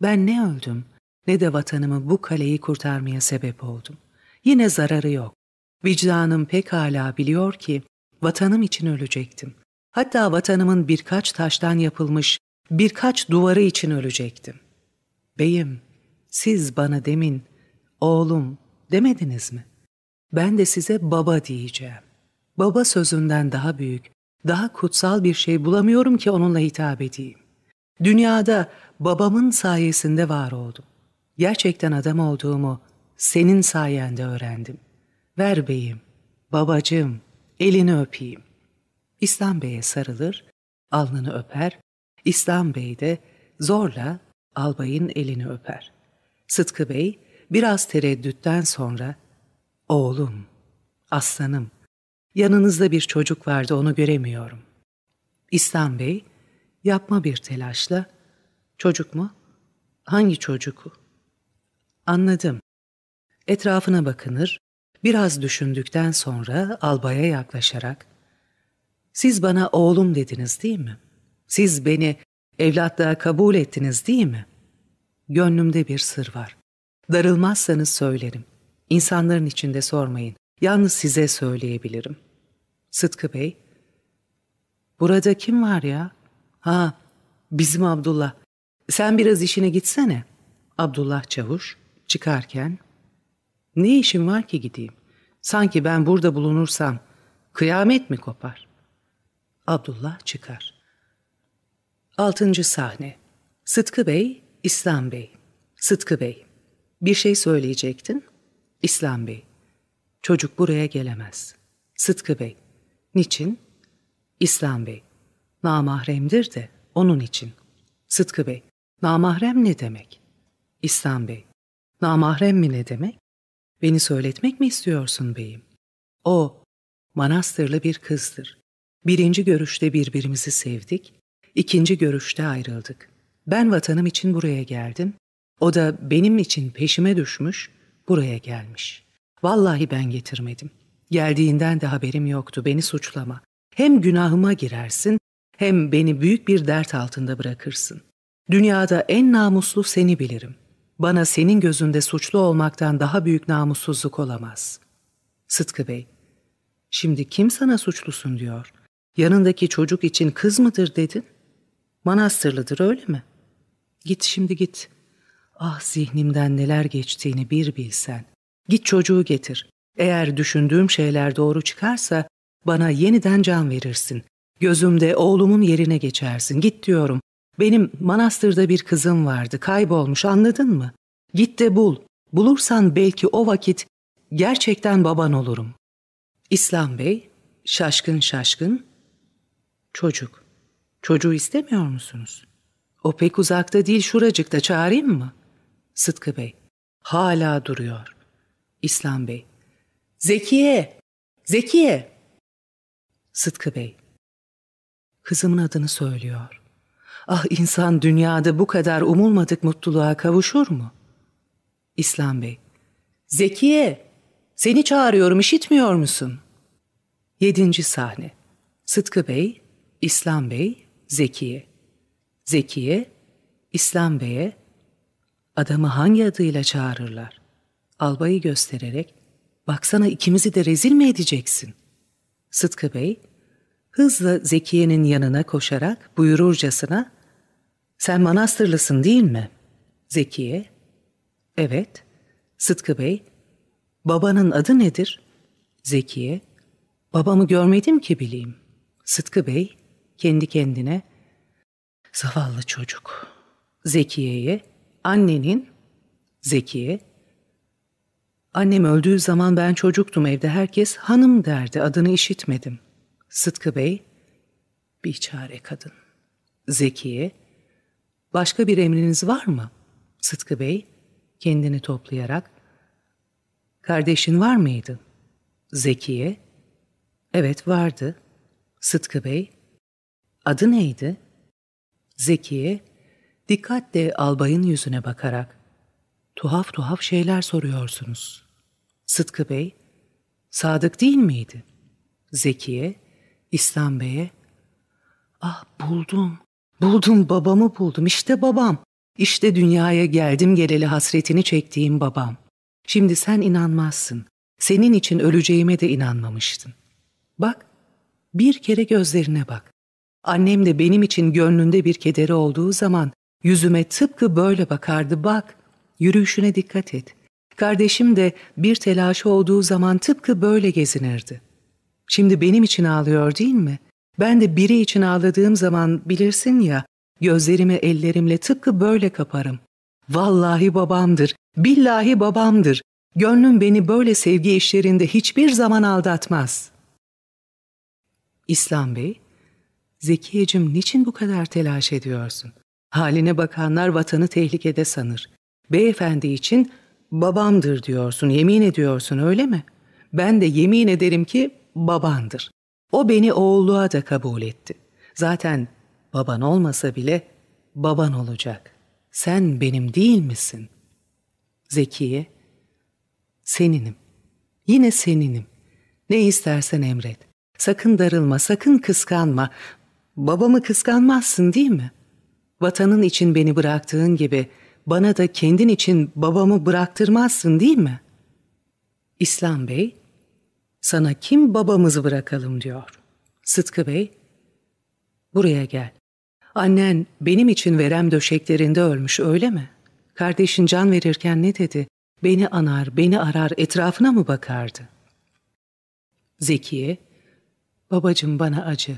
Ben ne öldüm, ne de vatanımı bu kaleyi kurtarmaya sebep oldum. Yine zararı yok. Vicdanım pekala biliyor ki vatanım için ölecektim. Hatta vatanımın birkaç taştan yapılmış birkaç duvarı için ölecektim. Beyim, siz bana demin, oğlum, Demediniz mi? Ben de size baba diyeceğim. Baba sözünden daha büyük, daha kutsal bir şey bulamıyorum ki onunla hitap edeyim. Dünyada babamın sayesinde var oldum. Gerçekten adam olduğumu senin sayende öğrendim. Ver beyim, babacığım, elini öpeyim. İslam Bey'e sarılır, alnını öper, İslam Bey de zorla albayın elini öper. Sıtkı Bey biraz tereddütten sonra, oğlum, aslanım, yanınızda bir çocuk vardı onu göremiyorum. İslam Bey yapma bir telaşla, çocuk mu? Hangi çocuk? Anladım. Etrafına bakınır, biraz düşündükten sonra albaya yaklaşarak, siz bana oğlum dediniz değil mi? Siz beni evlatlığa kabul ettiniz değil mi? Gönlümde bir sır var. Darılmazsanız söylerim. İnsanların içinde sormayın. Yalnız size söyleyebilirim. Sıtkı Bey, burada kim var ya? Ha, bizim Abdullah. Sen biraz işine gitsene. Abdullah Çavuş çıkarken, ne işim var ki gideyim? Sanki ben burada bulunursam kıyamet mi kopar? Abdullah çıkar. Altıncı sahne. Sıtkı Bey, İslam Bey. Sıtkı Bey. Bir şey söyleyecektin. İslam Bey. Çocuk buraya gelemez. Sıtkı Bey. Niçin? İslam Bey. Namahremdir de onun için. Sıtkı Bey. Namahrem ne demek? İslam Bey. Namahrem mi ne demek? Beni söyletmek mi istiyorsun beyim? O, manastırlı bir kızdır. Birinci görüşte birbirimizi sevdik, ikinci görüşte ayrıldık. Ben vatanım için buraya geldim, o da benim için peşime düşmüş, buraya gelmiş. Vallahi ben getirmedim. Geldiğinden de haberim yoktu, beni suçlama. Hem günahıma girersin, hem beni büyük bir dert altında bırakırsın. Dünyada en namuslu seni bilirim. Bana senin gözünde suçlu olmaktan daha büyük namussuzluk olamaz. Sıtkı Bey, şimdi kim sana suçlusun diyor. Yanındaki çocuk için kız mıdır dedin? Manastırlıdır öyle mi? Git şimdi git. Ah zihnimden neler geçtiğini bir bilsen. Git çocuğu getir. Eğer düşündüğüm şeyler doğru çıkarsa bana yeniden can verirsin. Gözümde oğlumun yerine geçersin. Git diyorum. Benim manastırda bir kızım vardı. Kaybolmuş anladın mı? Git de bul. Bulursan belki o vakit gerçekten baban olurum. İslam Bey şaşkın şaşkın Çocuk. Çocuğu istemiyor musunuz? O pek uzakta değil şuracıkta çağırayım mı? Sıtkı Bey. Hala duruyor. İslam Bey. Zekiye! Zekiye! Sıtkı Bey. Kızımın adını söylüyor. Ah insan dünyada bu kadar umulmadık mutluluğa kavuşur mu? İslam Bey. Zekiye! Seni çağırıyorum işitmiyor musun? Yedinci sahne. Sıtkı Bey İslam Bey, Zekiye. Zekiye, İslam Bey'e adamı hangi adıyla çağırırlar? Albayı göstererek, baksana ikimizi de rezil mi edeceksin? Sıtkı Bey, hızla Zekiye'nin yanına koşarak buyururcasına, sen manastırlısın değil mi? Zekiye, evet. Sıtkı Bey, babanın adı nedir? Zekiye, babamı görmedim ki bileyim. Sıtkı Bey, kendi kendine zavallı çocuk. Zekiye'ye, annenin Zekiye, annem öldüğü zaman ben çocuktum evde herkes hanım derdi adını işitmedim. Sıtkı Bey, bir çare kadın. Zekiye, başka bir emriniz var mı? Sıtkı Bey, kendini toplayarak, kardeşin var mıydı? Zekiye, evet vardı. Sıtkı Bey, Adı neydi? Zekiye, dikkatle albayın yüzüne bakarak, tuhaf tuhaf şeyler soruyorsunuz. Sıtkı Bey, Sadık değil miydi? Zekiye, İslam Bey'e, ah buldum, buldum babamı buldum, işte babam. İşte dünyaya geldim geleli hasretini çektiğim babam. Şimdi sen inanmazsın. Senin için öleceğime de inanmamıştın. Bak, bir kere gözlerine bak. Annem de benim için gönlünde bir kederi olduğu zaman yüzüme tıpkı böyle bakardı bak, yürüyüşüne dikkat et. Kardeşim de bir telaşı olduğu zaman tıpkı böyle gezinirdi. Şimdi benim için ağlıyor değil mi? Ben de biri için ağladığım zaman bilirsin ya, gözlerimi ellerimle tıpkı böyle kaparım. Vallahi babamdır, billahi babamdır. Gönlüm beni böyle sevgi işlerinde hiçbir zaman aldatmaz. İslam Bey, Zekiyeciğim niçin bu kadar telaş ediyorsun? Haline bakanlar vatanı tehlikede sanır. Beyefendi için babamdır diyorsun, yemin ediyorsun öyle mi? Ben de yemin ederim ki babandır. O beni oğulluğa da kabul etti. Zaten baban olmasa bile baban olacak. Sen benim değil misin? Zekiye, seninim. Yine seninim. Ne istersen emret. Sakın darılma, sakın kıskanma. Babamı kıskanmazsın değil mi? Vatanın için beni bıraktığın gibi bana da kendin için babamı bıraktırmazsın değil mi? İslam Bey, sana kim babamızı bırakalım diyor. Sıtkı Bey, buraya gel. Annen benim için verem döşeklerinde ölmüş öyle mi? Kardeşin can verirken ne dedi? Beni anar, beni arar, etrafına mı bakardı? Zekiye, babacım bana acı.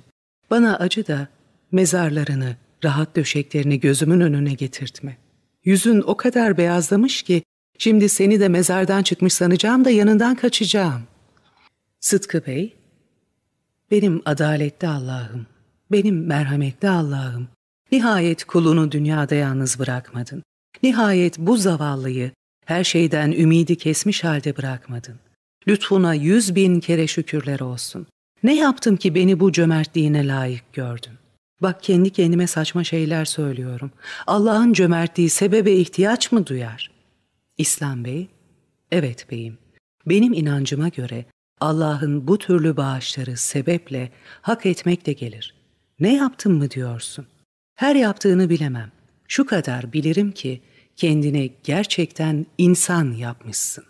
Bana acı da mezarlarını, rahat döşeklerini gözümün önüne getirtme. Yüzün o kadar beyazlamış ki şimdi seni de mezardan çıkmış sanacağım da yanından kaçacağım. Sıtkı Bey, benim adaletli Allah'ım, benim merhametli Allah'ım, nihayet kulunu dünyada yalnız bırakmadın. Nihayet bu zavallıyı her şeyden ümidi kesmiş halde bırakmadın. Lütfuna yüz bin kere şükürler olsun. Ne yaptım ki beni bu cömertliğine layık gördün? Bak kendi kendime saçma şeyler söylüyorum. Allah'ın cömertliği sebebe ihtiyaç mı duyar? İslam Bey, evet beyim. Benim inancıma göre Allah'ın bu türlü bağışları sebeple, hak etmekle gelir. Ne yaptın mı diyorsun? Her yaptığını bilemem. Şu kadar bilirim ki kendini gerçekten insan yapmışsın.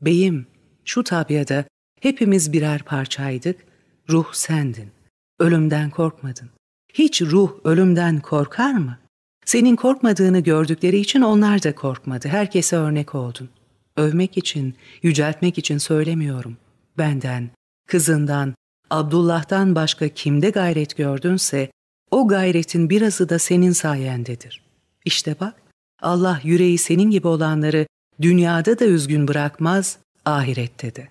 Beyim, şu tabiada hepimiz birer parçaydık, ruh sendin. Ölümden korkmadın. Hiç ruh ölümden korkar mı? Senin korkmadığını gördükleri için onlar da korkmadı. Herkese örnek oldun. Övmek için, yüceltmek için söylemiyorum. Benden, kızından, Abdullah'tan başka kimde gayret gördünse, o gayretin birazı da senin sayendedir. İşte bak, Allah yüreği senin gibi olanları dünyada da üzgün bırakmaz, ahirette de.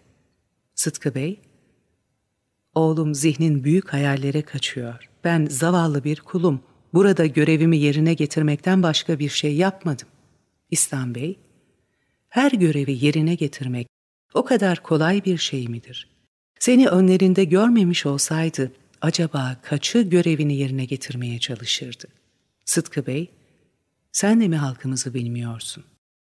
Sıtkı Bey, oğlum zihnin büyük hayallere kaçıyor. Ben zavallı bir kulum, burada görevimi yerine getirmekten başka bir şey yapmadım. İslam Bey, her görevi yerine getirmek o kadar kolay bir şey midir? Seni önlerinde görmemiş olsaydı acaba kaçı görevini yerine getirmeye çalışırdı? Sıtkı Bey, sen de mi halkımızı bilmiyorsun?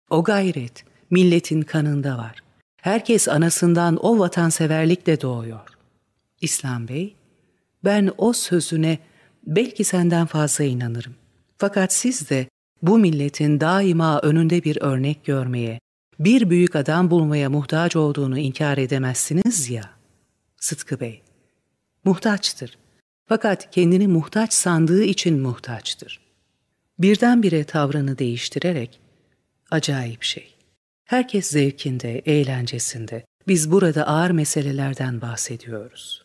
O gayret milletin kanında var. Herkes anasından o vatanseverlikle doğuyor. İslam Bey, ben o sözüne belki senden fazla inanırım. Fakat siz de bu milletin daima önünde bir örnek görmeye, bir büyük adam bulmaya muhtaç olduğunu inkar edemezsiniz ya. Sıtkı Bey, muhtaçtır. Fakat kendini muhtaç sandığı için muhtaçtır. Birdenbire tavrını değiştirerek, acayip şey. Herkes zevkinde, eğlencesinde. Biz burada ağır meselelerden bahsediyoruz.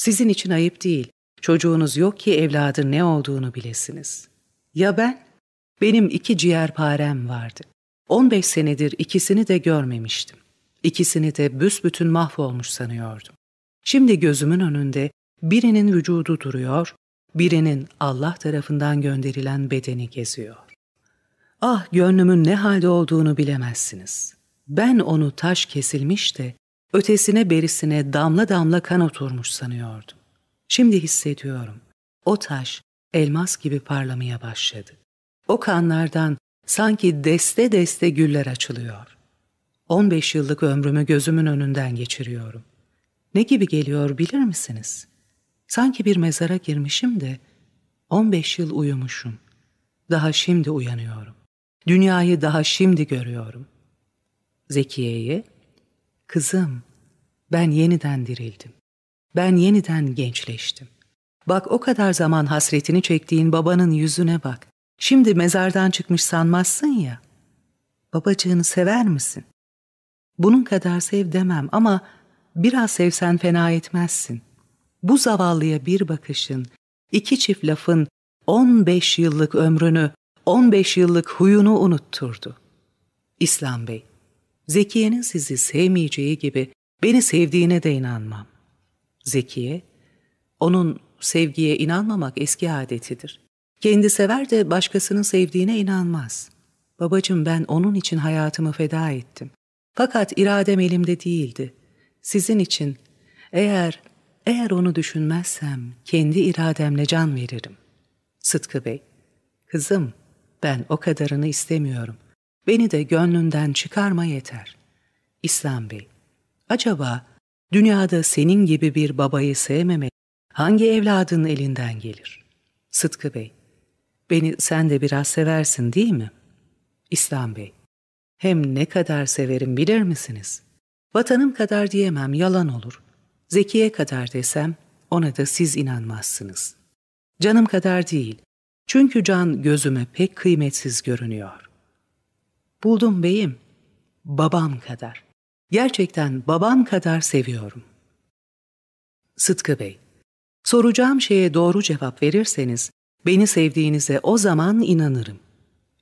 Sizin için ayıp değil. Çocuğunuz yok ki evladın ne olduğunu bilesiniz. Ya ben? Benim iki ciğerparem vardı. 15 senedir ikisini de görmemiştim. İkisini de büsbütün mahvolmuş sanıyordum. Şimdi gözümün önünde birinin vücudu duruyor, birinin Allah tarafından gönderilen bedeni geziyor. Ah gönlümün ne halde olduğunu bilemezsiniz. Ben onu taş kesilmiş de ötesine berisine damla damla kan oturmuş sanıyordum. Şimdi hissediyorum. O taş elmas gibi parlamaya başladı. O kanlardan sanki deste deste güller açılıyor. 15 yıllık ömrümü gözümün önünden geçiriyorum. Ne gibi geliyor bilir misiniz? Sanki bir mezara girmişim de 15 yıl uyumuşum. Daha şimdi uyanıyorum. Dünyayı daha şimdi görüyorum. Zekiye'ye, kızım ben yeniden dirildim. Ben yeniden gençleştim. Bak o kadar zaman hasretini çektiğin babanın yüzüne bak. Şimdi mezardan çıkmış sanmazsın ya. Babacığını sever misin? Bunun kadar sev demem ama biraz sevsen fena etmezsin. Bu zavallıya bir bakışın, iki çift lafın 15 yıllık ömrünü, 15 yıllık huyunu unutturdu. İslam Bey, Zekiye'nin sizi sevmeyeceği gibi beni sevdiğine de inanmam. Zekiye, onun sevgiye inanmamak eski adetidir. Kendi sever de başkasının sevdiğine inanmaz. Babacım ben onun için hayatımı feda ettim. Fakat iradem elimde değildi. Sizin için eğer eğer onu düşünmezsem kendi irademle can veririm. Sıtkı Bey, kızım ben o kadarını istemiyorum. Beni de gönlünden çıkarma yeter. İslam Bey, acaba dünyada senin gibi bir babayı sevmemek hangi evladın elinden gelir? Sıtkı Bey, beni sen de biraz seversin değil mi? İslam Bey, hem ne kadar severim bilir misiniz? Vatanım kadar diyemem yalan olur. Zekiye kadar desem ona da siz inanmazsınız. Canım kadar değil. Çünkü can gözüme pek kıymetsiz görünüyor. Buldum beyim. Babam kadar. Gerçekten babam kadar seviyorum. Sıtkı Bey, soracağım şeye doğru cevap verirseniz beni sevdiğinize o zaman inanırım.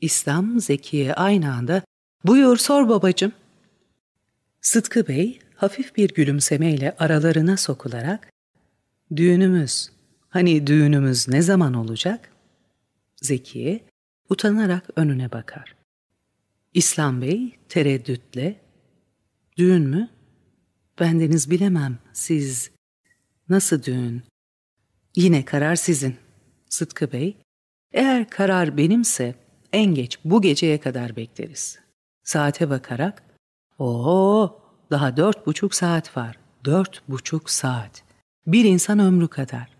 İslam Zekiye aynı anda buyur sor babacım. Sıtkı Bey hafif bir gülümsemeyle aralarına sokularak düğünümüz, hani düğünümüz ne zaman olacak? Zekiye utanarak önüne bakar. İslam Bey tereddütle düğün mü? Bendeniz bilemem siz nasıl düğün? Yine karar sizin. Sıtkı Bey, eğer karar benimse en geç bu geceye kadar bekleriz. Saate bakarak, ooo daha dört buçuk saat var. Dört buçuk saat. Bir insan ömrü kadar.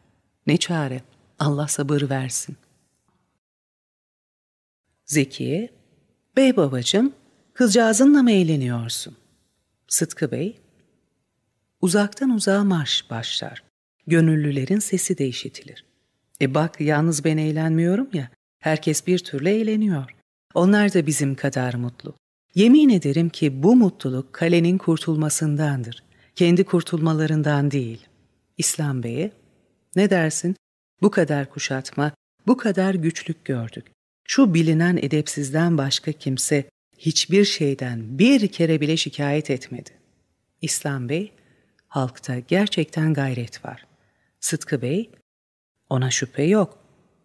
Ne çare, Allah sabır versin. Zekiye, bey babacım, kızcağızınla mı eğleniyorsun? Sıtkı Bey, uzaktan uzağa marş başlar. Gönüllülerin sesi de işitilir. E bak yalnız ben eğlenmiyorum ya, herkes bir türlü eğleniyor. Onlar da bizim kadar mutlu. Yemin ederim ki bu mutluluk kalenin kurtulmasındandır. Kendi kurtulmalarından değil. İslam Bey'e, ne dersin? Bu kadar kuşatma, bu kadar güçlük gördük. Şu bilinen edepsizden başka kimse hiçbir şeyden bir kere bile şikayet etmedi. İslam Bey, halkta gerçekten gayret var. Sıtkı Bey, ona şüphe yok.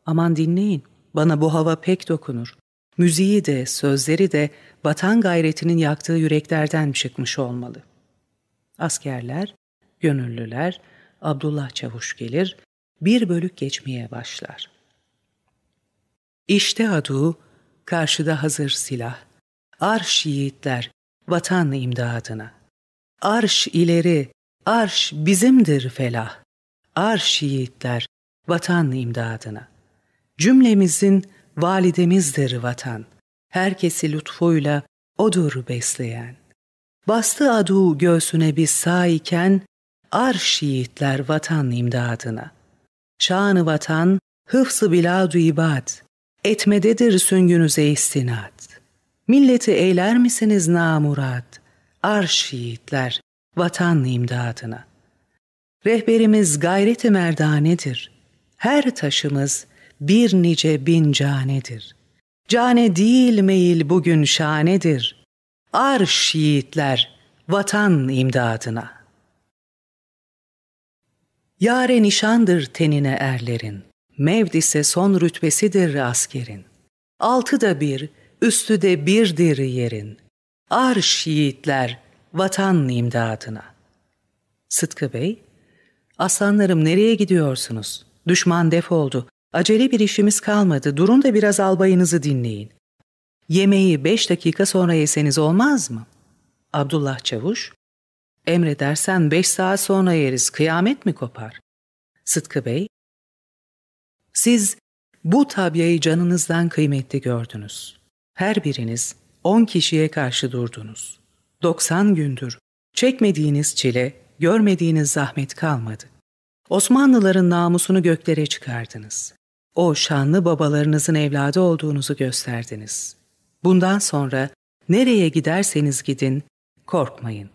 Aman dinleyin, bana bu hava pek dokunur. Müziği de, sözleri de vatan gayretinin yaktığı yüreklerden çıkmış olmalı. Askerler, gönüllüler, Abdullah Çavuş gelir, bir bölük geçmeye başlar. İşte adu, karşıda hazır silah. Arş yiğitler, vatan imdadına. Arş ileri, arş bizimdir felah. Arş yiğitler, vatan imdadına. Cümlemizin validemizdir vatan. Herkesi lütfuyla odur besleyen. Bastı adu göğsüne biz sağ iken, arş yiğitler vatan imdadına. Şanı vatan, hıfsı biladu ibad, etmededir süngünüze istinat. Milleti eyler misiniz namurat, arş yiğitler vatan imdadına. Rehberimiz gayreti merdanedir. Her taşımız bir nice bin canedir. Cane değil meyil bugün şanedir. Arş yiğitler vatan imdadına. Yare nişandır tenine erlerin, mevd ise son rütbesidir askerin. Altı da bir, üstü de birdir yerin. Arş yiğitler vatan imdadına. Sıtkı Bey, aslanlarım nereye gidiyorsunuz? Düşman defoldu. Acele bir işimiz kalmadı. Durun da biraz albayınızı dinleyin. Yemeği beş dakika sonra yeseniz olmaz mı? Abdullah Çavuş, emredersen beş saat sonra yeriz, kıyamet mi kopar? Sıtkı Bey, siz bu tabyayı canınızdan kıymetli gördünüz. Her biriniz on kişiye karşı durdunuz. Doksan gündür çekmediğiniz çile, görmediğiniz zahmet kalmadı. Osmanlıların namusunu göklere çıkardınız. O şanlı babalarınızın evladı olduğunuzu gösterdiniz. Bundan sonra nereye giderseniz gidin, Korkmayın.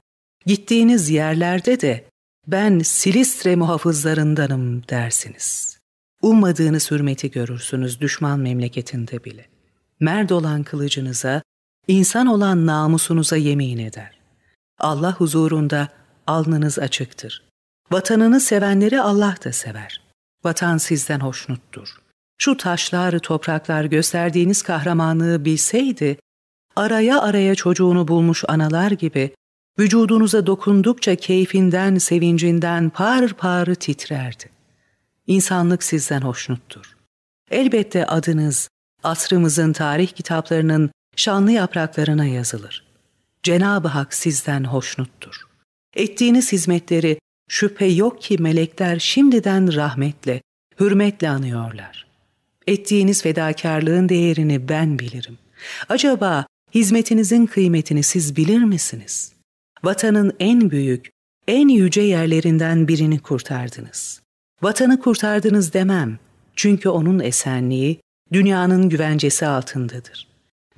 Gittiğiniz yerlerde de ben Silistre muhafızlarındanım dersiniz. Ummadığınız hürmeti görürsünüz düşman memleketinde bile. Merd olan kılıcınıza, insan olan namusunuza yemin eder. Allah huzurunda alnınız açıktır. Vatanını sevenleri Allah da sever. Vatan sizden hoşnuttur. Şu taşlar, topraklar gösterdiğiniz kahramanlığı bilseydi, araya araya çocuğunu bulmuş analar gibi vücudunuza dokundukça keyfinden, sevincinden par par titrerdi. İnsanlık sizden hoşnuttur. Elbette adınız, asrımızın tarih kitaplarının şanlı yapraklarına yazılır. Cenab-ı Hak sizden hoşnuttur. Ettiğiniz hizmetleri şüphe yok ki melekler şimdiden rahmetle, hürmetle anıyorlar. Ettiğiniz fedakarlığın değerini ben bilirim. Acaba hizmetinizin kıymetini siz bilir misiniz? Vatanın en büyük, en yüce yerlerinden birini kurtardınız. Vatanı kurtardınız demem. Çünkü onun esenliği dünyanın güvencesi altındadır.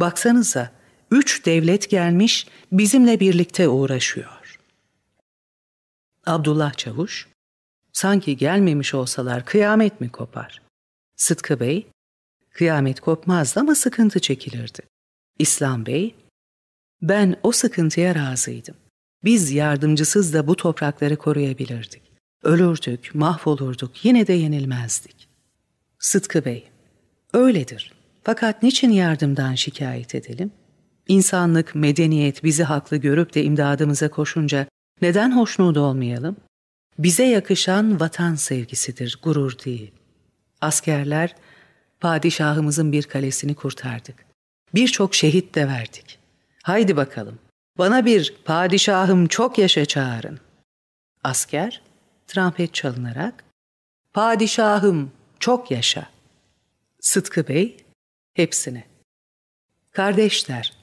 Baksanıza, üç devlet gelmiş bizimle birlikte uğraşıyor. Abdullah Çavuş, sanki gelmemiş olsalar kıyamet mi kopar? Sıtkı Bey, kıyamet kopmazdı ama sıkıntı çekilirdi. İslam Bey, ben o sıkıntıya razıydım. Biz yardımcısız da bu toprakları koruyabilirdik. Ölürdük, mahvolurduk, yine de yenilmezdik. Sıtkı Bey, öyledir. Fakat niçin yardımdan şikayet edelim? İnsanlık, medeniyet bizi haklı görüp de imdadımıza koşunca neden hoşnut olmayalım? Bize yakışan vatan sevgisidir, gurur değil. Askerler, padişahımızın bir kalesini kurtardık. Birçok şehit de verdik. Haydi bakalım, bana bir padişahım çok yaşa çağırın. Asker, trompet çalınarak, padişahım çok yaşa. Sıtkı Bey, hepsine. Kardeşler,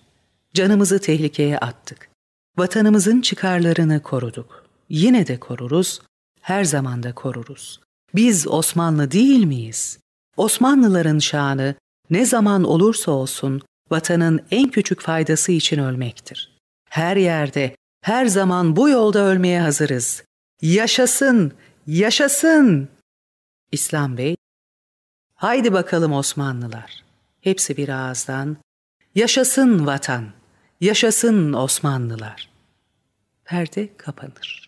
canımızı tehlikeye attık. Vatanımızın çıkarlarını koruduk. Yine de koruruz, her zaman da koruruz. Biz Osmanlı değil miyiz? Osmanlıların şanı ne zaman olursa olsun vatanın en küçük faydası için ölmektir. Her yerde, her zaman bu yolda ölmeye hazırız. Yaşasın, yaşasın! İslam Bey, haydi bakalım Osmanlılar. Hepsi bir ağızdan, yaşasın vatan, yaşasın Osmanlılar. Perde kapanır.